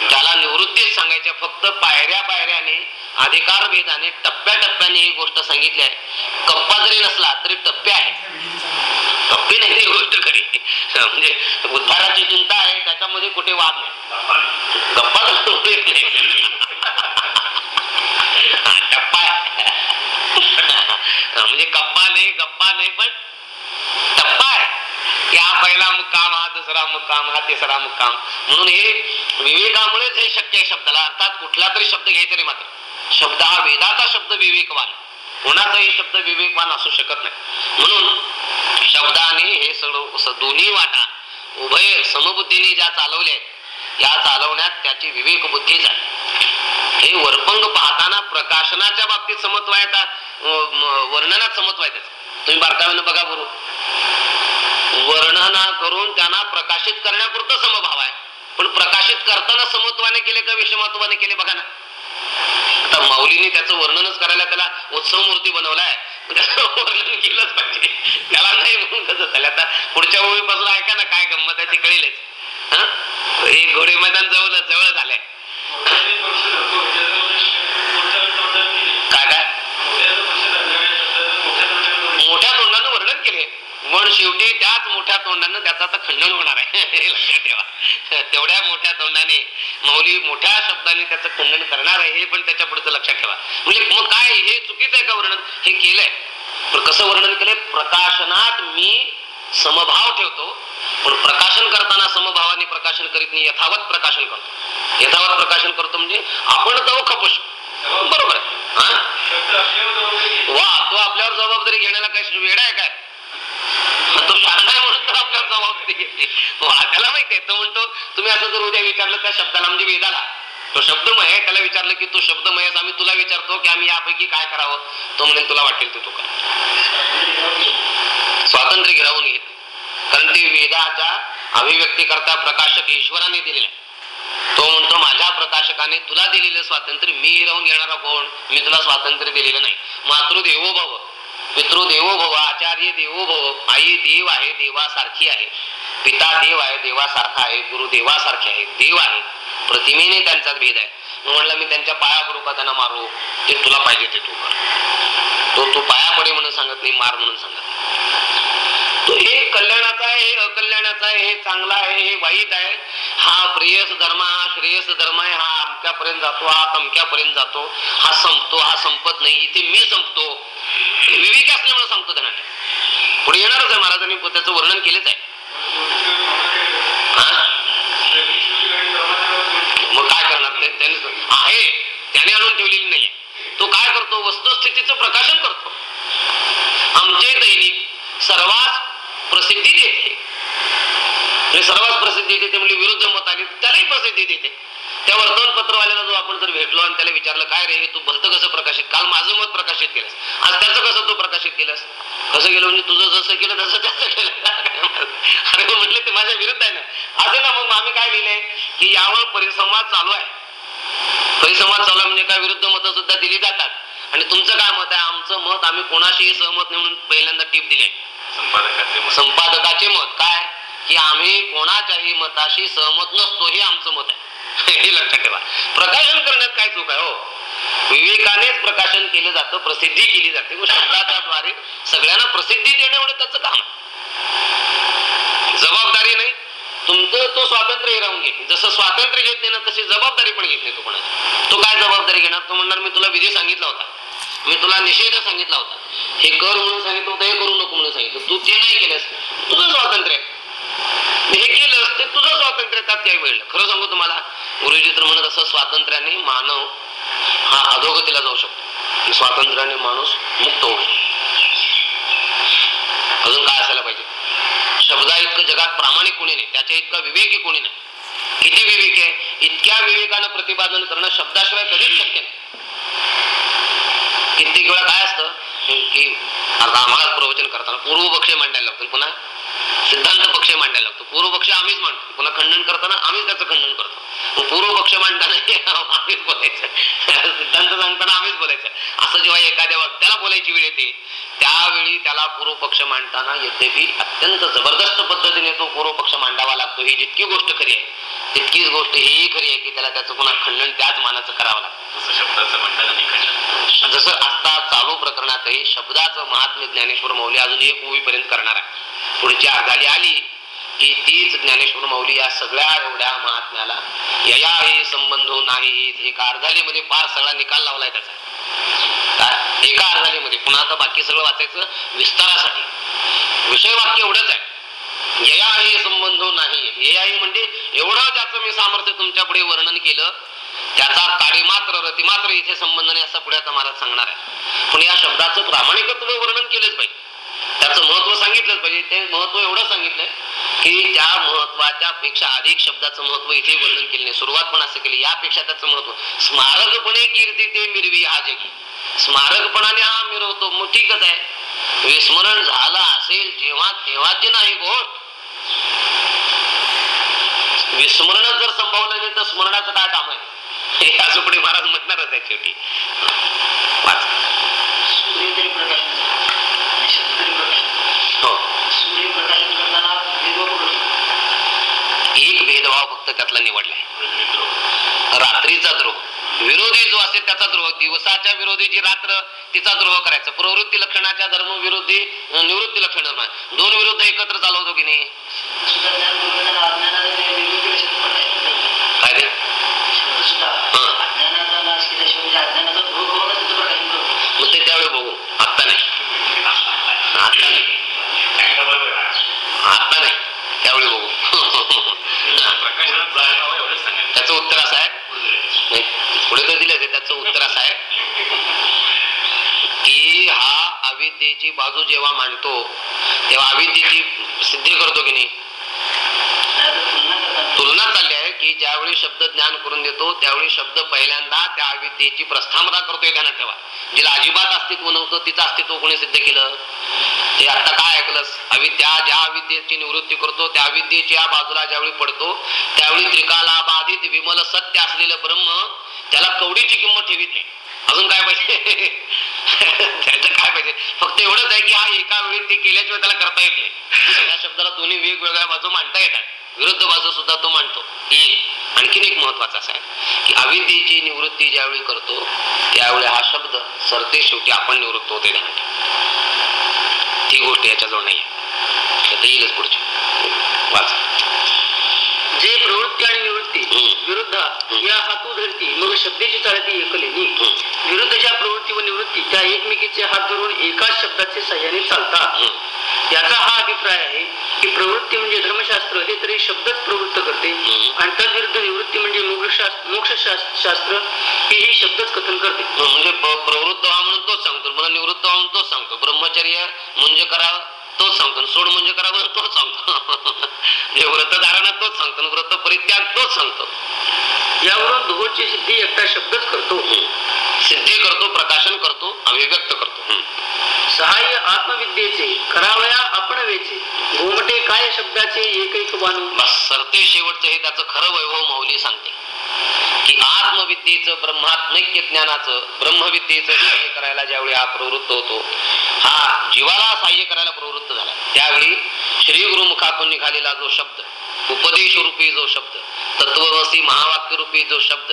त्याला निवृत्तीच सांगायच्या फक्त पायऱ्या पायऱ्याने अधिकार वेदाने टप्प्या टप्प्याने ही गोष्ट सांगितली आहे. कप्पा जरी नसला तरी टप्पे आहे टप्पे नाही ही गोष्ट खरी. म्हणजे उद्धाराची चिंता आहे त्याच्यामध्ये कुठे वाद नाही. गप्पा टप्पा. म्हणजे कप्पा नाही गप्पा नाही पण टप्पा आहे. या पहिला मुक्काम हा दुसरा मुक्काम हा तिसरा मुक्काम. म्हणून हे विवेकामुळेच हे शक्य आहे शब्दाला अर्थात कुठला तरी शब्द घ्यायचा नाही मात्र. शब्द हा वेदाचा शब्द विवेकवान कोणाचाही शब्द विवेकवान असू शकत नाही. म्हणून शब्दाने हे सर्व दोन्ही वाटा उभय समबुद्धीने ज्या चालवल्या या चालवण्यात त्याची विवेक बुद्धी आहे हे वरपंग पाहताना प्रकाशनाच्या बाबतीत समत्व आहे का? वर्णनात समत्व आहे तुम्ही बारकाव्यानं बघा गुरु. वर्णना करून त्यांना प्रकाशित करण्यापुरतं समभाव आहे. पण प्रकाशित करताना समत्वाने केले का विषमत्वाने केले? बघा ना. आता माऊलीने त्याचं वर्णनच करायला त्याला उत्सव मूर्ती बनवलाय म्हणजे वर्णन केलंच पाहिजे. त्याला नाही म्हणून कसं झालं आता पुढच्या ओळीपासून ऐका ना काय गंमत आहे ते कळेलच. हा? हे घोडे मैदान जवळ जवळ झालंय काय काय? मोठ्या तोंडानं वर्णन केले. पण शेवटी त्याच मोठ्या तोंडानं त्याचा आता खंडन होणार आहे. लक्षात ठेवा. तेवढ्या मोठ्या तोंडाने मौली मोठ्या शब्दाने त्याचं खंडन करणार आहे हे पण त्याच्या पुढचं लक्षात ठेवा. म्हणजे मग काय हे चुकीचं आहे का वर्णन? हे केलंय. कसं वर्णन केलंय? प्रकाशनात मी समभाव ठेवतो. पण प्रकाशन करताना समभावाने प्रकाशन करीत नाही यथावत प्रकाशन करतो. यथावत प्रकाशन करतो म्हणजे आपण जाऊ खपश बरोबर आहे. वा तो आपल्यावर जबाबदारी घेण्याला काय वेडा आहे काय? तो शहाणा आहे म्हणून तर आपल्यावर जबाबदारी घेते. त्याला माहिती आहे. तो म्हणतो तुम्ही असं जर उद्या विचारलं त्या शब्दाला म्हणजे वेदाला तो शब्दमय आहे त्याला विचारलं की तो शब्दमय आम्ही तुला विचारतो की आम्ही यापैकी काय करावं? तो म्हणेल तुला वाटेल ते तू कर. स्वातंत्र्य गिरावून घेत कारण ती वेदाचा अभिव्यक्ती करता प्रकाशक ईश्वराने दिलेला तो म्हणतो माझ्या प्रकाशकाने तुला दिलेलं स्वातंत्र्य मी राहून घेणारा कोण? मी तुला स्वातंत्र्य दिलेलं नाही. मातृदेवो भव. पितृदेवो भव आचार्य देवो भव. आई देव आहे देवासारखी आहे. पिता देव आहे देवासारखा आहे. गुरु देवासारखे आहे. देव आहे. प्रतिमेने त्यांचा भेद आहे. मग म्हणलं मी त्यांच्या पाया पडू का त्यांना मारू. ते तुला पाहिजे ते तू कर. तो तू पाया पडे म्हणून सांगत नाही मार म्हणून सांगत तो हे कल्याणाचं आहे हे अकल्याणाचं आहे हे चांगलं आहे हे वाईट आहे. हा प्रेयस धर्म हा श्रेयस धर्म आहे हा अमक्यापर्यंत जातो हा तमक्यापर्यंत जातो. हा संपतो हा संपत नाही इथे मी संपतो. हे विवेक असल्यामुळे सांगतो त्यांना. पुढे येणारच आहे महाराजांनी त्याचं वर्णन केलेच आहे. मग काय करणार ते? त्याने आहे. त्याने आणून ठेवलेली नाही तो काय करतो? वस्तुस्थितीचं प्रकाशन करतो. आमचे दैनिक सर्वात प्रसिद्धी देते. म्हणजे सर्वात प्रसिद्धी देते म्हणजे विरुद्ध मत आली त्यालाही प्रसिद्धी देते. त्या वर्तमानपत्रवाल्याला जो आपण जर भेटलो आणि त्याला विचारलं काय रे तू भलतं कसं प्रकाशित काल माझं मत प्रकाशित केलंस. आज त्याचं कसं तू प्रकाशित केलंस? कसं केलं म्हणजे तुझं जसं केलं तसं त्याचं केलं. अरे मग म्हटलं ते माझ्या विरुद्ध आहे ना. असं ना मग आम्ही काय लिहिलंय? की यावर परिसंवाद चालू आहे. परिसंवाद चालू आहे म्हणजे काय? विरुद्ध मतं सुद्धा दिली जातात. आणि तुमचं काय मत आहे? आमचं मत आम्ही कोणाशीही सहमत नाही म्हणून पहिल्यांदा टीप दिली आहे. संपादकाचे मत. काय? की आम्ही कोणाच्याही मताशी सहमत नसतो हे आमचं मत आहे. हे लक्षात ठेवा. प्रकाशन करण्यात काय चूक आहे हो? विवेकानेच प्रकाशन केलं जातं प्रसिद्धी केली जाते. व शब्दाच्या द्वारे सगळ्यांना प्रसिद्धी देणे एवढं त्याचं काम आहे. जबाबदारी नाही. तुमचं तो स्वातंत्र्य राहून घे. जसं स्वातंत्र्य घेत नाही ना तशी जबाबदारी पण घेत नाही तो कोणाची. तो काय जबाबदारी घेणार? तो म्हणणार मी तुला विधी सांगितला होता. मी तुला निषेध सांगितला होता. हे कर म्हणून सांगितलं होतं हे करू नको म्हणून सांगितलं. तू ते नाही केलंस. तुझं स्वातंत्र्य हे केलं ते तुझं स्वातंत्र्य त्यात काही मिळलं खरं सांगू तुम्हाला गुरुजी तर म्हणत असं स्वातंत्र्याने मानव हा अधोगतीला जाऊ शकतो. स्वातंत्र्याने माणूस मुक्त होऊ अजून काय असायला पाहिजे? शब्दा इतकं जगात प्रामाणिक कोणी नाही त्याच्या इतका विवेकी कोणी नाही. किती विवेक आहे? इतक्या विवेकानं प्रतिपादन करणं शब्दाशिवाय कधीच शक्य नाही. कित्येक वेळा काय असतं की आम्हाला प्रवचन करताना पूर्वपक्ष मांडायला लागतो पुन्हा सिद्धांत पक्ष मांडायला लागतो. पूर्व पक्ष आम्हीच मांडतो पुन्हा खंडन करताना आम्हीच त्याचं खंडन करतो. पूर्व पक्ष मांडताना आम्हीच बोलायचं. सिद्धांत सांगताना आम्हीच बोलायचं. असं जेव्हा एखाद्या वक्त्याला बोलायची वेळ येते त्यावेळी त्याला पूर्व पक्ष मांडताना यद्यपि अत्यंत जबरदस्त पद्धतीने तो पूर्व पक्ष मांडावा लागतो. ही जितकी गोष्ट खरी आहे तितकीच गोष्ट ही खरी आहे की त्याला त्याचं पुन्हा खंडन त्याच मानाचं करावं लागतं. शब्दाचं खंडन जसं आता चालू प्रकरणातही शब्दाचं महात्म्य ज्ञानेश्वर मौली अजून एक ओळीपर्यंत करणार आहे. पुढची अर्धाली आली की तीच ज्ञानेश्वर मौली या सगळ्या एवढ्या महात्म्याला यया हे संबंध नाही. एका अर्धालीमध्ये फार सगळा निकाल लावलाय त्याचा. एका अर्धालीमध्ये. पुन्हा आता बाकी सगळं वाचायचं विस्तारासाठी. विषय वाक्य एवढंच आहे. यया हे संबंध नाही. यया हे म्हणजे एवढं त्याचं मी सामर्थ्य तुमच्यापुढे वर्णन केलं. त्याचा ताडी मात्र रती मात्र इथे संबंध नाही असा पुढे आता महाराज सांगणार आहे. पण या शब्दाचं प्रामाणिकत्व वर्णन केलंच पाहिजे. त्याचं महत्त्व सांगितलंच पाहिजे. ते महत्त्व एवढं सांगितलंय की त्या महत्त्वाच्या पेक्षा अधिक शब्दाचं महत्त्व इथे वर्णन केलं नाही. सुरुवात पण असं केली. यापेक्षा त्याचं महत्त्व. स्मारकपणे कीर्ती ते मिरवी हा जे स्मारकपणाने हा मिरवतो. मग ठीकच आहे. विस्मरण झालं असेल जेव्हा तेव्हाची नाही गोष्ट विस्मरणच जर संभवलं नाही तर स्मरणाचं काय काम आहे? हे पुढे महाराज म्हणणारच आहे शेवटी वाच हो. एक भेदभाव फक्त त्यातला निवडलाय. रात्रीचा द्रोह. विरोधी जो असेल त्याचा द्रोह. दिवसाच्या विरोधी जी रात्र तिचा द्रोह करायचा. प्रवृत्ती लक्षणाच्या धर्म विरोधी निवृत्ती लक्षण धर्म. दोन विरुद्ध एकत्र चालवतो की नाही? सुद्धा त्यावेळी बघू. त्याचं उत्तर असं आहे. नाही, पुढे तर दिलं त्याचं उत्तर असं आहे. की हा अविद्येची बाजू जेव्हा मांडतो तेव्हा अविद्येची सिद्धी करतो की नाही? तुलना चालली आहे. की ज्यावेळी शब्द ज्ञान करून देतो त्यावेळी शब्द पहिल्यांदा त्या अविद्येची प्रस्थापना करतोय ध्यानात ठेवा. जिला अजिबात अस्तित्व नव्हतं तिचं अस्तित्व कोणी सिद्ध केलं? हे आता काय ऐकलंस? अविद्या ज्या अविद्येची निवृत्ती करतो त्या अविद्येच्या बाजूला ज्यावेळी पडतो त्यावेळी त्रिकाला बाधित विमल सत्य असलेलं ब्रह्म त्याला कवडीची किंमत ठेवीत नाही. अजून काय पाहिजे? त्याचं काय पाहिजे? फक्त एवढंच आहे की हा एका वेळी ते केल्याशिवाय त्याला करता येत नाही. या शब्दाला दोन्ही वेगवेगळ्या बाजू मांडता येतात. विरुद्ध बाजू सुद्धा तो मांडतो हे आणखीन एक महत्वाचं असं आहे की अविद्येची निवृत्ती ज्यावेळी करतो त्यावेळी हा शब्द सरते शेवटी आपण निवृत्त होते. ती गोष्ट याच्याजवळ नाही येईलच पुढची वाच जे प्रवृत्ती आणि निवृत्ती. विरुद्ध. या हातू धरती मग शब्देची चालती एकलेनी. विरुद्धच्या प्रवृत्ती व निवृत्ती त्या एकमेकीचे हात धरून एकाच शब्दाचे सहाय्याने चालतात. याचा हा अभिप्राय आहे की प्रवृत्ती म्हणजे धर्मशास्त्र हे शब्दच प्रवृत्त करते. तद्विरुद्ध निवृत्ती म्हणजे मोक्षशास्त्र मोक्षशास्त्र हेही शब्दच कथन करते. म्हणजे प- प्रवृत्त व्हा म्हणून तोच सांगतो. मला निवृत्त व्हा म्हणून तोच सांगतो. ब्रह्मचर्य म्हणजे करा तोच सांगतो. सोड म्हणजे करा म्हणून तोच सांगतो. जे व्रत धारणा तोच सांगतो व्रत परित्याग तोच सांगतो. यावरून दोहोची सिद्धी एकटा शब्दच करतो. हम्म. सिद्धी करतो प्रकाशन करतो अभिव्यक्त करतो. सहाय्य आत्मविद्येचे करावया आपण वेचे घोमटे काय शब्दाचे एकैक बाणू? बस सरते शेवटचं हे त्याचं खरं वैभव माऊली सांगते. की आत्मविद्येचं ब्रह्मात्मैक्य ज्ञानाचं ब्रह्मविद्येचं सहाय्य करायला ज्यावेळी हा प्रवृत्त होतो हा जीवाला सहाय्य करायला प्रवृत्त झाला. त्यावेळी श्री गुरुमुखातून निघालेला जो शब्द उपदेश रूपी जो शब्द तत्वमसी महावाक्य रूपी जो शब्द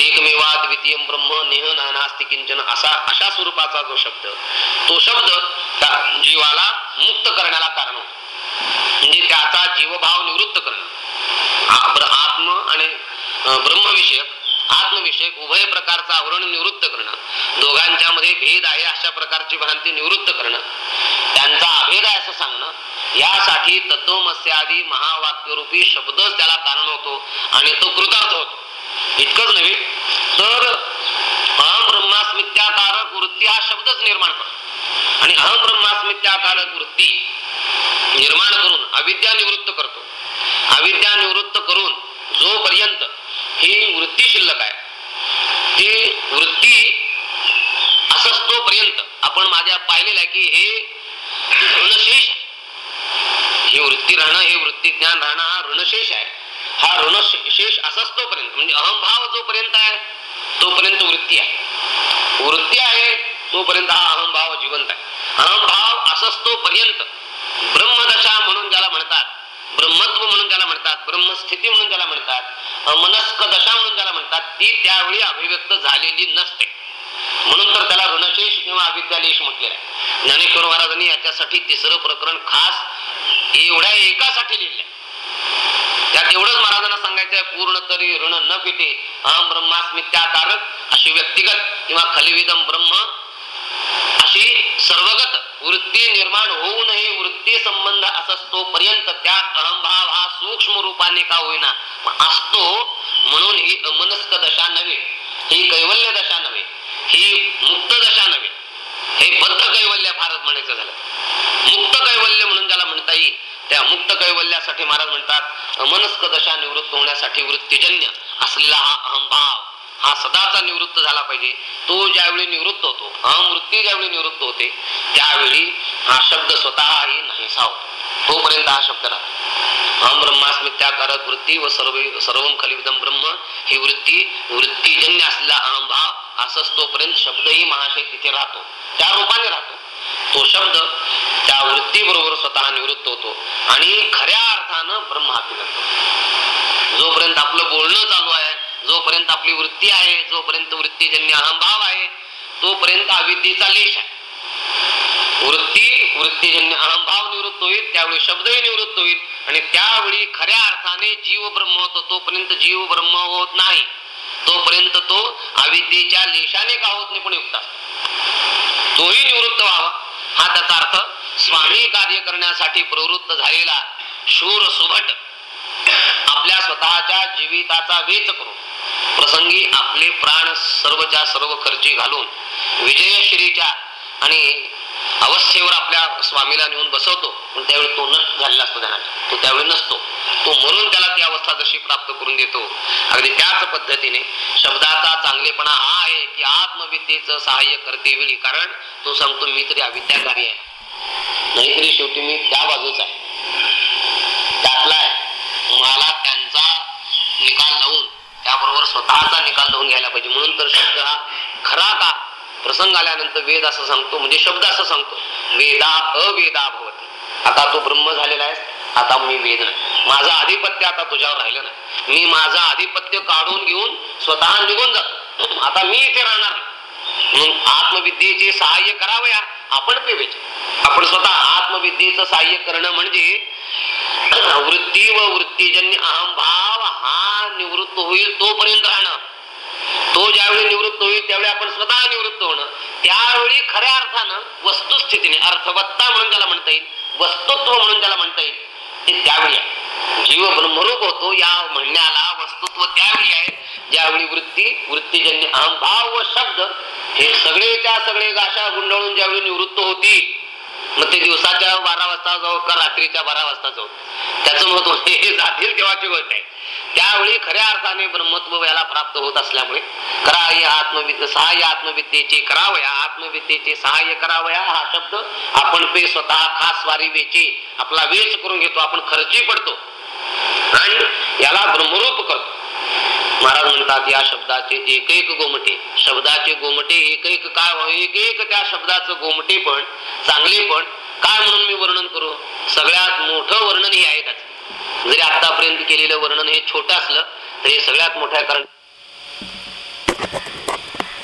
एकमेवा द्वितीय ब्रह्म नेह नानास्ती किंचन असा अशा स्वरूपाचा जो शब्द तो शब्द जीवाला मुक्त करण्याला कारण होतो. म्हणजे त्याचा जीवभाव निवृत्त करणं. आत्म आणि ब्रह्मविषयक आत्मविषयक उभय प्रकारचं आवरण निवृत्त करणं. दोघांच्या मध्ये भेद आहे अशा प्रकारची भ्रांती निवृत्त करणं. त्यांचा अभेद आहे असं सांगणं. यासाठी तत्वमस्यादी महावाक्यरूपी शब्दच त्याला कारण होतो आणि तो कृतार्थ होतो. इतकंच नव्हे. तर अहम ब्रह्मास्मित्याकारक वृत्ती हा शब्दच निर्माण करतो आणि अहम ब्रह्मास्मित्याकारक वृत्ती निर्माण करून अविद्या निवृत्त करतो. अविद्या निवृत्त करून जोपर्यंत ही वृत्ती शिल्लक आहे ती वृत्ती असंच तोपर्यंत आपण माझ्या पाहिलेलं आहे की हे ऋणशेष ही वृत्ती राहणं हे वृत्ती ज्ञान राहणं हा ऋणशेष आहे. हा ऋणशेष असाच तोपर्यंत म्हणजे अहमभाव जोपर्यंत आहे तोपर्यंत वृत्ती आहे. वृत्ती आहे तोपर्यंत हा अहमभाव जिवंत आहे. अहमभाव असंच तोपर्यंत ब्रह्मदशा म्हणून ज्याला म्हणतात ब्रह्मत्व म्हणून ज्याला म्हणतात ब्रह्मस्थिती म्हणून ज्याला म्हणतात अमनस्क दशा म्हणून ज्याला म्हणतात ती त्यावेळी अभिव्यक्त झालेली नसते. म्हणून तर त्याला ऋणशेष किंवा अविद्यालेश म्हटलेला आहे. ज्ञानेश्वर महाराजांनी याच्यासाठी तिसरं प्रकरण खास एवढ्या एकासाठी लिहिलं त्यात एवढंच महाराजांना सांगायचं पूर्ण तरी ऋण न फिटे अहम ब्रह्मास्मी त्या ब्रह्मास्मित्याकारक अशी व्यक्तिगत किंवा खलिविदम ब्रह्म अशी सर्वगत वृत्ती निर्माण होऊ नये वृत्ती संबंध असतो पर्यंत त्या अहमभाव हा सूक्ष्म रूपाने का होईना असतो म्हणून ही अमनस्क दशा नव्हे ही कैवल्य दशा नव्हे ही मुक्त दशा नव्हे. हे बद्ध कैवल्य फारच म्हणायचं झालं. मुक्त कैवल्य म्हणून ज्याला म्हणता येईल त्या मुक्त कैवल्यासाठी महाराज म्हणतात अमनस्क दशा निवृत्त होण्यासाठी वृत्तीजन्य असलेला हा अहमभाव हा सदाचा निवृत्त झाला पाहिजे. तो ज्यावेळी निवृत्त होतो अहमवृत्ती ज्यावेळी निवृत्त होते त्यावेळी हा शब्द स्वतःही नाहीसा होतो तोपर्यंत हा शब्द राहतो. अहम ब्रह्मास्मित्याकारक वृत्ती व सर्व सर्व खलिविदम ब्रह्म ही वृत्ती वृत्तीजन्य असलेला अहमभाव असंच तोपर्यंत शब्दही महाशय तिथे राहतो. त्या रूपाने राहतो. तो शब्द त्या वृत्ती बरोबर स्वतः निवृत्त होतो आणि खऱ्या अर्थानं ब्रह्म हाती लागतो जोपर्यंत आपलं बोलणं चालू आहे जोपर्यंत आपली वृत्ती आहे जोपर्यंत वृत्तीजन्य अहंभाव आहे तोपर्यंत अविद्येचा लेश आहे. वृत्ती वृत्तीजन्य अहंभाव निवृत्त होईल त्यावेळी शब्दही निवृत्त होईल आणि त्यावेळी खऱ्या अर्थाने जीव ब्रह्म होतो तोपर्यंत जीव ब्रह्म होत नाही. तोपर्यंत तो अविद्येच्या लेशाने का होत नाही पण युक्त तोही निवृत्त व्हावा. हा त्याचा अर्थ स्वामी कार्य करण्यासाठी प्रवृत्त झालेला शूर सुभट आपल्या स्वतःच्या जीविताचा वेच करून प्रसंगी आपले प्राण सर्वच्या सर्व खर्ची घालून विजयश्रीच्या आणि अवस्थेवर आपल्या स्वामीला नेऊन बसवतो. पण त्यावेळी तो नष्ट झालेला असतो त्याला. तो त्यावेळी नसतो. तो म्हणून त्याला ती अवस्था जशी प्राप्त करून देतो अगदी त्याच पद्धतीने शब्दाचा चांगलेपणा हा आहे की आत्मविद्येचं सहाय्य करते वेळी कारण तो सांगतो मी तरी अविद्याकारी आहे. नाहीतरी शेवटी मी त्या बाजूच आहे. त्यातला आहे. मला त्यांचा निकाल लावून त्याबरोबर स्वतःचा निकाल लावून घ्यायला पाहिजे. म्हणून तर शब्द हा खरा का प्रसंग आल्यानंतर वेद असं सांगतो म्हणजे शब्द असं सांगतो. वेदा अवेदा भवती. आता तू ब्रह्म झालेला आहेस आता मी वेद नाही. माझं आधिपत्य आता तुझ्यावर राहिलं नाही. मी माझं आधिपत्य काढून घेऊन स्वतः निघून जातो. आता मी इथे राहणार म्हणून आत्मविद्येचे सहाय्य करावं या आपण पेवेचे आपण स्वतः आत्मविद्येचं सहाय्य करणं म्हणजे वृत्ती व वृत्तीजन्य अहंभाव हा निवृत्त होईल तोपर्यंत राहणं. तो ज्यावेळी निवृत्त होईल त्यावेळी आपण स्वतः निवृत्त होणं. त्यावेळी खऱ्या अर्थानं वस्तुस्थितीने अर्थवत्ता म्हणून त्याला म्हणता येईल वस्तुत्व म्हणून त्याला म्हणता येईल ते त्यावेळी आहे. जीव ब्रह्मरूप होतो या म्हणण्याला वस्तुत्व त्यावेळी आहे ज्यावेळी वृत्ती वृत्तीजन्य अहंभाव व शब्द हे सगळेच्या सगळे गाशा गुंडाळून ज्यावेळी निवृत्त होती मग ते दिवसाच्या बारा वाजता जाऊ का रात्रीच्या बारा वाजता जाऊ? त्याचं महत्त्व हे जातील तेव्हाची गोष्ट आहे. त्यावेळी खऱ्या अर्थाने ब्रह्मत्व याला प्राप्त होत असल्यामुळे करा या सहाय्य आत्मविद्येचे करावया आत्मविद्येचे सहाय्य करावया हा शब्द आपण पे स्वतः खास वारी वेचे आपला वेच करून घेतो आपण खर्ची पडतो. आणि याला ब्रह्मरूप करतो. महाराज म्हणतात या शब्दाचे एक एक गोमटे शब्दाचे गोमटे एक एक काय एक एक त्या शब्दाचं गोमटे पण चांगले पण काय म्हणून मी वर्णन करू? सगळ्यात मोठं वर्णन हे आहे त्याचं. जरी आतापर्यंत केलेलं वर्णन हे छोटं असलं तरी सगळ्यात मोठ्या कारण